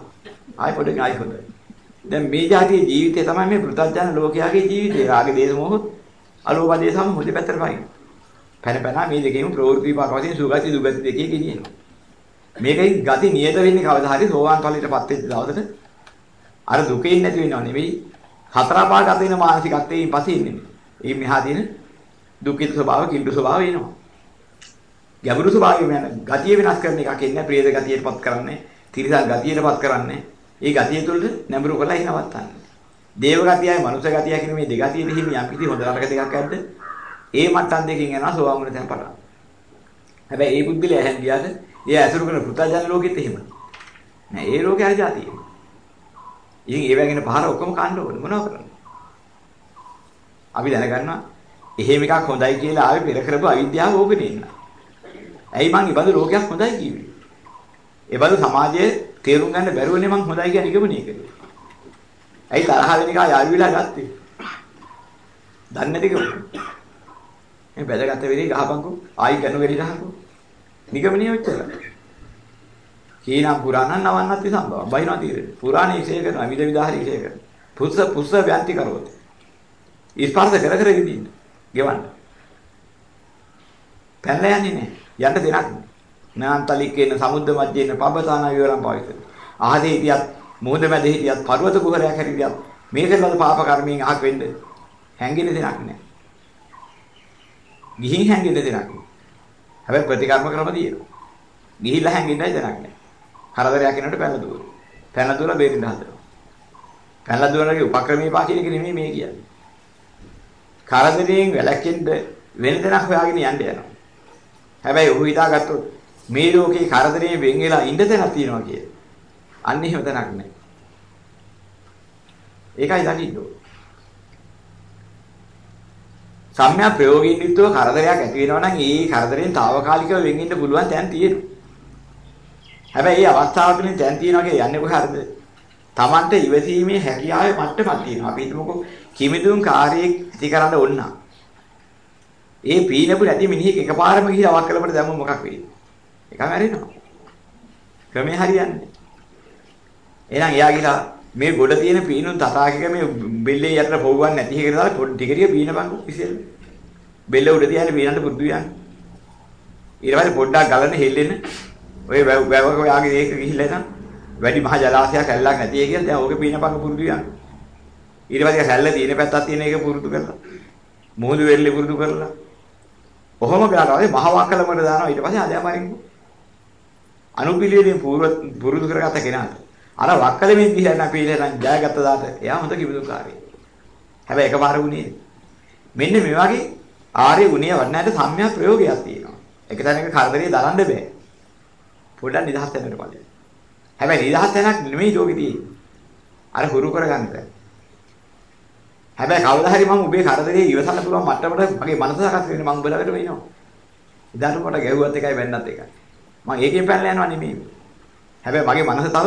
ආයෙ පොඩ්ඩක් ආයෙ හොඳයි. දැන් මේ જાතියේ ජීවිතය තමයි මේ පෘථග්ජන ලෝකයාගේ ජීවිතය. රාග දේශ මොහ අලෝභ දේශම හොඳ පැත්තට පයින්. පැන පැන මේ දෙකේම ප්‍රවෘත්ති විපාක වශයෙන් සුගති දුගති දෙකේ ගෙනියනවා. මේකෙන් ගති නියත වෙන්නේ කවදා හරි සෝවාන් ඵලයටපත් වෙච්ච දවසට අර දුකෙන් නැති වෙනව නෙවෙයි හතරපාගත වෙන මානසිකත්වයෙන් පස්සේ ඉන්නේ. ඒ මෙහා තියෙන දුක්ඛිත ස්වභාව කිඳු ස්වභාව එනවා. ගැඹුරු ස්වභාවය වෙන ගතිය වෙනස් කරන එකක් ඉන්නේ ප්‍රේත ගතියටපත් කරන්නේ, තිරිසන් ගතියටපත් කරන්නේ. ඒ ගතිය තුළ නැඹුරු කරලා හිනවත්තන්නේ. දේව ගතියයි මනුෂ්‍ය ගතියයි කියන මේ දෙගතියෙ හිමි යම් කිසි හොඳ නරක දෙකක් ඇද්ද? ඒ මට්ටම් දෙකකින් යනවා සෝවාන් වෙන තැන පටන්. හැබැයි ඒ පුද්ගලයා ඇහෙන් ගියාද? ඒ ඇසුරු කරන පුතජන ලෝකෙත් එහෙම. නෑ ඒ ලෝකේ හරි જાතියි. ඉතින් ඒ වගේන පහර ඔක්කොම කන්න ඕනේ මොනව කරන්නේ? අපි දැනගන්නවා එහෙම එකක් හොඳයි කියලා ආවේ පෙර කරපු අවිද්‍යාව ඕකනේ ඉන්න. ඇයි මං ඉබඳු ලෝකයක් හොඳයි කිව්වේ? ඒ බඳු සමාජයේ තේරුම් ගන්න බැරුවනේ මං හොඳයි කියන නිගමනය කළේ. ඇයි තරහ වෙන එක යාළු වෙලා ගත්තේ? දන්නේ නැතිකම. මේ බැදගත්ත වෙලේ ගහපන්කෝ ආයි කරන වෙලේ ගහපන්කෝ. නිගමනය ඔච්චර. කීනම් පුරාණං නවන්නත් සම්භව. බයිනවා తీරේ. පුරාණේ ඉෂේ කරනවා විද විදාහරි ඉෂේ කරනවා. පුස්ස පුස්ස ව්‍යන්ති කරවත. ස්පර්ශ කර කර ඉදින්න. ගෙවන්න. පැනලා යන්නේ නැහැ. යන්න දෙයක් නෑ. නාන්තලිකේන සමුද්ද මැජ්ජේන පබ්බතාන විවරම් පාවිත. ආදී හිටියත් මොහොත මැද හිටියත් පර්වත කුහරයක් හැටියත් මේ කරලද පාප කර්මයෙන් අහක් වෙන්න හැංගෙන දෙයක් නෑ. ගිහින් හැංගෙන දෙයක් නෑ. හැබැයි ප්‍රතිකර්ම ක්‍රම තියෙනවා. ගිහිල්ලා හැංගෙන්නයි දෙයක් නෑ. කරදරයක් වෙනකොට පැනලා දුවන. පැනලා දුවලා බේරෙන්න හදනවා. පැනලා දුවනගේ උපක්‍රමී පාචින එක නෙමෙයි මේ කියන්නේ. කරදරයෙන් වැළකෙන්න වෙන දෙයක් හොයාගෙන යන්න යනවා. හැබැයි ඔහු හිතාගත්තොත් මේ ලෝකේ කරදරයෙන් වෙන් වෙලා ඉන්න තැනක් තියෙනවා කිය. අන්න එහෙම තැනක් නැහැ. ඒකයි දකින්න ඕනේ. සම්‍යා ප්‍රයෝගයෙන් යුක්තව කරදරයක් ඇති වෙනවා නම් ඒ කරදරෙන් తాවකාලිකව වෙන් වෙන්න පුළුවන් තැන් තියෙනවා. හැබැයි මේ අවස්ථාව තුළින් තැන් තියෙනවා කියන්නේ යන්නේ කොහරද? Tamante ඉවසීමේ හැකියාවේ මට්ටමක් තියෙනවා. අපි හිතමුකෝ කිමිදුම් කාර්යයක් ඇති කරන්න ඕන නම් ඒ පීනපු නැති මිනිහෙක් එකපාරම ගිහින් අවක් කළපට දැම්ම මොකක් වෙයිද? එකම ඇරෙනවා. ක්‍රමේ හරියන්නේ. එහෙනම් එයා ගිහලා මේ ගොඩ තියෙන පීනුන් තථාගික මේ බෙල්ලේ යටට පොව්වන්නේ නැති එක දාලා පොඩි ටික ටික පීනපන්කෝ ඉතින්. බෙල්ල උඩ තියාගෙන පීනන්න පුරුදු යන්න. ඊට පස්සේ පොඩ්ඩක් ගලන හෙල්ලෙන ඔය වැවක ඔයාගේ ඒක ගිහිල්ලා ඉතින් වැඩි මහ ජලාශයක් ඇල්ලක් නැති එක කියලා දැන් ඕකේ පීනපන්ක පුරුදු යන්න. ඊට පස්සේ හැල්ල තියෙන පැත්තක් තියෙන එක පුරුදු කරලා. මුහුදු වෙල්ලේ පුරුදු කරලා. කොහොම ගානවා මහ වක්කලමකට දානවා ඊට පස්සේ අධ්‍යාපනයෙන් අනුපිළිවෙලින් පුරුදු කරගත්ත කෙනාට අර වක්කලෙමින් ගිහින් අපි ඉලෙන් ජයගත්ත දාට එයා හොඳ කිවිදුකාරී. හැබැයි එකපාර වුණේ මෙන්න මේ වගේ ආර්ය ගුණය වඩනාට සම්‍යක් ප්‍රයෝගයක් තියෙනවා. එක තැනක කරදරේ දරන්න බෑ. පොඩ්ඩක් නිදහස් වෙන්නට බලන්න. හැබැයි නිදහස් වෙනක් නෙමෙයි ලෝකෙ තියෙන්නේ. අර හුරු කරගන්න බෑ. හැබැයි කවදා හරි මම ඔබේ කරදරේ ඉවසන්න පුළුවන් මට්ටමට මගේ මනස සකස් වෙන්නේ මම උඹලකට වෙනවා. ඉදාට මට ගැහුවත් එකයි වෙන්නත් එකයි. මම ඒකෙන් පැනලා යනවා නෙමෙයි. හැබැයි මගේ මනස තව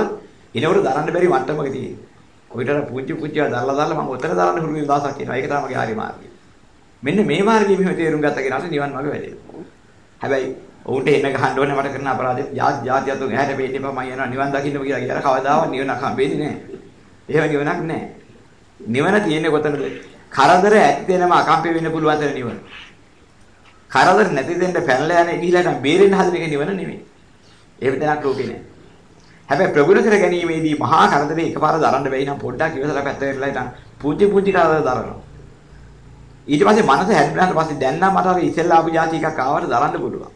ඉනවර දරන්න බැරි මට්ටමක තියෙන්නේ. කොයිතර පුංචි පුංචි දරලා දරලා මම උතර දරන්න හුරු වෙන දවසක් එනවා. ඒක තමයි මගේ ආරි මාර්ගය. මෙන්න මේ මාර්ගය මෙහෙම තේරුම් ගත්ත කෙනාට නිවන් මාර්ගය වැඩෙනවා. හැබැයි ඔවුන්ට එන්න ගහන්න ඕනේ මට කරන අපරාධේ ජාති ජාති අතුන් ඇහැට පෙන්නේ මම යනවා නිවන් දකින්න කියලා කියලා කවදාවත් නිවනක් හම්බෙන්නේ නැහැ. එහෙම නිවනක් නැහැ. නිවන තියෙන්නේ කොතනද? කරදර ඇති දෙනම අකම්පේ වෙන්න පුළුවන් තැන නිවන. කරදර නැති දෙන්න පැනලා යන්නේ ගිහිලා බේරෙන්න හදන එක නිවන නෙමෙයි. එහෙම දෙයක් ලෝකේ නැහැ. හැබැයි ප්‍රගුණ කර ගැනීමේදී මහා කරදරේ එකපාර දරන්න බැයි නම් පොඩ්ඩක් ඉවසලා පැත්ත වෙලා ඉතින් පුංචි පුංචි කරදර දරනවා. ඊට පස්සේ මනස හැදුනාට පස්සේ දැන් නම් මට අර ඉස්සෙල්ලා ආපු જાති එකක් ආවට දරන්න පුළුවන්.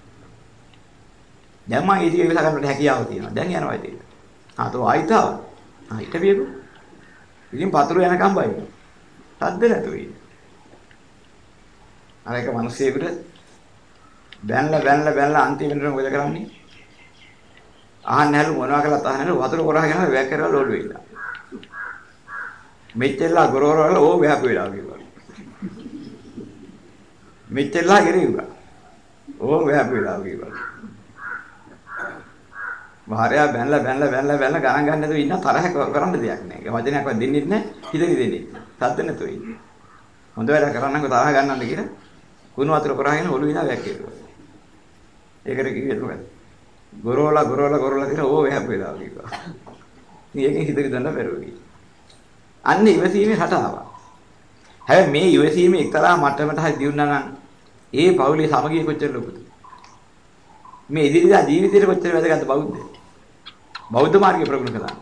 දැන් මම ඒක ඉවස ගන්නට හැකියාව තියෙනවා. දැන් යනවා ඉතින්. ආ තෝ ආයිත් ආවා. ආ හිටපියකෝ. ඉතින් පතුරු යනකම් බයි. සද්ද නැතුව ඉන්න. අර එක මිනිස්සෙකුට බැනලා බැනලා බැනලා අන්තිම වෙනකොට මොකද කරන්නේ? අහන්න හැලු මොනවා කළත් අහන්න හැලු වතුර කොරහගෙන වැක් කරලා ලෝල් වෙයිලා. මෙච්චරලා ගොරවරවල ඕ වැහපු වෙලා කිව්වා. මෙච්චරලා ගෙරියුවා. ඕ වැහපු වෙලා කිව්වා. භාර්යාව බැනලා බැනලා බැනලා බැනලා ගණන් ගන්න නැතුව ඉන්න තරහ කරන්න දෙයක් නැහැ. ඒ වචනයක්වත් දෙන්නෙත් නැහැ. හිතෙන්නේ දෙන්නේ. සද්ද නැතුව ඉන්න. හොඳ වැඩ කරන්නකෝ තරහ ගන්නන්න කියලා කුණු වතුර කරාගෙන ඔළුව විනා වැක්කේරුවා. ඒකට කිව්වේ මොකද? ගොරෝලා ගොරෝලා ගොරෝලා කියලා ඕ වැහපු වෙලා කිව්වා. මේකෙන් හිත විදන්න බැරුවයි. අන්න ඉවසීමේ රටාව. හැබැයි මේ ඉවසීමේ එක්තරා මට්ටමකට හරි දියුණා නම් ඒ පවුලේ සමගිය කොච්චර ලොකුද? මේ ඉදිරියදා ජීවිතේට කොච්චර වැදගත්ද බෞද්ධ? බෞද්ධ මාර්ගය ප්‍රගුණ කළා.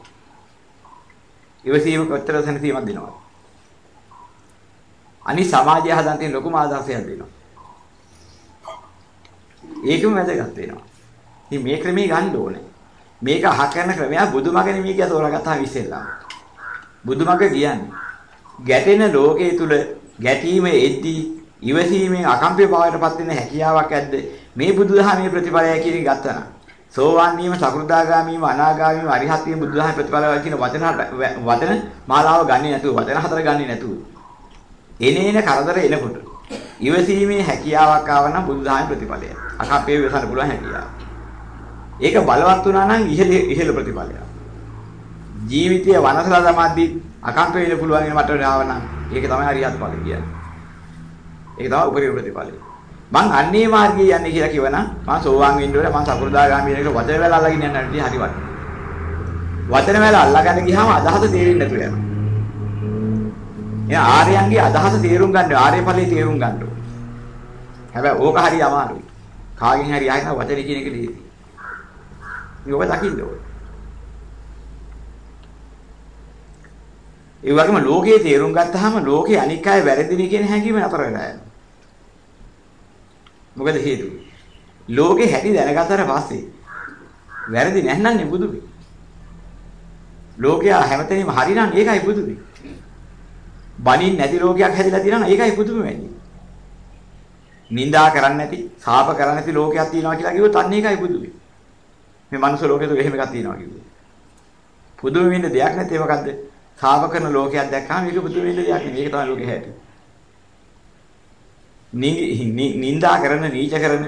ඉවසීම කොච්චර සැනසීමක් දෙනවද? අනි සමාජය හදන් තියෙන ලොකුම ආදර්ශයක් දෙනවා. ඒකම වැදගත් වෙනවා. ඉතින් මේ ක්‍රමයේ ගන්න ඕනේ. මේක අහ කරන ක්‍රමය බුදුමගනේ මේක තෝරාගත්තාම ඉස්සෙල්ලා. බුදුමග කියන්නේ ගැටෙන ලෝකයේ තුල ගැටීම එද්දී ඉවසීමෙන් අකම්පිත භාවයටපත් වෙන හැකියාවක් ඇද්ද මේ බුදුදහමේ ප්‍රතිඵලය කියන එක ගත්තා නම් සෝවාන් වීම සකෘදාගාමී වීම අනාගාමී වීම අරිහත් වීම බුදුදහමේ ප්‍රතිඵලය කියන වචන වචන මාලාව ගන්නේ නැතුව වචන හතර ගන්නේ නැතුව. එනේන කරදර එනකොට ඉවසීමේ හැකියාවක් ආව නම් බුදුදහමේ ප්‍රතිඵලය. අකම්පිත වෙසන්න පුළුවන් හැකියාව. ඒක බලවත් වුණා නම් ඉහළ ඉහළ ප්‍රතිඵලයක්. ජීවිතය වනසලා දමද්දී අකම්පිත වෙන්න පුළුවන් මට ආව නම් ඒක තමයි අරිහත් ඵල කියන්නේ. ඒක තමයි උපරිම ප්‍රතිඵලය. මං අන්නේ මාර්ගයේ යන්නේ කියලා කිව්වනම් මං සෝවාන් වෙන්න ඕනේ මං සකෘදාගාමී වෙන එක වචන වල අල්ලගෙන යන්න නැති හරි වට. වචන වල අල්ලගන්න ගියාම අදහස තේරෙන්නේ නැතුව යනවා. එයා ආර්යයන්ගේ අදහස තේරුම් ගන්න ආර්ය ඵලයේ තේරුම් ගන්න ඕනේ. හැබැයි ඕක හරි අමාරුයි. කාගෙන් හරි ආයෙත් වචනේ කියන එක ලීසි. මේක දකින්න ඕනේ. ඒ වගේම ලෝකයේ තේරුම් ගත්තාම ලෝකේ අනික් අය වැරදිනේ කියන හැඟීම නතර වෙලා යනවා. මොකද හේතුව? ලෝකේ හැටි දැනගත්තට පස්සේ වැරදි නැත්නම් නේ බුදුබි. ලෝකයා හැමතැනම හරි නම් ඒකයි බුදුබි. බණින් නැති ලෝකයක් හැදිලා තියෙනවා නම් ඒකයි බුදුබි වෙන්නේ. නිඳා කරන්නේ නැති, සාප කරන්නේ නැති ලෝකයක් තියෙනවා කියලා කිව්වොත් අන්න ඒකයි බුදුබි. මේ මනුස්ස ලෝකෙ තුල එහෙම එකක් තියෙනවා කිව්වොත්. පුදුම වෙන්න දෙයක් නැත්තේ මොකද්ද? සාප කරන ලෝකයක් දැක්කම මේක පුදුම වෙන්න දෙයක් නෙවෙයි. ඒක තමයි ලෝකේ හැටි. නින්දා කරන නීච කරන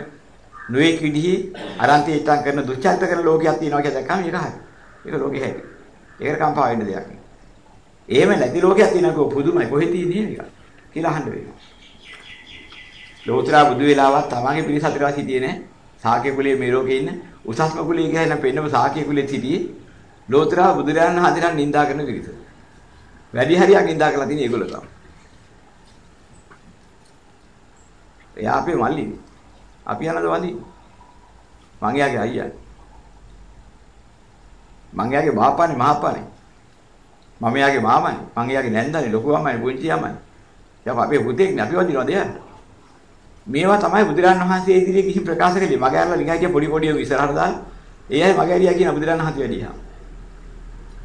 නොඑක් විදිහේ අරන්ති ඉත්තම් කරන දුච්චරිත කරන ලෝකයක් තියෙනවා කියලා දැක්කම ඒක හරි. ඒක ලෝකේ හැටි. ඒකට කම්පා වෙන්න දෙයක් නෑ. එහෙම නැති ලෝකයක් තියෙනකෝ පුදුමයි කොහෙද තියෙන්නේ ඒක කියලා අහන්න වෙනවා. ලෝතර බුදු වෙලාවත් තමන්ගේ පිරිස අතරවා සිටියේ නෑ. සාක්‍ය කුලයේ මේ ලෝකේ ඉන්න උසස්ම කුලයේ ගහන පෙන්නම සාක්‍ය කුලයේ සිටියේ ලෝතර බුදුරයන් හදිරන් නින්දා කරන පිරිස. වැඩි හරියක් නින්දා කරලා තියෙන ඒගොල්ලෝ තමයි. එයා අපේ මල්ලිනේ. අපි යනද වඳින්නේ. මං එයාගේ අයියා. මං එයාගේ බාපානේ මහපානේ. මම එයාගේ මාමනේ. මං එයාගේ නැන්දානේ ලොකු අම්මනේ පුංචි අම්මනේ. යා අපේ පුතෙක් නේ අපි වඳිනවද එයාට? මේවා තමයි බුදුරන් වහන්සේ ඉදිරියේ කිසි ප්‍රකාශ කළේ. මගේ අරලා නිකන් කිය පොඩි පොඩි ඉස්සරහට දාලා. ඒ අය මගේ ඇරියා කියන බුදුරන් වහන්සේ වැඩියා.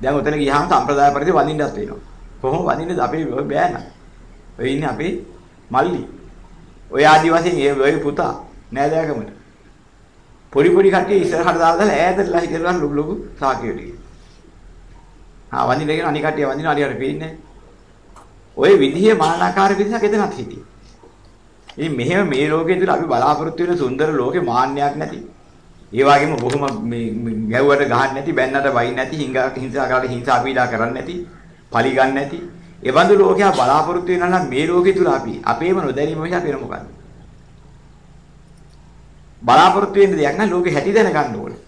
දැන් උතන ගියාම සම්ප්‍රදාය පරිදි වඳින්නත් වෙනවා. කොහොම වඳින්නද අපේ බෑ නෑ. ඔය ඉන්නේ අපේ මල්ලි. ඔය ආදි වශයෙන් ඒ ඔය පුතා නෑදෑකමට. පොඩි පොඩි කට්ටිය ඉස්සරහට දාලා දාලා ඈතටලා හිටලා ලොකු ලොකු සාකියෝ ටික. ආ වඳින්නගෙන අනික කට්ටිය වඳින හරියට පේන්නේ ඔය විදිහේ මානාකාර විදිහක් එතනත් හිටියේ. ඉතින් මෙහෙම මේ ලෝකයේ තුල අපි බලාපොරොත්තු වෙන සුන්දර ලෝකේ මාන්නයක් නැති. ඒ වගේම බොහොම මේ ගැව්වට ගහන්න නැති, බැන්නට වයින් නැති, හිංගා හිංසා කරලා හිංසා පීඩා කරන්නේ නැති, පලි ගන්න නැති. ඒ බඳු ලෝකයක් බලාපොරොත්තු වෙනවා නම් මේ ලෝකේ තුල අපි අපේම නොදැනීම මිසක් වෙන මොකද්ද? බලාපොරොත්තු වෙන්න දෙයක් නැහැ ලෝකේ හැටි දැනගන්න ඕනේ.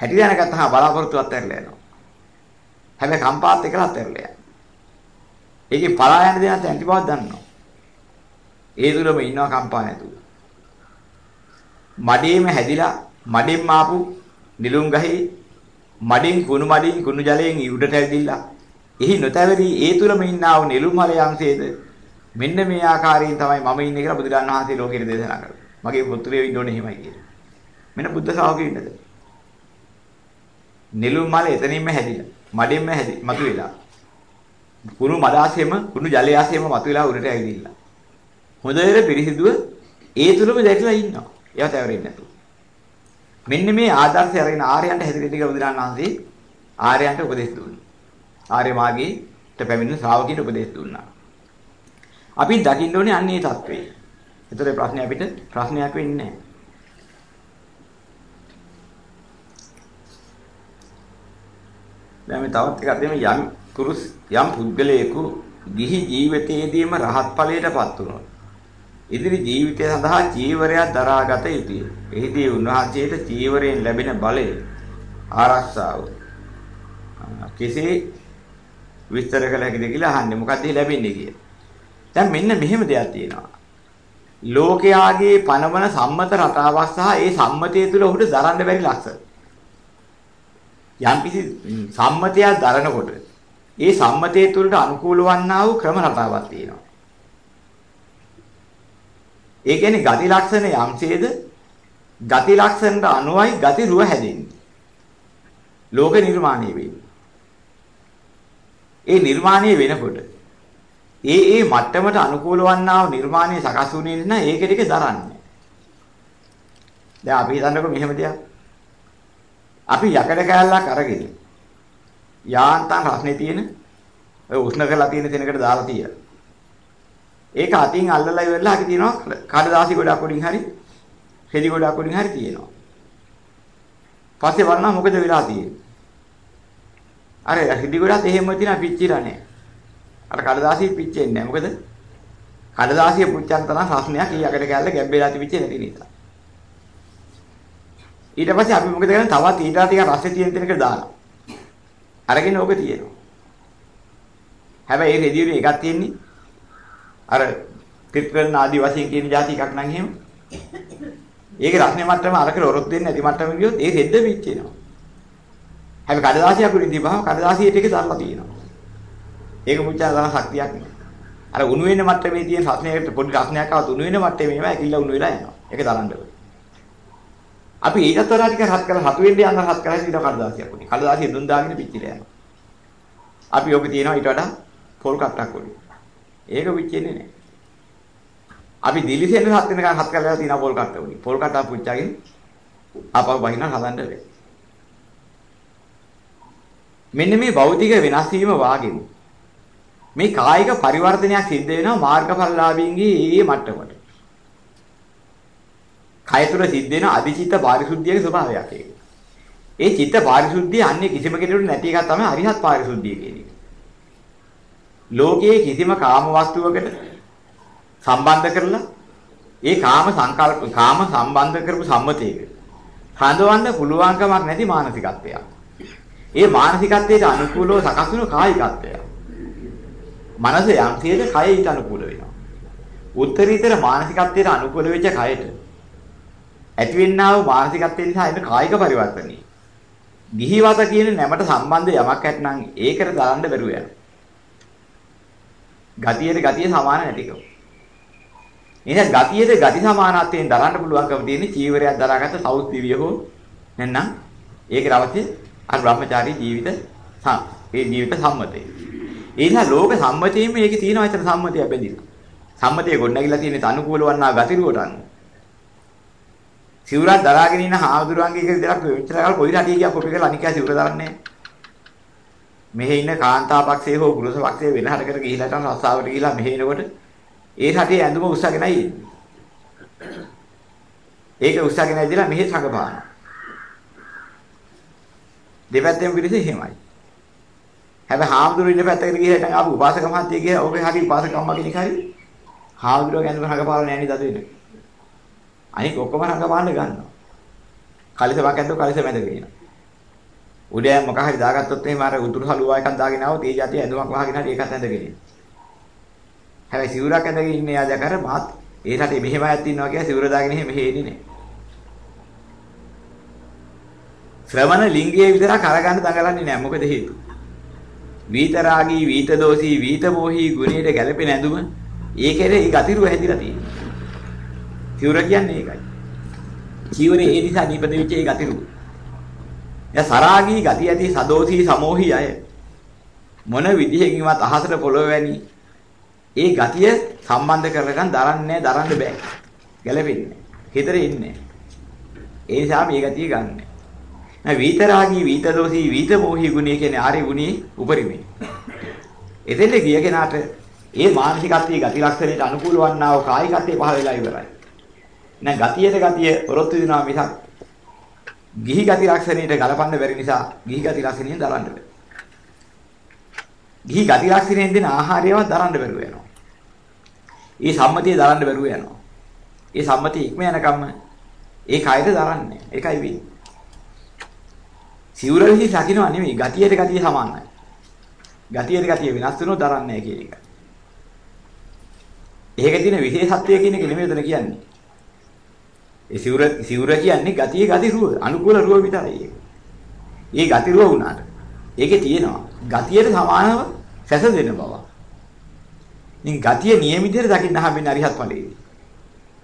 හැටි දැනගත්තාම බලාපොරොත්තු අත්හැරලා යනවා. හැබැයි කම්පාත් එකලා අත්හැරලා යනවා. ඒකේ පලා යන දේ නැත්නම් ඇති බවක් දන්නවා. ඒ තුලම ඉන්නවා කම්පා නැතුව. මඩේම හැදිලා මඩෙන් ආපු නිලුම් ගහේ මඩෙන් කුණු මඩින් කුණු ජලයෙන් උඩට ඇවිදිලා එහි නොතැවරී ඒ තුලම ඉන්නා වූ නිලුම් මල යම්සේද මෙන්න මේ ආකාරයෙන් තමයි මම ඉන්නේ කියලා බුදුරජාණන් වහන්සේ ලෝකෙට දේශනා කළා. මගේ පුත්‍රයෝ ඉන්න ඕනේ එහෙමයි කියලා. මෙන්න බුද්ධ ශ්‍රාවකයෝ ඉන්නද? නිලුම් මල එතනින්ම හැදිලා මඩෙන්ම හැදි මතුවෙලා. කුණු මඩාසෙම කුණු ජලයාසෙම මතුවෙලා උඩට ඇවිදිලා. හොඳට පිරිසිදුව ඒ තුලම දැකලා ඉන්නවා. ඒවා තැවරෙන්නේ නැතුව. මෙන්න මේ ආදර්ශය අරගෙන ආර්යයන්ට හැදිරෙන්න කියලා බුදුරජාණන් වහන්සේ ආර්යයන්ට උපදෙස් දුන්නා. ආර්ය මාර්ගයට පැමිණෙන ශ්‍රාවකීන්ට උපදෙස් දුන්නා. අපි දකින්න ඕනේ අන්නේ தત્වේ. ඒතර ප්‍රශ්නේ අපිට ප්‍රශ්නයක් වෙන්නේ නැහැ. දැන් මේ තවත් එකක් දෙමු යම් පුරුස් යම් පුද්ගලයෙකු ගිහි ජීවිතයේදීම රහත් ඵලයටපත් වුණොත් ඉදිරි ජීවිතය සඳහා චීවරයක් දරාගත යුතුය. එහිදී උන්වහන්සේට චීවරයෙන් ලැබෙන බලය ආරක්ෂාව කෙසේ විස්තර කළ හැකිද කියලා අහන්නේ. මොකක්ද ලැබෙන්නේ කියලා. දැන් මෙන්න මෙහෙම දෙයක් තියෙනවා. ලෝකයාගේ පනවන සම්මත රටාවක් සහ ඒ සම්මතය තුළ ඔහුට දරන්න බැරි ලක්ෂණ. යම්කිසි සම්මතයක් දරනකොට ඒ සම්මතයේ තුළට අනුකූල වන්නා වූ ක්‍රම රටාවක් තියෙනවා. ඒ කියන්නේ ගති ලක්ෂණ යම්සේද ගති ලක්ෂණට අනුවයි ගති රුව හැදෙන්නේ. ලෝක නිර්මාණය වෙන්නේ. ඒ නිර්මාණය වෙනකොට ඒ ඒ මට්ටමට අනුකූල වන්නා වූ නිර්මාණය සකස් වුණේ නැහැ ඒක ටික දරන්නේ. දැන් අපි හිතන්නකො මෙහෙම දෙයක්. අපි යකඩ කෑල්ලක් අරගෙන යාන්තම් රස්නේ තියෙන ඔය උෂ්ණ කරලා තියෙන තැනකට දාලා තියලා. ඒක අතින් අල්ලලා ඉවරලා අපි තියනවා කඩදාසි ගොඩක් උඩින් හරි හෙලි ගොඩක් උඩින් හරි තියෙනවා. පස්සේ වරනවා මොකද වෙලා තියෙන්නේ? අර හෙලි ගොඩත් එහෙම තියෙන පිච්චිලා නැහැ. අර කඩදාසිය පිච්චෙන්නේ නැහැ. මොකද කඩදාසිය පුච්චන් තරම් රස්නයක් ඊයකට කැල්ල ගැඹෙලා තිබිච්ච නැති නිසා. ඊට පස්සේ අපි මොකද කරන්නේ? තවත් ඊට ටික රස්නේ තියෙන තැනකට දානවා. අරගෙන ඕක තියෙනවා. හැබැයි ඒ රෙදියුනේ එකක් තියෙන්නේ අර ත්‍රිත්වන ආදි වශයෙන් කියන જાති එකක් නම් එහෙම. ඒකේ රස්නේ මට්ටම අරකට ඔරොත් දෙන්නේ නැති මට්ටම ගියොත් ඒ රෙද්ද පිච්චෙනවා. හැබැයි කඩදාසියක් උඩින් තිබ්බහම කඩදාසියේ ටික දාලා තියෙනවා. ඒක මුචා දාන ශක්තියක් නෑ. අර උණු වෙන මට්ටමේ තියෙන රස්නයකට පොඩි රස්නයක් ආවත් උණු වෙන මට්ටමේම ඇකිල්ල උණු වෙලා යනවා. ඒක තරන්න ඕනේ. අපි ඊටත් වඩා ටික රත් කරලා හතු වෙන්න යන රත් කරලා ඊට කඩදාසියක් උනේ. කඩදාසිය දුන් දාගෙන පිච්චිලා යනවා. අපි ඔක තියනවා ඊට වඩා පොල් කට්ටක් උනේ. ඒක පිච්චෙන්නේ නෑ. අපි දිලිසෙන් හත් වෙනකන් හත් කරලා තියෙන පොල් කට්ට උනේ. පොල් කට්ටක් පුච්චාගෙන ආපහු බහින්න හදන්න බෑ. මෙන්න මේ භෞතික වෙනස් වීම වාගෙම මේ කායික පරිවර්තනයක් සිද්ධ වෙනවා මාර්ගඵලලාභීන්ගේ ඒ මට්ටමට. කය තුළ සිද්ධ වෙන අධිචිත්ත පාරිශුද්ධියගේ ස්වභාවයක් ඒක. ඒ චිත්ත පාරිශුද්ධිය අන්නේ කිසිම කෙනෙකුට නැති එකක් තමයි අරිහත් පාරිශුද්ධිය කියන්නේ. ලෝකයේ කිසිම කාම වස්තුවකට සම්බන්ධ කරලා ඒ කාම සංකල්ප කාම සම්බන්ධ කරපු සම්මතයක හඳවන්න පුළුවන්කමක් නැති මානසිකත්වයක්. ඒ මානසිකත්වයට අනුකූලව සකස් වුණු කායිකත්වයක්. මනස යම්සේද කය ඊට අනුකූල වෙනවා. උත්තරීතර මානසිකත්වයට අනුකූල වෙච්ච කයට ඇතිවෙන්නා වූ මානසිකත්වය නිසා එන කායික පරිවර්තනයි. ගිහිවත කියන නැමට සම්බන්ධ යමක් ඇත්නම් ඒකට දාන්න බැරුව යනවා. ගතියට ගතිය සමාන නැතිකම. එහෙනම් ගතියද ගති සමානත්වයෙන් දරන්න පුළුවන්කම තියෙන චීවරයක් දරාගත්ත සෞත් දිවිය හෝ නැත්නම් ඒකට අවශ්‍ය අර බ්‍රහ්මචාරී ජීවිත ඒ ජීවිත සම්මතය. ඒ නිසා ලෝක සම්මතයෙන්ම මේකේ තියෙනවා ඇතර සම්මතය බැඳිලා. සම්මතය ගොඩනැගිලා තියෙන තනුකූල වන්නා ගතිරුවට අනුව. සිවුරක් දරාගෙන ඉන්න හාමුදුරුවන්ගේ එක විතරක් මෙච්චර කාල කොයි රටිය ගියා කොපි කරලා අනිකා සිවුර දරන්නේ මෙහෙ ඉන්න කාන්තා පක්ෂයේ හෝ පුරුෂ පක්ෂයේ වෙන හරකට ගිහිලා තන රස්සාවට ගිහිලා මෙහෙ එනකොට ඒ රටේ ඇඳුම උස්සගෙනයි එන්නේ. ඒක උස්සගෙන ඇවිදලා මෙහෙ සංගපාන. දෙපැත්තෙම පිළිස එහෙමයි. හැබැයි හාමුදුරුවෝ ඉන්න පැත්තකට ගිහිලා ඉතින් ආපු උපාසක මහත්තයෙක් ගියා ඔබේ හරි උපාසක අම්මා කෙනෙක් හරි හාමුදුරුවෝ ඇඳුම සංගපාලා නෑනේ දදුවේ. අනික ඔක්කොම රඟපාන්න ගන්නවා. කලිසමක් ඇද්දෝ කලිසම ඇදගෙන එනවා. උඩයන් මොකක් හරි දාගත්තොත් එහෙම අර උතුරු හලුවා එකක් දාගෙන ආවොත් ඒ જાතිය ඇඳුමක් වහගෙන හරි ඒකත් ඇඳගෙන එනවා. හැබැයි සිවුරක් ඇඳගෙන ඉන්නේ යා දැකර මාත් ඒ රටේ මෙහෙම අයත් ඉන්නවා කියලා සිවුර දාගෙන එහෙම මෙහෙ එන්නේ නැහැ. ශ්‍රමණ ලිංගයේ විතරක් අරගන්න දඟලන්නේ නැහැ. මොකද හේතුව? වීතරාගී, වීතදෝසී, වීතමෝහී ගුණයට ගැළපෙන ඇඳුම ඒකේ ඒ ගතිරුව හැදිලා තියෙනවා. සිවුර කියන්නේ ඒකයි. චීවරේ ඒ නිසා දීපද වෙච්ච ඒ ගතිරුව. එයා සරාගී ගති ඇති සදෝසී සමෝහී අය මොන විදිහකින්වත් අහසට පොළොව වැනි ඒ ගතිය සම්බන්ධ කරගන්න දරන්නේ දරන්න බෑ. ගැලපෙන්නේ. හිතරේ ඉන්නේ. ඒ නිසා මේ ගතිය ගන්න. නැ වීතරාගී වීතදෝසී වීතමෝහී ගුණය කියන්නේ ආරි ගුණී උපරිමයි. එතෙන්ට ගිය කෙනාට ඒ මානසිකත්වයේ ගති ලක්ෂණයට අනුකූල වන්නා වූ කායිකත්වයේ පහළ වෙලා ඉවරයි. නැ ගතියට ගතිය ඔරොත්තු දෙනවා මිසක් ගිහි ගති ලක්ෂණයට ගලපන්න බැරි නිසා ගිහි ගති ලක්ෂණයෙන් දරන්න බෑ. ගිහි ගති ලක්ෂණයෙන් දෙන ආහාරයවත් දරන්න බැරුව යනවා. ඒ සම්මතිය දරන්න බැරුව යනවා. ඒ සම්මතිය ඉක්ම යනකම් ඒ කයද දරන්නේ. ඒකයි වෙන්නේ. සිවුර විසි සකින්නවා නෙමෙයි ගතියට ගතිය සමානයි. ගතියට ගතිය වෙනස් වෙනොත් දරන්නේ නැහැ කියන එක. ඒකේ තියෙන විශේෂත්වය කියන එක නෙමෙයි උතන කියන්නේ. ඒ සිවුර සිවුර කියන්නේ ගතිය ගති රුව අනුකූල රුව විතරයි. ඒ ගති රුව වුණාට ඒකේ තියෙනවා ගතියට සමානව සැසඳෙන බව. ඉතින් ගතිය නියමිතයට දකින්න හැබෙන්නේ අරිහත් ඵලයේදී.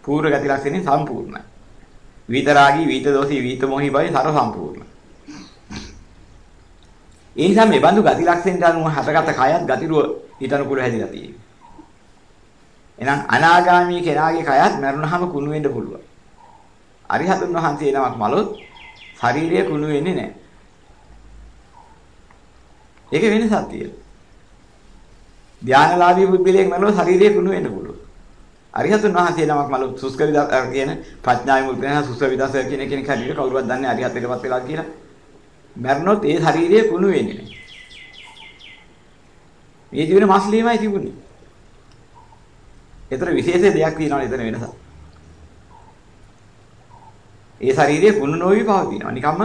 පූර්ව ගති ලක්ෂණේ සම්පූර්ණයි. විතරාගී විත දෝෂී විත මොහි බයි සර සම්පූර්ණ. ඒ නිසා මේ බඳු ගති ලක්ෂණයට අනුව හටගත කයත් ගතිරුව ඊතනකුල හැදිලා තියෙනවා. එහෙනම් අනාගාමී කෙනාගේ කයත් මරණහම කුණු වෙන්න පුළුවන්. අරිහතුන් වහන්සේ නමක් මලොත් ශරීරය කුණු වෙන්නේ නැහැ. ඒක වෙනසක් තියෙනවා. ධානලාභී බුද්ධිලෙක් මලොත් ශරීරය කුණු වෙන්න පුළුවන්. අරිහතුන් වහන්සේ නමක් මලොත් සුස්ක විදස් කියන ප්‍රඥායි මුද්‍රණ සුස්ක විදස් කියන කෙනෙක් හරියට කවුරුවත් දන්නේ අරිහත් වෙලපත් වෙලා කියලා. මරණොත් ඒ ශරීරය කුණු වෙන්නේ නැහැ. මේ ජීවන මස්ලීමයි තිබුණේ. ඒතර විශේෂ දෙයක් තියෙනවා එතන වෙනසක්. ඒ ශරීරයේ කුණු නොවි පවතිනවා. නිකම්ම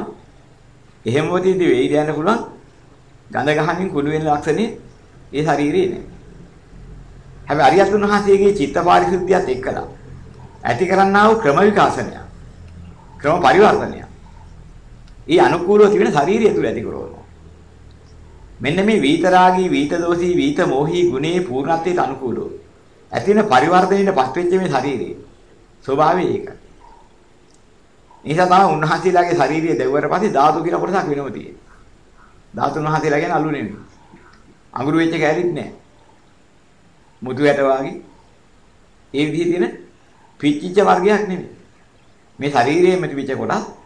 එහෙම වතින්දි වෙයි දැනන්න පුළුවන් ගඳ ගහමින් කුණු වෙන ලක්ෂණේ ඒ ශරීරයේ නෑ. හැබැයි අරියතුන් වහන්සේගේ චිත්ත පාරිශුද්ධියත් එක්කලා ඇති කරන්නා වූ ක්‍රම විකාශනය. ක්‍රම පරිවර්තනය. ඒ අනුකූලව තිබෙන ශාරීරිය තුල ඇති කරනවා. මෙන්න මේ විතරාගී, විතදෝෂී, විත මොහී ගුණේ පූර්ණත්වයට අනුකූලව ඇතින පරිවර්තනයේ පස්වෙච්ච මේ ශරීරය ස්වභාවය ඒකයි. නිසා තමයි උන්වහන්සේලාගේ ශාරීරිය දෙවුවට පස්සේ ධාතු කියලා කොටසක් වෙනම තියෙන්නේ. ධාතුන් වහන්සේලා කියන්නේ අලු නෙමෙයි. අඟුරු වෙච්ච කැලිත් නෑ. මුතු ඇට වාගේ ඒ විදිහේ තියෙන පිච්චිච්ච වර්ගයක් නෙමෙයි. මේ ශරීරයේම තිබිච්ච කොටස්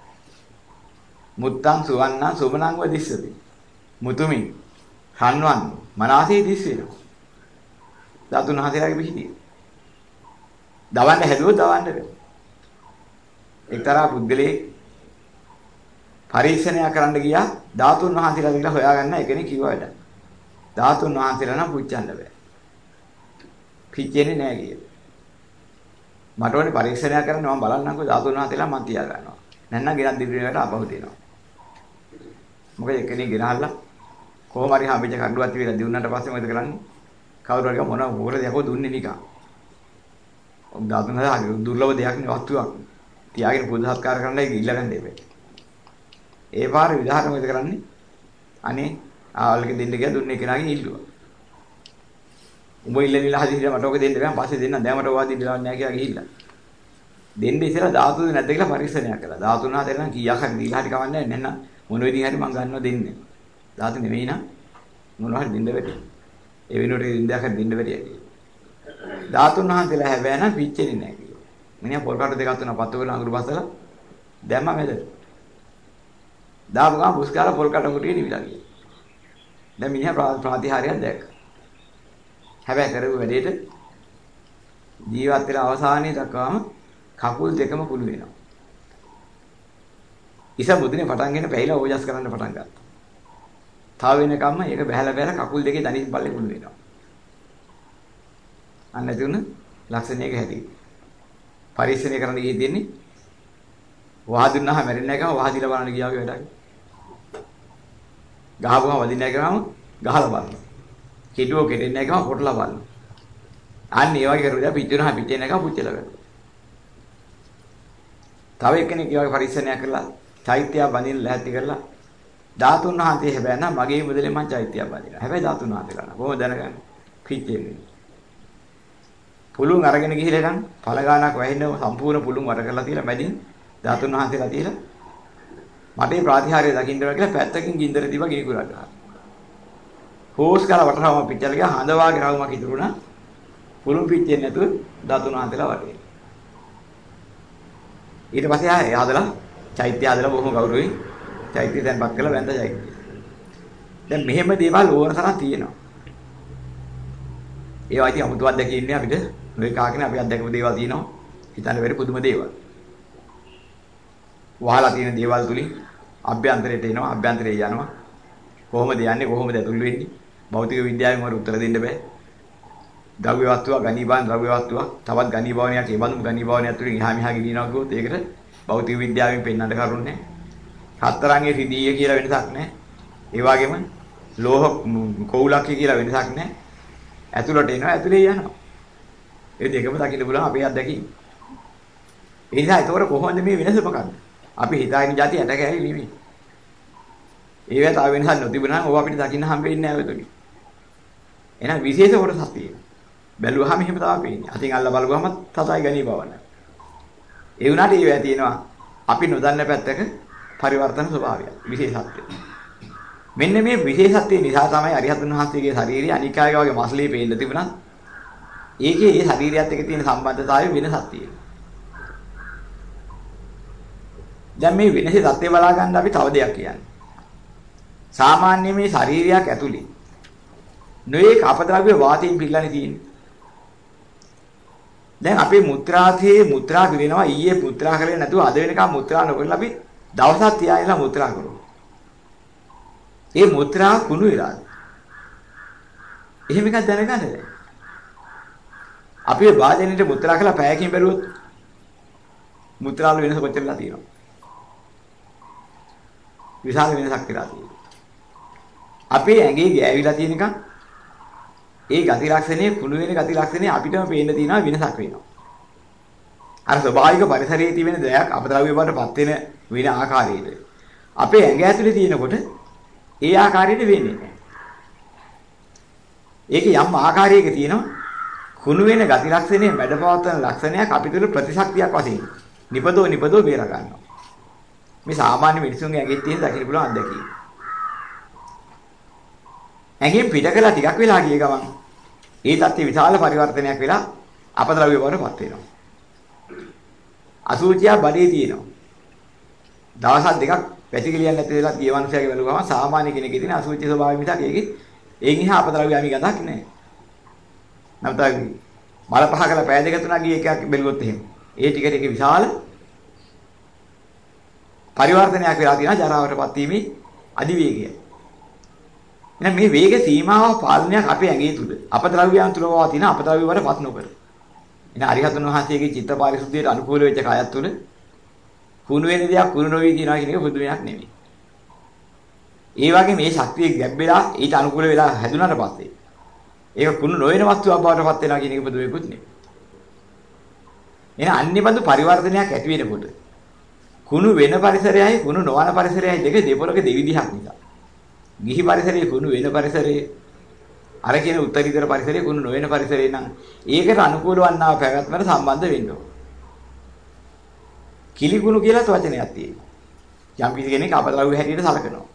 මුත්තං සුවන්නං සුමනං වදිස්සති. මුතුමින් රන්වන් මනසේ දිස් වෙනවා. ධාතුන් වහන්සේලාගේ පිහිටිය. දවන්න හැදුවොත් දවන්න බෑ. එක්තරා පුද්ගලයෙක් පරීක්ෂණය කරන්න ගියා ධාතුන් වහන්සේලා කියලා හොයාගන්න එකනේ කිව්වා වැඩ. ධාතුන් වහන්සේලා නම් පුච්චන්න බෑ. පිච්චෙන්නේ නෑ කියලා. මට ඕනේ පරීක්ෂණය කරන්න මම බලන්නම්කෝ ධාතුන් වහන්සේලා මම තියා ගන්නවා. නැත්නම් ගෙනත් දිවිනකට අපහු දෙනවා. මොකද එකනේ ගෙනහල්ලා කොහොම හරි හම්බෙච්ච කඩුවක් තියලා දිනුනට පස්සේ මොකද කරන්නේ? කවුරු හරි මොන මොකද යකෝ දුන්නේ නිකන්. ඔක් ධාතුන් හදා දුර්ලභ දෙයක් නේ වස්තුවක්. තියාගෙන පුදු සත්කාර කරන්නයි ඉල්ලගන්න දෙපේ. ඒ පාර විධාන මොකද කරන්නේ? අනේ ආවල්ක දෙන්න ගියා දුන්නේ කෙනාගෙන් ඉල්ලුවා. උඹ ඉල්ලන ඉල්ල හදිසියට මට ඔක දෙන්න බෑ. පස්සේ දෙන්න දැන් මට ඔවා දෙන්න ලවන්නේ නැහැ කියලා ගිහිල්ලා. දෙන්න ඉස්සෙල්ලා ධාතුද නැද්ද කියලා පරීක්ෂණයක් කළා. ධාතුන් හතර නම් කීයක් හරි දීලා හරි කවන්නේ නැහැ. නැත්නම් මොන විදිහින් හරි මං ගන්නවා දෙන්නේ. ධාතු නෙවෙයි නම් මොනවා හරි දෙන්න බැරි. ඒ වෙනුවට දෙන්නයක් හරි දෙන්න බැරි ඇයි. ධාතුන් වහන්සේලා හැබැයි නම් පිච්චෙන්නේ නැහැ කියලා. මිනිහා පොල් කාට දෙකක් තුනක් පත්තු වෙලා අඟුරු බසලා දැම්ම මැදට. දාපු ගමන් පුස්කාර පොල් කාට කුටියේ නිවිලා ගියා. දැන් මිනිහා ප්‍රාතිහාරයක් දැක්කා. හැබැයි කරපු වැඩේට ජීවත් වෙලා අවසානයේ දක්වාම කකුල් දෙකම කුළු වෙනවා. ඉස බුදිනේ පටන් ගෙන පැහිලා ඕජස් කරන්න පටන් ගත්තා. තව වෙනකම්ම ඒක බහැලා බහැලා කකුල් දෙකේ දණිස් බල්ලේ කුළු වෙනවා. අන්න තුන ලක්ෂණයක හැටි. පරීක්ෂණය කරන්න ගියේ දෙන්නේ වහදුන්නාම මැරෙන්නේ නැකම වහදිලා බලන්න ගියා වගේ වැඩක්. ගහපුවම වදින්නේ නැකම ගහලා බලනවා. කෙටුව කෙටෙන්නේ නැකම කොටලා බලනවා. අන්න ඒ වගේ කරුවා පිටුනහම පිටෙන්නේ නැකම පුච්චලා බලනවා. තව එක්කෙනෙක් ඒ වගේ පරීක්ෂණයක් කරලා චෛත්‍යය බඳින්න ලැහැත්ති කරලා ධාතුන් වහන්සේ හැබැයි නම් මගේ මුදලෙන් මං චෛත්‍යය බඳිනවා. හැබැයි ධාතුන් වහන්සේ කරනවා. කොහොමද දැනගන්නේ? පිච්චෙන්නේ. පුළුන් අරගෙන ගිහිල්ලා නම් පළ ගානක් වැහින්නව සම්පූර්ණ පුළුන් වර කරලා තියලා මැදින් ධාතුන් වහන්සේලා තියලා මට මේ ප්‍රාතිහාර්ය දකින්න බෑ කියලා පැත්තකින් ගින්දර දීවා ගිනි කුරා ගහනවා. හෝස් කාලා වටරාම පිච්චලා ගියා හඳ වාගේ රවුමක් ඉතුරුණා. පුළුන් පිච්චෙන්නේ නැතුව ධාතුන් වහන්සේලා වටේ. ඊට පස්සේ ආයෙ හදලා චෛත්‍ය හදලා බොහොම ගෞරවයෙන් චෛත්‍ය දැන්පත් කළා වැඳ චෛත්‍ය. දැන් මෙහෙම දේවල් ඕන තරම් තියෙනවා. ඒවා ඉතින් අමුතුවක් දැකින්නේ අපිට නොේ කාගෙන අපි අත්දැකපු දේවල් තියෙනවා. හිතන්න බැරි පුදුම දේවල්. වහලා තියෙන දේවල් තුලින් අභ්‍යන්තරයට එනවා අභ්‍යන්තරේ යනවා. කොහොමද යන්නේ කොහොමද ඇතුල් වෙන්නේ? භෞතික විද්‍යාවෙන් වර උත්තර දෙන්න බෑ. ද්‍රව්‍ය වස්තුවක් ගණීභාන ද්‍රව්‍ය වස්තුවක් තවත් ගණීභාවනයක් ඒ බඳුම ගණීභාවනයක් තුලින් එහා මෙහා ගිලිනවා කිව්වොත් ඒකට භෞතික විද්‍යාවෙන් පෙන්වන්න කරුන්නේ හතරංගේ රිදීය කියලා වෙනසක් නැහැ. ඒ වගේම ලෝහ කෝලක්ය කියලා වෙනසක් නැහැ. ඇතුළට එනවා ඇතුලේ යනවා. ඒ දෙකම දකින්න පුළුවන් අපේ අත්දැකීම. ඒ නිසා ඒතකොට කොහොමද මේ වෙනස මොකක්ද? අපි හිතාගෙන જાති ඇට කැරි නෙමෙයි. ඒවා තව වෙනසක් නොතිබුණා නම් ඕවා අපිට දකින්න හම්බ වෙන්නේ නැහැ ඔයතුනි. එහෙනම් විශේෂ කොටසක් තියෙනවා. බැලුවාම එහෙම තමයි පේන්නේ. අතින් අල්ල බලපුවම තතයි ගණී බවන. ඒ වුණාට ඒවා තියෙනවා අපි නොදන්න පැත්තක පරිවර්තන ස්වභාවය. විශේෂත්වය. මෙන්න මේ විශේෂත්වය නිසා තමයි අරිහතුන් වහන්සේගේ ශාරීරිය අනිකාගේ වගේ මස්ලී පේන්න තිබුණා. ඒකේ ඒ ශරීරයත් එක්ක තියෙන සම්බන්ධතාවය වෙනසක් තියෙනවා. දැන් මේ වෙනසේ தත්ත්වය බලා ගන්න අපි තව දෙයක් කියන්නේ. සාමාන්‍ය මේ ශරීරයක් ඇතුලේ නොයේ අපද්‍රව්‍ය වාතයෙන් පිළිලානේ තියෙන්නේ. දැන් අපේ මුත්‍රාතේ මුත්‍රා පිළිනවා ඊයේ මුත්‍රා කරේ නැතුව අද වෙනකම් මුත්‍රා නොකරලා අපි දවසක් තියාගෙන මුත්‍රා කරනවා. ඒ මුත්‍රා කුණු වෙලාද? එහෙම එකක් දැනගන්න දැන්. අපි වාදනෙට මුත්‍රා කළා පැයකින් බැලුවොත් මුත්‍රාවල වෙනස කොච්චරලා තියෙනවද? විශාල වෙනසක් වෙලා තියෙනවා. අපේ ඇඟේ ගෑවිලා තියෙනකන් ඒ ගති ලක්ෂණයේ කුණු වෙන ගති ලක්ෂණයේ අපිටම පේන්න තියෙනවා වෙනසක් වෙනවා. අර ස්වභාවික පරිසරයේ තිබෙන දෙයක් අපද්‍රව්‍ය වලටපත් වෙන වෙන ආකාරයේද අපේ ඇඟ ඇතුලේ තියෙනකොට ඒ ආකාරයට වෙන්නේ නැහැ. ඒක යම් ආකාරයක තියෙනවා කුණු වෙන ගති ලක්ෂණයේ මැඩපවත්තන ලක්ෂණයක් අපිට ප්‍රතිශක්තියක් වශයෙන් නිපදෝ නිපදෝ බේර ගන්නවා. මේ සාමාන්‍ය මිනිසුන්ගේ ඇඟෙත් තියෙන දකින්න පුළුවන් අත්දැකීම. ඇඟෙන් පිට කළා ටිකක් වෙලා ගිය ගමන් ඒ தත්ති විශාල පරිවර්තනයක් වෙලා අපද්‍රව්‍ය බවටපත් වෙනවා. අසුචිය බඩේ තියෙනවා. දවස් දෙකක් පැතිකිලියක් නැති වෙලා ගිය මනුස්සයගේ බැලුවම සාමාන්‍ය කෙනෙක්ගේ තියෙන අසුචි ස්වභාවය මිසක් ඒකේ ඒකින් එහා අපද්‍රව්‍ය ආමි ගඳක් නැහැ. නැත්නම් මල පහ කළ පය දෙක තුනක් ගිය එකක් බැලුවොත් එහෙම. ඒ ටික ටික විශාල පරිවර්තනයක් වෙලා තියෙනවා ජරාවටපත් වීමේ අධිවේගය. එහෙනම් මේ වේග සීමාව පාලනයක් අපේ ඇඟේ තුල අපද්‍රව්‍යයන් තුල වවා තියෙන අපද්‍රව්‍ය වලපත් නොකර. එහෙනම් අරිහතුන් වහන්සේගේ චිත්ත පාරිශුද්ධියට අනුකූල වෙච්ච කයත් තුල කුණු වෙන දෙයක් කුණු නොවි තියනවා කියන එක පුදුමයක් නෙමෙයි. ඒ වගේ මේ ශක්තිය ගැබ්බෙලා ඊට අනුකූල වෙලා හැදුනට පස්සේ ඒක කුණු නොවන වස්තුවක් බවට පත් වෙනවා කියන එක පුදුමයක්වත් නෙමෙයි. එහෙනම් අනිබඳු පරිවර්තනයක් ඇති වෙනකොට කුණු වෙන පරිසරයයි කුණු නොවන පරිසරයයි දෙක දෙපොලක දෙවිදිහක් නිසා. ගිහි පරිසරයේ කුණු වෙන පරිසරයේ අර කියන උත්තරීතර පරිසරයේ කුණු නොවන පරිසරේ නම් ඒකට අනුකූල වන්නා පැවැත්මට සම්බන්ධ වෙන්න ඕන. කිලිකුණු කියලාත් වචනයක් තියෙනවා. යම් කිසි කෙනෙක් අපද්‍රව්‍ය හැටියට සලකනවා.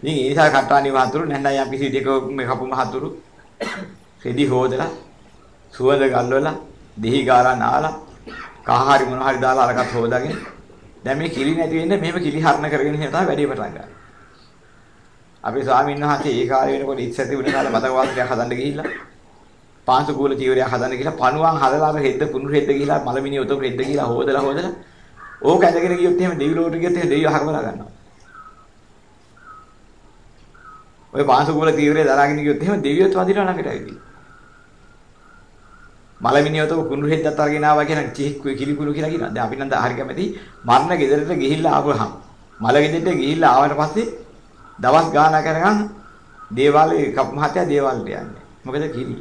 ඉතින් ඒ නිසා කට්ටානි වහතුරු නැත්නම් යම් කිසි දෙක මේ කපු මහතුරු රෙදි හොදලා සුවඳ ගල්වලා දෙහි ගාලා නාලා කහහරි මොන හරි දාලා අරකට හොදාගෙන දැන් මේ කිලි නැති වෙන්නේ මෙහෙම කිලි හරණ කරගෙන ඉන්න තමයි වැඩි පටන් ගන්න. අපේ ස්වාමීන් වහන්සේ ඒ කාලේ වෙනකොට ඉස්සති උන කාලේ මතක වාසිකයක් හදන්න ගිහිල්ලා පාංශු කූල චීවරයක් හදන්න ගිහිල්ලා පණුවන් හදලා අර හෙද්ද පුණු හෙද්ද ගිහිල්ලා මලමිනිය උතපු හෙද්ද ගිහිල්ලා හොදලා හොදලා ඕක ඇදගෙන ගියොත් එහෙම දෙවිලෝට ගියොත් එහෙම දෙවියෝ හරවලා ගන්නවා. ඔය පාංශු කූල චීවරය දරාගෙන ගියොත් එහෙම දෙවියොත් වදිනවා ළඟට ඇවිල්ලා. මලමිනියවත කුණු හෙද්දත් අරගෙන ආවා කියන චිහික්කුයි කිලිකුණු කියලා කියනවා. දැන් අපි නම් හරි කැමති මරණ ගෙදරට ගිහිල්ලා ආවහම මල ගෙදරට ගිහිල්ලා ආවට පස්සේ දවස් ගානක් කරගන්න දේවාලේ කප් මහත්තයා දේවාලට යන්නේ. මොකද කිලි.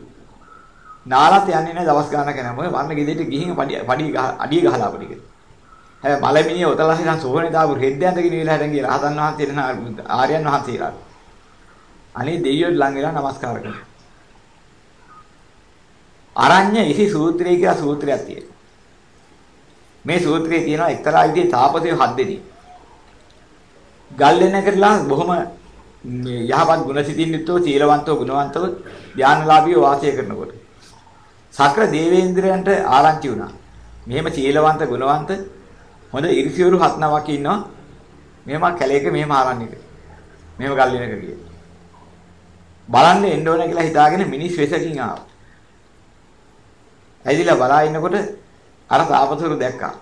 නාලත් යන්නේ නැහැ දවස් ගානක් කරනවා. මොකද මරණ ගෙදරට ගිහින් පඩි පඩි අඩිය ගහලා අපිට කියලා. හැබැයි මලමිනිය උතලා හිටන් සෝහනේ දාපු හෙද්දෙන්දගෙන ඉවිලා හිටන් ගිහලා රහතන් වහන්සේ න ආර්යයන් වහන්සේලා. අනේ දෙවියෝ ළඟ වෙලා නමස්කාර කරනවා. අරඤ්‍ය ඉසි සූත්‍රය කියලා සූත්‍රයක් තියෙනවා. මේ සූත්‍රයේ තියෙනවා එක්තරා විදිහේ තාපසය හත් දෙනෙක්. ගල් වෙන කරලා බොහොම යහපත් ගුණ සිතින් යුක්තව සීලවන්තව ගුණවන්තව ධානලාභීව වාසය කරනකොට සක්‍ර දේවේන්ද්‍රයන්ට ආරංචි වුණා. මෙහෙම සීලවන්ත ගුණවන්ත හොඳ ඉරිසිවරු හත් නමක් ඉන්නවා. මෙහෙම කැලේක මෙහෙම ආරණ්‍යක. මෙහෙම ගල් වෙනක ගියේ. බලන්න එන්න ඕන කියලා හිතාගෙන මිනිස් වෙසකින් ආවා. ඇදිලා බලා ඉන්නකොට අර තාපසවරු දැක්කා.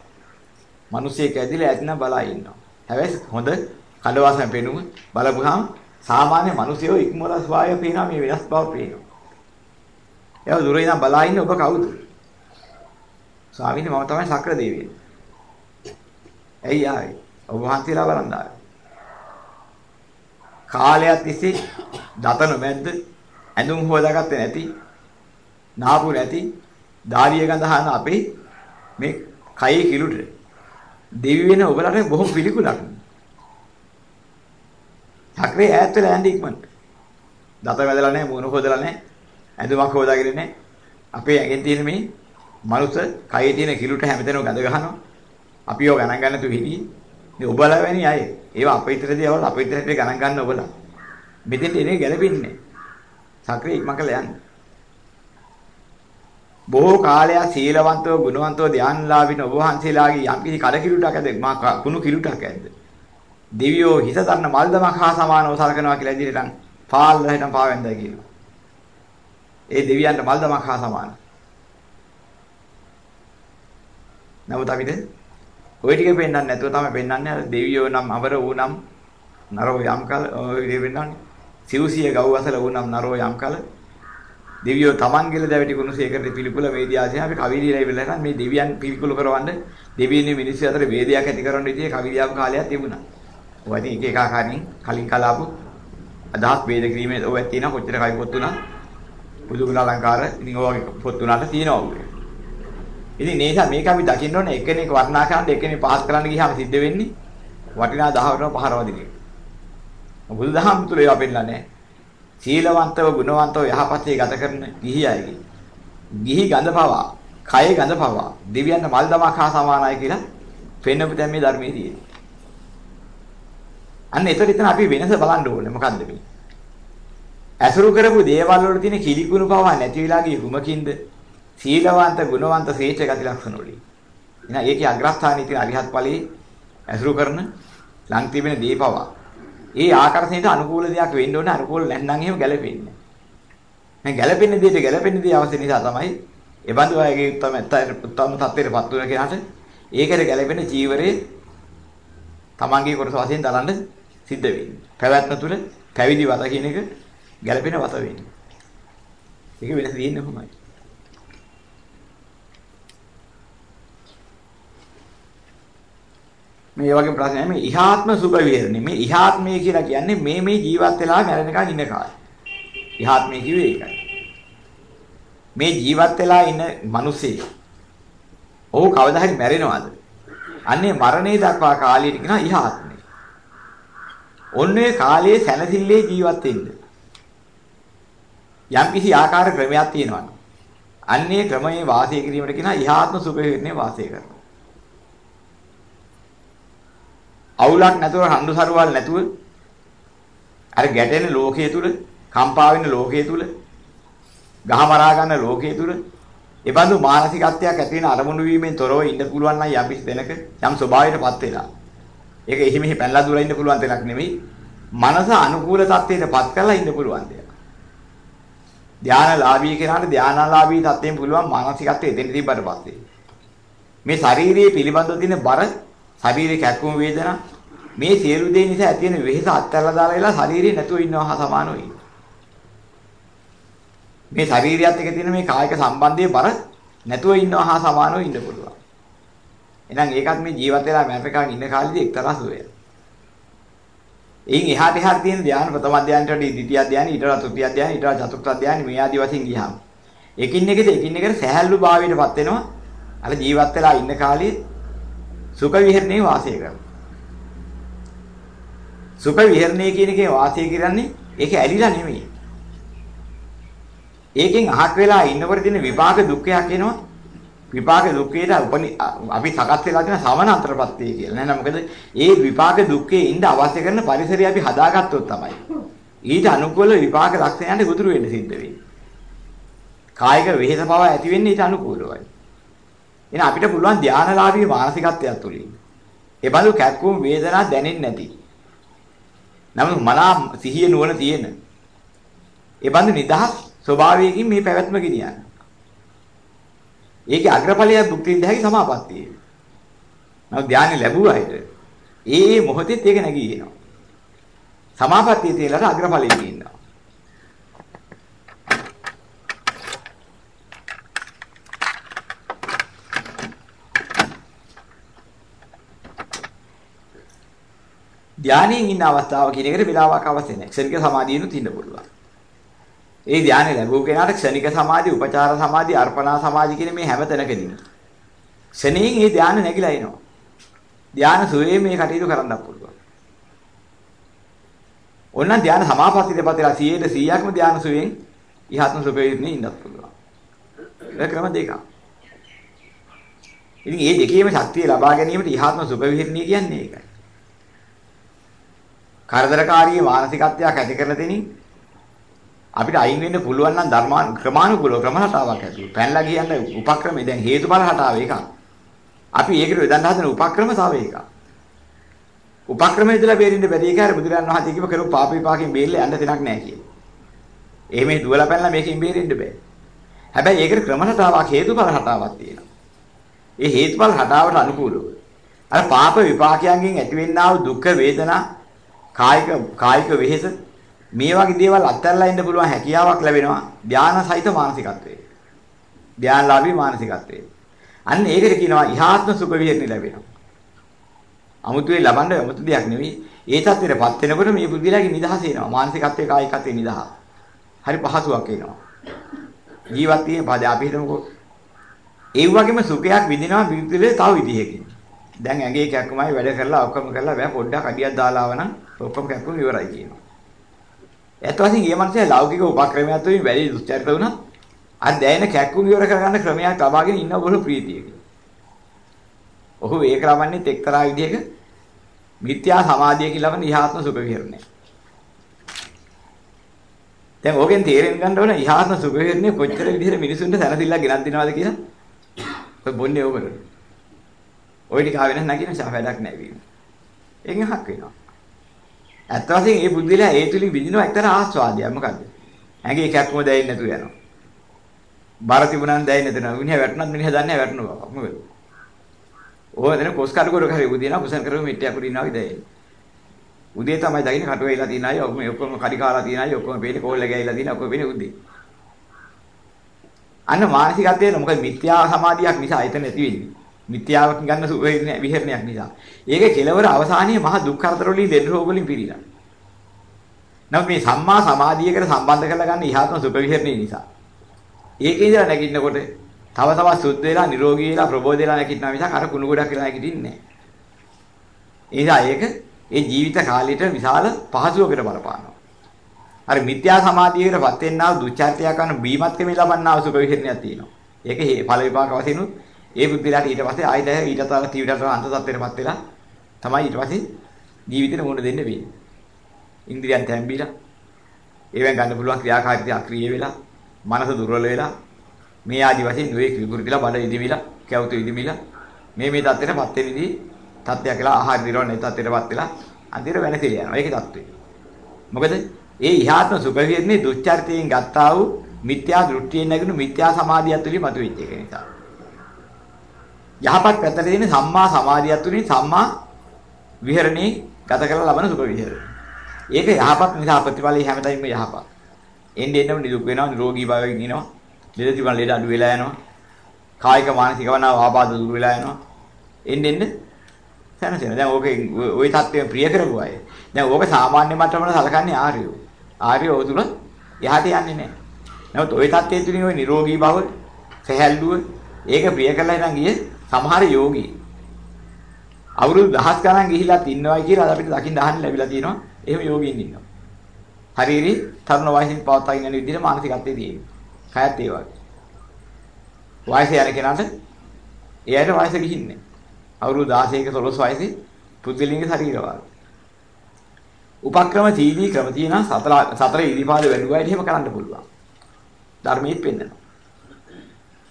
මිනිස්සෙක් ඇදිලා ඇදිනා බලා ඉන්නවා. හැබැයි හොඳ කඩවාසම පෙනුම බලපුවාම සාමාන්‍ය මිනිසියෝ ඉක්මවලා ස්වභාවය පේනවා මේ වෙනස් බව පේනවා. ඒව දුර ඉඳන් බලා ඉන්නේ ඔබ කවුද? ස්වාමීනි මම තමයි සක්‍ර දෙවියන්. ඇයි ආවේ? ඔබ වහන්සේලා බලන් ආවේ. කාලයක් තිස්සේ දතන මැද්ද ඇඳුම් හොදාගත්තේ නැති නාපු නැති ධාරිය ගඳ හන අපේ මේ කයේ කිලුට දෙවි වෙන ඔබලට බොහොම පිළිකුලක්. චක්‍රේ ඈත් වෙලා යන්නේ ඉක්මනට. දත වැදලා නැහැ, මුණ හොදලා නැහැ, ඇඳුමක් හොදාගෙන නැහැ. අපේ ඇඟෙන් තියෙන මේ මනුස්ස කයේ තියෙන කිලුට හැමතැනම ගඳ ගහනවා. අපි යෝ ගණන් ගන්න තු හිටියේ. මේ ඔබලා වැනි අය. ඒවා අපේ ඉතරදී අවල් අපේ ඉතරදී ගණන් ගන්න ඔබලා. මෙතෙන්ට එනේ ගැලපෙන්නේ. සක්‍රිය ඉක්මන් කළා යන්නේ. බොහෝ කාලයක් සීලවන්තව ගුණවන්තව ධානලාභින ඔබ වහන්සේලාගේ යම් කිසි කඩ කිලුටක් ඇද මා කුණු කිලුටක් ඇද්ද දෙවියෝ හිත දන්න මල්දමක් හා සමානව සලකනවා කියලා ඉදිරියට නම් පාල්ලා හිටන් පාවෙන්දයි කියනවා ඒ දෙවියන්ට මල්දමක් හා සමාන. නමුත් අපිට ওই ටික පෙන්වන්න නැතුව තමයි පෙන්වන්නේ අර දෙවියෝ නම් අවර වූ නම් නරෝ යම් කල ඔය විදිහට පෙන්වන්නේ. සිව්සිය ගව් අසල වූ නම් නරෝ යම් කල. දෙවියෝ තමන්ගේල දැවටි කුණුසේකරට පිළිකුල වේදියාසෙන් අපි කවි ලියලා ඉවරලා නම් මේ දෙවියන් පිළිකුල කරවන්න දෙවියන් මිනිස්සු අතර වේදයක් ඇති කරන විදිහේ කවි ලියාපු කාලයක් තිබුණා. ඔය ඉතින් එක එක ආකාරයෙන් කලින් කලාපු අදහස් වේද කිරීමේ ඔය තියෙන කොච්චර කවි පොත් තුනක් බුදුගුණ අලංකාර ඉතින් ඔය වගේ පොත් තුනකට තියෙනවා ඔය. ඉතින් ඒ නිසා මේක අපි දකින්න ඕනේ එක්කෙනෙක් වර්ණනා කරන්න එක්කෙනෙක් පහස් කරන්න ගියාම සිද්ධ වෙන්නේ වටිනා දහවටම පහරවදින එක. බුදුදහම තුල ඒවා පෙන්නලා නැහැ. සීලවන්තව ගුණවන්තව යහපතේ ගත කරන ගිහි අයගේ ගිහි ගඳ පවා කය ගඳ පවා දෙවියන්ට මල් දමක් හා සමානයි කියලා පෙන්වපු දැන් මේ ධර්මයේ තියෙන්නේ. අන්න ඒතර ඉතින් අපි වෙනස බලන්න ඕනේ මොකද්ද මේ? ඇසුරු කරපු දේවල් වල තියෙන කිලිකුණු පවා නැති වෙලා ගිය කුමකින්ද? සීලවන්ත ගුණවන්ත ශ්‍රේෂ්ඨ ගති ලක්ෂණ වලින්. එහෙනම් ඒකේ අග්‍රස්ථානයේ තියෙන අරිහත් ඵලයේ ඇසුරු කරන ලං තිබෙන දේ පවා ඒ ආකර්ෂණයට අනුකූල දෙයක් වෙන්න ඕනේ අනුකූල නැත්නම් එහෙම ගැලපෙන්නේ නැහැ. ගැලපෙන දෙයට ගැලපෙන දේ අවශ්‍ය නිසා තමයි ඒ බඳු අයගේ උත්තම උත්තම තත්ත්වයටපත් වෙන කෙනාට ඒකට ගැලපෙන ජීවරේ තමන්ගේ කොටස වශයෙන් දරන්න සිද්ධ වෙන්නේ. පැවැත්ම තුළ පැවිදි වත කියන එක ගැලපෙන වත වෙන්නේ. ඒක වෙනස තියෙන්නේ කොහොමයි? මේ වගේ ප්‍රශ්නයක් මේ ඉහාත්ම සුභ විහරණය. මේ ඉහාත්මය කියලා කියන්නේ මේ මේ ජීවත් වෙලා මැරෙනකන් ඉන්න කාලය. ඉහාත්මය කිව්වේ ඒකයි. මේ ජීවත් වෙලා ඉන්න මිනිස්සේ ඔහු කවදා හරි මැරෙනවද? අන්නේ මරණය දක්වා කාලයට කියනවා ඉහාත්මය. ඔන්නේ කාලයේ සැනසille ජීවත් වෙන්න. යම් කිසි ආකාර ක්‍රමයක් තියෙනවා. අන්නේ ක්‍රමයේ වාසය කිරීමට කියනවා ඉහාත්ම සුභ විහරණය වාසය කරනවා. අවුලක් නැතුව හඳු සරුවල් නැතුව අර ගැටෙන ලෝකයේ තුල කම්පා වෙන ලෝකයේ තුල ගහමරා ගන්න ලෝකයේ තුල එබඳු මානසිකත්වයක් ඇති වෙන අරමුණු වීමෙන් තොරව ඉන්න පුළුවන් නම් යම් දෙනක යම් ස්වභාවයකටපත් වෙලා ඒක එහි මෙහි පැනලා දුර ඉන්න පුළුවන් දෙයක් නෙමෙයි මනස අනුකූල තත්ත්වයටපත් කරලා ඉන්න පුළුවන් දෙයක් ධානලාභී කෙනාට ධානලාභී තත්ත්වයෙන් පුළුවන් මානසිකත්වය එතෙන් තිබ්බට පස්සේ මේ ශාරීරියේ පිළිබඳව තියෙන බර ශරීරේ කැක්කුම වේදනා මේ සියලු දේ නිසා ඇති වෙන වෙහෙස අත්හැරලා දාලා ඉලා ශරීරේ නැතුව ඉන්නවා හා සමානව ඉන්න. මේ ශරීරයත් එක්ක තියෙන මේ කායික සම්බන්ධයේ බර නැතුව ඉන්නවා හා සමානව ඉන්න පුළුවන්. එහෙනම් ඒකත් මේ ජීවිත වෙලා මැරෙකන් ඉන්න කාලෙදී එක්තරා සුවයක්. එයින් එහාට එහාට තියෙන ධ්‍යාන ප්‍රථම ධ්‍යානට වඩා ද්විතිය ධ්‍යාන ඊට වඩා තෘතිය ධ්‍යාන ඊට වඩා චතුර්ථ ධ්‍යාන මේ ආදි වශයෙන් ගියාම එකින් එකට එකින් එකට සහැල්ලු භාවයටපත් වෙනවා අර ජීවත් වෙලා ඉන්න කාලේ සුඛ විහරණේ වාසය කරනවා. සුඛ විහරණේ කියන එකේ වාසය කරන්නේ ඒක ඇලිලා නෙමෙයි. ඒකෙන් අහක් වෙලා ඉන්නකොට තියෙන විපාක දුක්ඛයක් එනවා. විපාක දුක්ඛයට උපනි අපි සකස් වෙලා තියෙන සමනතරපත්තිය කියලා. නේද? මොකද ඒ විපාක දුක්ඛේ ඉඳ අවශ්‍ය කරන පරිසරය අපි හදාගත්තොත් තමයි. ඊට අනුකූල විපාක ලක්ෂණයන්ට ගොදුරු වෙන්න සිද්ධ වෙන්නේ. කායික වෙහෙස බව ඇති වෙන්නේ ඊට අනුකූලවයි. එහෙනම් අපිට පුළුවන් ධානලාභී මානසිකත්වයක් තුලින්. ඒ බඳු කැක්කුම් වේදනා දැනෙන්නේ නැති. නමුත් මනා සිහිය නුවණ තියෙන. ඒ බඳු නිදහස් ස්වභාවයකින් මේ පැවැත්ම ගෙනියන්න. ඒකේ අග්‍රඵලය භුක්ති විඳ හැකි සමාපත්තිය. නමුත් ධානය ලැබුවායිද ඒ මොහොතේත් ඒක නැගී එනවා. සමාපත්තිය තියලා අග්‍රඵලෙ තියෙනවා. ධානයෙන් ඉන්න අවස්ථාව කියන එකට වෙලාවක් අවශ්‍ය නැහැ. ක්ෂණික සමාධියනොත් ඉන්න පුළුවන්. ඒ ධානය ලැබුව කෙනාට ක්ෂණික සමාධි, උපචාර සමාධි, අර්පණා සමාධි කියන මේ හැම තැනකදීම ක්ෂණයෙන් මේ ධානය නැగిලා එනවා. ධානය සුවේ මේ කටයුතු කරන්නත් පුළුවන්. ඕනනම් ධානය සමාපත්තියට පතලා 100ට 100ක්ම ධානය සුවෙන් ඉහත්ම සුපේන්නේ ඉන්නත් පුළුවන්. ඒක ක්‍රම දෙකක්. ඉතින් මේ දෙකේම ශක්තිය ලබා ගැනීමට ඉහත්ම සුඛ විහරණිය කියන්නේ ඒකයි. කරදරකාරී මානසිකත්වයක් ඇති කරලා දෙනින් අපිට අයින් වෙන්න පුළුවන් නම් ධර්මාන ක්‍රමානුකූලව ක්‍රමහතාවක් ඇතුළු. පැනලා කියන්නේ උපක්‍රමය දැන් හේතුඵල හටාව එකක්. අපි ඒකට යොදන්න හදන උපක්‍රම තව එකක්. උපක්‍රමයේ ඉඳලා බේරින්න බැරි එක හරි බුදුරන් වහන්සේ කිව්ව කරු පාප විපාකෙන් බේරෙන්න යන්න දෙයක් නැහැ කියලා. එහෙම දුවලා පැනලා මේකෙන් බේරෙන්න බෑ. හැබැයි ඒකට ක්‍රමහතාවක් හේතුඵල හටාවක් තියෙනවා. ඒ හේතුඵල හටාවට අනුකූලව අර පාප විපාකයන්ගෙන් ඇතිවෙනා වූ දුක් වේදනා කායික කායික වෙහෙස මේ වගේ දේවල් අත්හැරලා ඉන්න පුළුවන් හැකියාවක් ලැබෙනවා ධානා සහිත මානසිකත්වයේ. ධානලාභී මානසිකත්වයේ. අන්න ඒකට කියනවා ඉහාත්ම සුඛ විහරණය ලැබෙනවා. අමුතුවේ ලබන්න අමුතු දෙයක් නෙවෙයි. ඒ தත්ත්වෙටපත් වෙනකොට මේ බුද්ධිලාගේ නිදහස එනවා. මානසිකත්වයේ කායිකත්වයේ නිදහස. හරි පහසුවක් එනවා. ජීවත් වීම පද අපි හිතමුකෝ. ඒ වගේම සුඛයක් විඳිනවා විවිධ තව විදිහකින්. දැන් ඇඟේ කැක්කමයි වැඩ කරලා ඔක්කොම කරලා බෑ පොඩ්ඩක් අඩියක් දාලා ආවනම් ඔක්කොම කැක්කුම් ඉවරයි කියනවා. ඒත් වශයෙන් මේ මනසේ ලෞකික උපක්‍රමයක් තුලින් වැඩි දුස්චරිත වුණා. අර දැයින කැක්කුම් ඉවර කරගන්න ක්‍රමයක් ලබාගෙන ඉන්න බොහෝ ප්‍රීතියක. ඔහු ඒක ලබන්නේ එක්තරා විදිහක මිත්‍යා සමාධියකින් ලබන ඉහාත්ම සුඛ විහරණය. දැන් ඕකෙන් තේරෙන්න ගන්න ඕන ඉහාත්ම සුඛ විහරණය කොච්චර විදිහට මිනිසුන්ට සැනසෙල්ලක් ගෙනත් දෙනවද කියලා. ඔය බොන්නේ ඕකද? ওই ටික ආවෙ නැත්නම් කියන ශා වැඩක් නැහැ වීම. එංග හක් වෙනවා. ඇත්ත වශයෙන් මේ බුද්ධිලා ඒ තුලින් විඳින එක්තරා ආස්වාදයක් මොකද්ද? ඇඟේ කැක්කම දැනෙන්නේ නැතුව යනවා. බර තිබුණාම දැනෙන්නේ නැතුව මිනිහා වැටුණත් මිනිහා දන්නේ නැහැ වැටුණා මොකද? ඕවා දෙන කොස් කඩ කර කරේ උදේන කුසන් කරව මිට්ටිය අකුරු ඉන්නවා වගේ දැනෙන්නේ. උදේ තමයි දකින්න කටුව වෙලා තියෙන අය ඔක්කොම ඔක්කොම කඩි කාලා තියෙන අය ඔක්කොම පේන්නේ කෝල් එක ගෑවිලා තියෙන ඔක්කොම පේන්නේ උදේ. අන්න මානසිකත්වයේ මොකද මිත්‍යා සමාධියක් නිසා එතන නැති වෙන්නේ. මිත්‍යාවක් ගන්න විහෙරණයක් නිසා. ඒකේ කෙලවර අවසානයේ මහා දුක් කරදර වලින් දෙන්න රෝග වලින් පිරීලා. නමුත් මේ සම්මා සමාධියකට සම්බන්ධ කරලා ගන්න ඉහාත්ම සුඛ විහෙරණේ නිසා. ඒකේ ඉඳලා නැගිටිනකොට තව තවත් සුද්ධ වෙලා නිරෝගී වෙලා ප්‍රබෝධ වෙලා නැගිටිනවා මිසක් අර කුණු ගොඩක් කියලා නැගිටින්නේ නැහැ. ඒක ඒ ජීවිත කාලයට විශාල පහසුවකට බලපානවා. අර මිත්‍යා සමාධියකටපත් වෙන්නා වූ දුච්චාරිතය කරන බීමත්කමේ ලබන්නා වූ සුඛ විහෙරණයක් තියෙනවා. ඒක ඵල විපාක වශයෙන් උත් ඒ බුද්ධිලාට ඊට පස්සේ ආයෙත් ඊට තව තීව්‍රතර අන්ත තත්ත්වයටපත් වෙලා තමයි ඊට පස්සේ ජීවිතේට මුහුණ දෙන්න වෙන්නේ. ඉන්ද්‍රියන් තැම්බිලා ඒවෙන් ගන්න පුළුවන් ක්‍රියාකාරීත්වය අක්‍රීය වෙලා මනස දුර්වල වෙලා මේ ආදි වශයෙන් නොයේ විකෘතිලා බඩ ඉදිමිලා කැවුතු ඉදිමිලා මේ මේ தත්ත්වයටපත් වෙනදී තත්ත්වයක් කියලා ආහාර දිරවන ඒ තත්ත්වයටපත් වෙලා අන්තිර වෙනසිල යනවා. ඒකේ தත්ත්වය. මොකද ඒ ඉහාත්ම සුඛ විහරණේ දුච්චරිතයෙන් ගත්තා වූ මිත්‍යා දෘෂ්ටියෙන් නැගුණු මිත්‍යා සමාධියත් තුලින් මතුවෙච්ච එක නිසා. යහපත් පැත්තට තියෙන සම්මා සමාධියත් උනේ සම්මා විහරණේ ගත කරලා ලබන සුඛ විහරණය. ඒක යහපත් නිසා ප්‍රතිඵලයේ හැමදාම යහපත්. එන්නේ එන්නම නිදුක් වෙනවා නිරෝගී භාවයෙන් ඉනවා. ලෙඩ තිබුණ ලෙඩ අඩු වෙලා යනවා. කායික මානසික වනාව ආබාධ දුරු වෙලා යනවා. එන්නේ එන්නේ සැනසෙන. දැන් ඕකේ ওই தත්ත්වය ප්‍රිය කරපු අය. දැන් ඕක සාමාන්‍ය මට්ටමකට සලකන්නේ ආර්යෝ. ආර්යෝ උතුල යහට යන්නේ නැහැ. නමුත් ওই தත්ත්වයේ තුලින් ওই නිරෝගී බව, සැහැල්ලුව ඒක ප්‍රිය කරලා ඉඳන් ගියේ සමහර යෝගී. අවුරුදු දහස් ගණන් ගිහිලා ඉන්නවයි කියලා අපිට දකින්න අහන්න ලැබිලා තියෙනවා. එහෙම යෝගීන් ඉන්නවා. හරිරි තරුණ වයසින් පවත්වාගෙන යන විදිහට මානසිකත්වයේ තියෙනවා. කයත් ඒ වගේ. වයසේ යන කෙනාට එයාට වයස ගිහින්නේ. අවුරුදු 16ක 12 වයසේ පුද්ගලින්ගේ ශරීර වාග්. උපක්‍රම තීවි ක්‍රම තියෙනවා සතර සතර ඉරිපාද වැඩුවායිට එහෙම කරන්න පුළුවන්. ධර්මයේ පෙන්නනවා.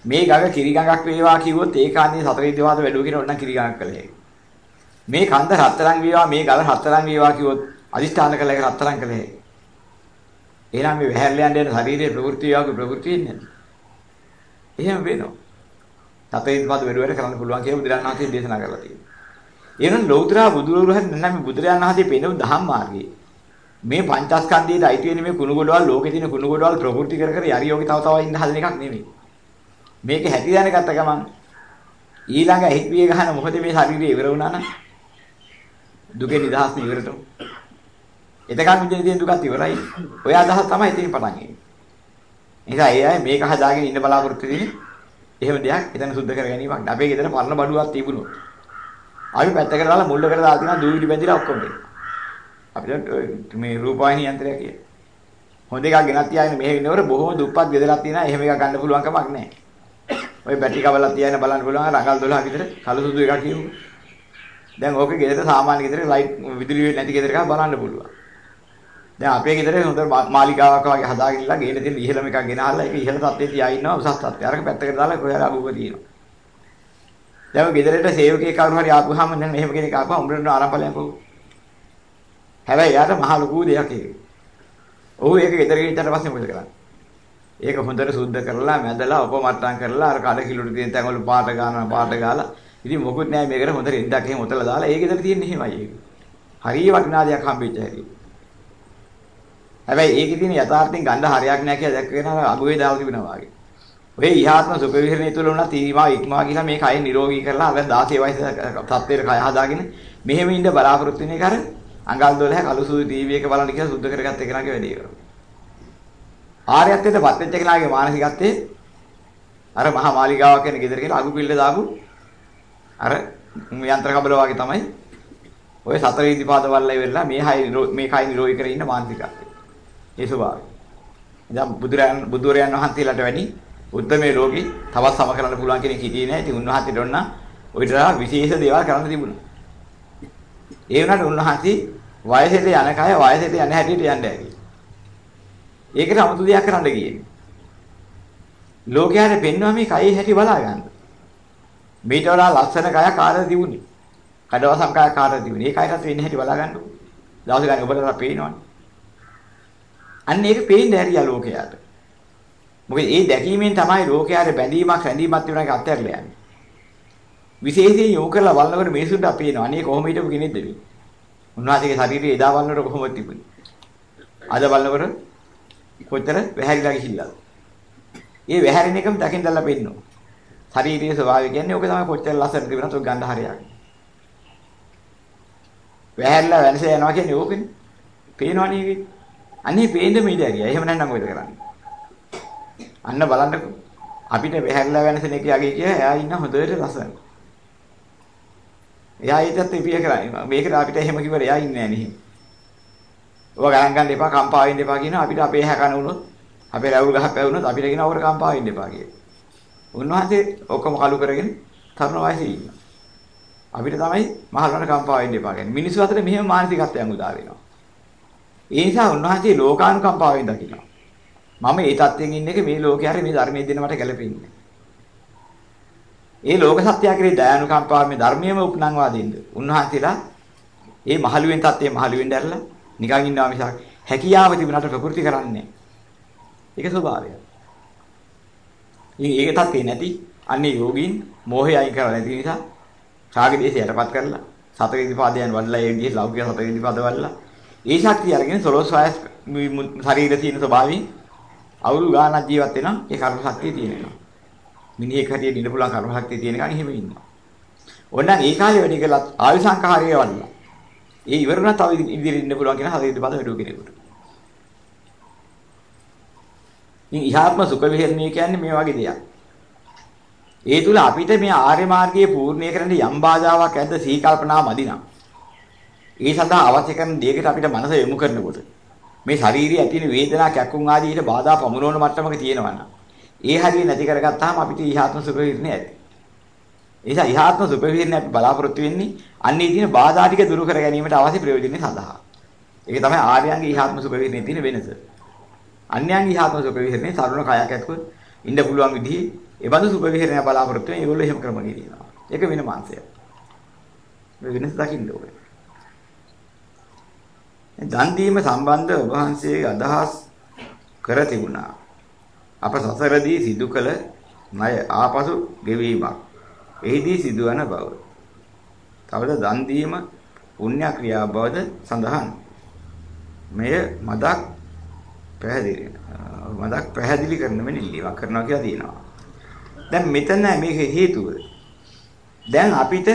මේ ගඟ කිරි ගඟක් වේවා කිව්වොත් ඒ කාන්නේ සතර ඉරිපාද වැඩුව කියන ඕනනම් කිරි ගඟක් කළ හැකියි. මේ කන්ද රත්තරන් වේවා මේ ගල රත්තරන් වේවා කිව්වොත් අදිෂ්ඨාන කළ එක රත්තරන් කළ හැකියි. එහෙනම් මේ වැහැරලා යන ශරීරයේ ප්‍රවෘත්ති යාගේ ප්‍රවෘත්ති වෙන්නේ. එහෙම වෙනවා. තපේන් පද වැඩ වැඩ කරන්න පුළුවන් කියලා බුදුරජාණන් වහන්සේ දේශනා කරලා තියෙනවා. එහෙනම් ලෞතර බුදුරුවරු හරි නැත්නම් මේ බුදුරජාණන් වහන්සේ පෙන්නපු දහම් මාර්ගයේ මේ පංචස්කන්ධයට අයිති වෙන මේ කුණු ගොඩවල් ලෝකේ තියෙන කුණු ගොඩවල් ප්‍රවෘත්ති කර කර යරියෝගේ තව තව ඉන්න හදන එකක් නෙමෙයි. මේක හැටි දැනගත්ත ගමන් ඊළඟ හිත පිය ගහන මොකද මේ ශරීරය ඉවර වුණා නම් දුකේ නිදහස් නිවරට එතකන් විඳින දේ දුකත් ඉවරයි. ඔය අදහස තමයි ඉතින් පටන් ගන්නේ. නිසා ඒ අය මේක හදාගෙන ඉන්න බලාපොරොත්තු වෙන්නේ එහෙම දෙයක් එතන සුද්ධ කර ගැනීමක්. අපේ ගෙදර පරණ බඩුවක් තිබුණොත්. අපි පැත්තකට දාලා මුල්ලකට දාලා තියනවා දූවිලි බැඳිලා ඔක්කොම දෙන්න. අපිට මේ රූපවාහිනී යන්ත්‍රය කියේ. හොඳ එකක් ගෙනත් තියාගෙන මෙහෙ ඉන්නවර බොහොම දුප්පත් ගෙදරක් තියෙනවා. එහෙම එකක් ගන්න පුළුවන් කමක් නැහැ. ওই බැටරි කවලක් තියාගෙන බලන්න පුළුවන් රඟල් 12 විතර කළු සුදු එකක් කියමු. දැන් ඕකේ ගෙදර සාමාන්‍ය ගෙදර ලයිට් විදුලි නැති ගෙදර එකක් බලන්න පුළුවන්. දැන් අපේ ගෙදර හොඳ මාලිකාවක් වගේ හදාගෙන ඉන්න ගේන තියෙන ඉහළම එකක් ගෙනහල්ලා ඒක ඉහළ තත්ත්වයේ තියා ඉන්නවා උසස් තත්ත්වය. අරක පැත්තකට දාලා කොහේ හරි අගුව තියෙනවා. දැන් ගෙදරට සේවකයෙක් කවුරු හරි ආපුවාම දැන් මෙහෙම කෙනෙක් ආපුවා උඹට ආරම්භලයන් හැබැයි යාට මහ ලොකු දෙයක් ඒක. ඔහු ඒක ගෙදර ගෙනිච්චට පස්සේ මොකද කරන්නේ? ඒක හොඳට සුද්ධ කරලා මැදලා උපමට්ටම් කරලා අර කඩ කිලුට තියෙන තැන් වල පාට ගන්නවා පාට ගාලා ඉතින් මොකුත් නැහැ මේකට හොඳට ඉන්දක් එහෙම උතලා දාලා ඒ ගෙදර තියෙන්නේ එහෙමයි ඒක. හරිය වටිනා දෙයක් හම්බෙච්ච හැටි. හැබැයි ඒකේ තියෙන යථාර්ථයෙන් ගන්න හරියක් නැහැ කියලා දැක්කගෙන අගුවේ දාලා තිබුණා වගේ. ඔය ඉහාත්ම සුඛ විහරණය තුළ උනා තීමා ඉක්මා කියලා මේ කය නිරෝගී කරලා අර 16 වයසේ තත්ත්වයට කය හදාගෙන මෙහෙම ඉන්න බලාපොරොත්තු වෙන එක අර අඟල් 12 කළු සුදු ටීවී එක බලන්න කියලා සුද්ධ කරගත්ත එකනාගේ වැඩේ කරනවා. ආර්යත්වයට පත් වෙච්ච කෙනාගේ මානසිකත්වයේ අර මහා මාලිගාවක් කියන ගෙදර කියලා අගු පිල්ල දාපු අර යන්ත්‍ර කබල වගේ තමයි ඔය සතර ඉදිපාද වල්ලා ඉවරලා මේ හයි මේ කයි නිරෝධී කරගෙන ඉන්න මානසිකත්වය. ඒ ස්වභාවය. දැන් බුදුරයන් බුදුරයන් වහන්සේලාට වැඩි උද්දමේ ලෝකේ තවත් සම කරන්න පුළුවන් කෙනෙක් හිටියේ නැහැ. ඉතින් උන්වහන්සේට ඔන්න ඔයිටලා විශේෂ දේවල් කරන්න තිබුණා. ඒ වුණාට උන්වහන්සේ වයසට යන කය වයසට යන හැටියට යන්න ඇති. ඒකට 아무තු දෙයක් කරන්න ගියේ. ලෝකයාට පෙන්වන මේ කයේ හැටි බලා ගන්න. මේට වඩා ලස්සන කයක් ආරද තිබුණේ. කඩවසම් කයක් ආරද තිබුණේ. ඒ කයටත් වෙන්නේ හැටි බලා ගන්නකො. දවස් ගානේ ඔබට පේනවනේ. අන්න ඒක පේන්නේ ඇරියා ලෝකයාට. මොකද ඒ දැකීමෙන් තමයි ලෝකයාට බැඳීමක් රැඳීමක් තිබුණ එක අත්හැරලා යන්නේ. විශේෂයෙන් යොමු කරලා බලනකොට මිනිසුන්ට අපේනවා. අනේ කොහොම හිටපු කෙනෙක්ද මේ? උන්වහන්සේගේ ශරීරය එදා බලනකොට කොහොමද තිබුණේ? අද බලනකොට කොච්චර වැහැරිලා ගිහිල්ලාද? ඒ වැහැරෙන එකම දකින්න දැල්ලා පෙන්නනවා. ශාරීරික ස්වභාවය කියන්නේ ඕක තමයි කොච්චර ලස්සනද තිබුණත් ඔය ගන්න හරියක්. වැහැරලා වෙනස යනවා කියන්නේ ඕකනේ. පේනවනේ ඒකේ. අනේ පේන්න මේද ඇරියා. එහෙම නැත්නම් මොකද කරන්නේ? අන්න බලන්නකෝ. අපිට වැහැරලා වෙනසන එක යගේ කිය එයා ඉන්න හොඳට ලස්සන. එයා ඊටත් ඉපිය කරන්නේ. මේකට අපිට එහෙම කිව්වර එයා ඉන්නේ නැහැ නේ. ඔය ගණන් ගන්න එපා කම්පා වෙන්න එපා කියනවා අපිට අපේ හැකන වුණොත් අපේ රැවුල් ගහක් පැවුනොත් අපිට කියනවා ඔකට කම්පා වෙන්න එපා කියලා. උන්වහන්සේ ඔක්කොම කලු කරගෙන තරුණ වයසේ ඉන්නවා. අපිට තමයි මහලුන්ට කම්පා වෙන්න එපා කියන්නේ. මිනිස්සු අතර මෙහෙම මානසිකත්වයන් උදා වෙනවා. ඒ නිසා උන්වහන්සේ ලෝකානුකම්පාවෙන් දකිනවා. මම ඒ தත්යෙන් ඉන්න එක මේ ලෝකේ හැරි මේ ධර්මයේ දෙන මට ගැලපෙන්නේ. ඒ ලෝක සත්‍යය කෙරේ දයානුකම්පාව මේ ධර්මයේම උපනංවා දෙන්න. උන්වහන්සේලා මේ මහලුවෙන් தත්යේ මහලුවෙන් දැරලා නිකන් ඉන්නවා මිසක් හැකියාව තිබුණාට ප්‍රകൃති කරන්නේ ඒක ස්වභාවය. ඉතින් ඒක තත්ත්වේ නැති අන්නේ යෝගීන් මෝහය අයින් කරලා නැති නිසා ඡාග දේශය යටපත් කරලා සතර ඉදිපාදයන් වඩලා ඒ විදිහේ ලෞකික සතර ඉදිපාද වඩලා ඒ ශක්තිය අරගෙන සොලොස් වයස් ශරීරයේ තියෙන ස්වභාවයෙන් අවුරු ගානක් ජීවත් වෙනවා ඒ කර්ම ශක්තිය තියෙනවා. මිනිහෙක් හැටියට ඉන්න පුළුවන් කර්ම ශක්තිය තියෙන කෙනා එහෙම ඉන්නවා. ඕනනම් ඒ කාලේ වැඩි කළත් ආයු සංඛාරය වඩලා. ඒ ඉවරුණා තව ඉදිරියට ඉන්න පුළුවන් කෙනා හරියට බද වැඩුව කෙනෙකුට. ඉතින් ඉහාත්ම සුඛ විහරණය කියන්නේ මේ වගේ දෙයක්. ඒ තුල අපිට මේ ආර්ය මාර්ගයේ පූර්ණිය කරන්න යම් බාධාවක් ඇද්ද සී කල්පනා මදිනා. ඒ සඳහා අවශ්‍ය කරන දෙයකට අපිට මනස යොමු කරනකොට මේ ශාරීරිය ඇතින වේදනා කැක්කුම් ආදී ඊට බාධා පමුණවන මට්ටමක තියෙනවා නම් ඒ හරිය නැති කරගත්තාම අපිට ඊහාත්ම සුඛ විහරණය ඇති. ඒ නිසා ඊහාත්ම සුඛ විහරණය අපි බලාපොරොත්තු වෙන්නේ අන්නේ තියෙන බාධා ටික දුරු කර ගැනීමට අවශ්‍ය ප්‍රයෝජනෙ සඳහා. ඒක තමයි ආර්යයන්ගේ ඊහාත්ම සුඛ විහරණයේ තියෙන වෙනස. අන්‍යයන්ගේ ඊහාත්ම සුඛ විහරණය තරුණ කයක් ඇතුළු ඉන්න පුළුවන් විදිහේ ඒ බඳු සුඛ විහරණය බලාපොරොත්තු වෙන ඒගොල්ලෝ එහෙම ක්‍රම ගෙනියනවා. ඒක වෙන මාංශයක්. මේ වෙනස දකින්න ඕනේ. දන් දීම සම්බන්ධ ඔබ වහන්සේගේ අදහස් කර තිබුණා. අප සසරදී සිදු කළ ණය ආපසු ගෙවීමක්. එහිදී සිදුවන බව. තවද දන් දීම පුණ්‍ය ක්‍රියා බවද සඳහන්. මෙය මදක් පැහැදිලි මදක් පැහැදිලි කරන මෙන්න ඉල්ලීමක් කරනවා කියලා තියෙනවා. දැන් මෙතන මේක හේතුව. දැන් අපිට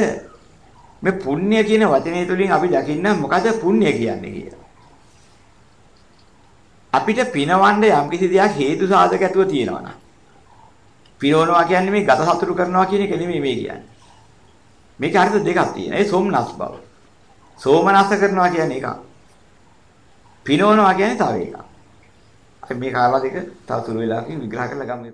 මේ පුණ්‍ය කියන වචනේ තුලින් අපි දකින්න මොකද පුණ්‍ය කියන්නේ කියලා. අපිට පිනවන්න යම් කිසි දෙයක් හේතු සාධක ඇතුව තියෙනවා නම් පිනවනවා කියන්නේ මේ ගත සතුරු කරනවා කියන එක නෙමෙයි මේ කියන්නේ. මේක අර්ථ දෙකක් තියෙනවා. ඒ සෝමනස් බව. සෝමනස කරනවා කියන්නේ එකක්. පිනවනවා කියන්නේ තව එකක්. අපි මේ කාලා දෙක තව සුළු වෙලාවකින් විග්‍රහ කරලා ගමු.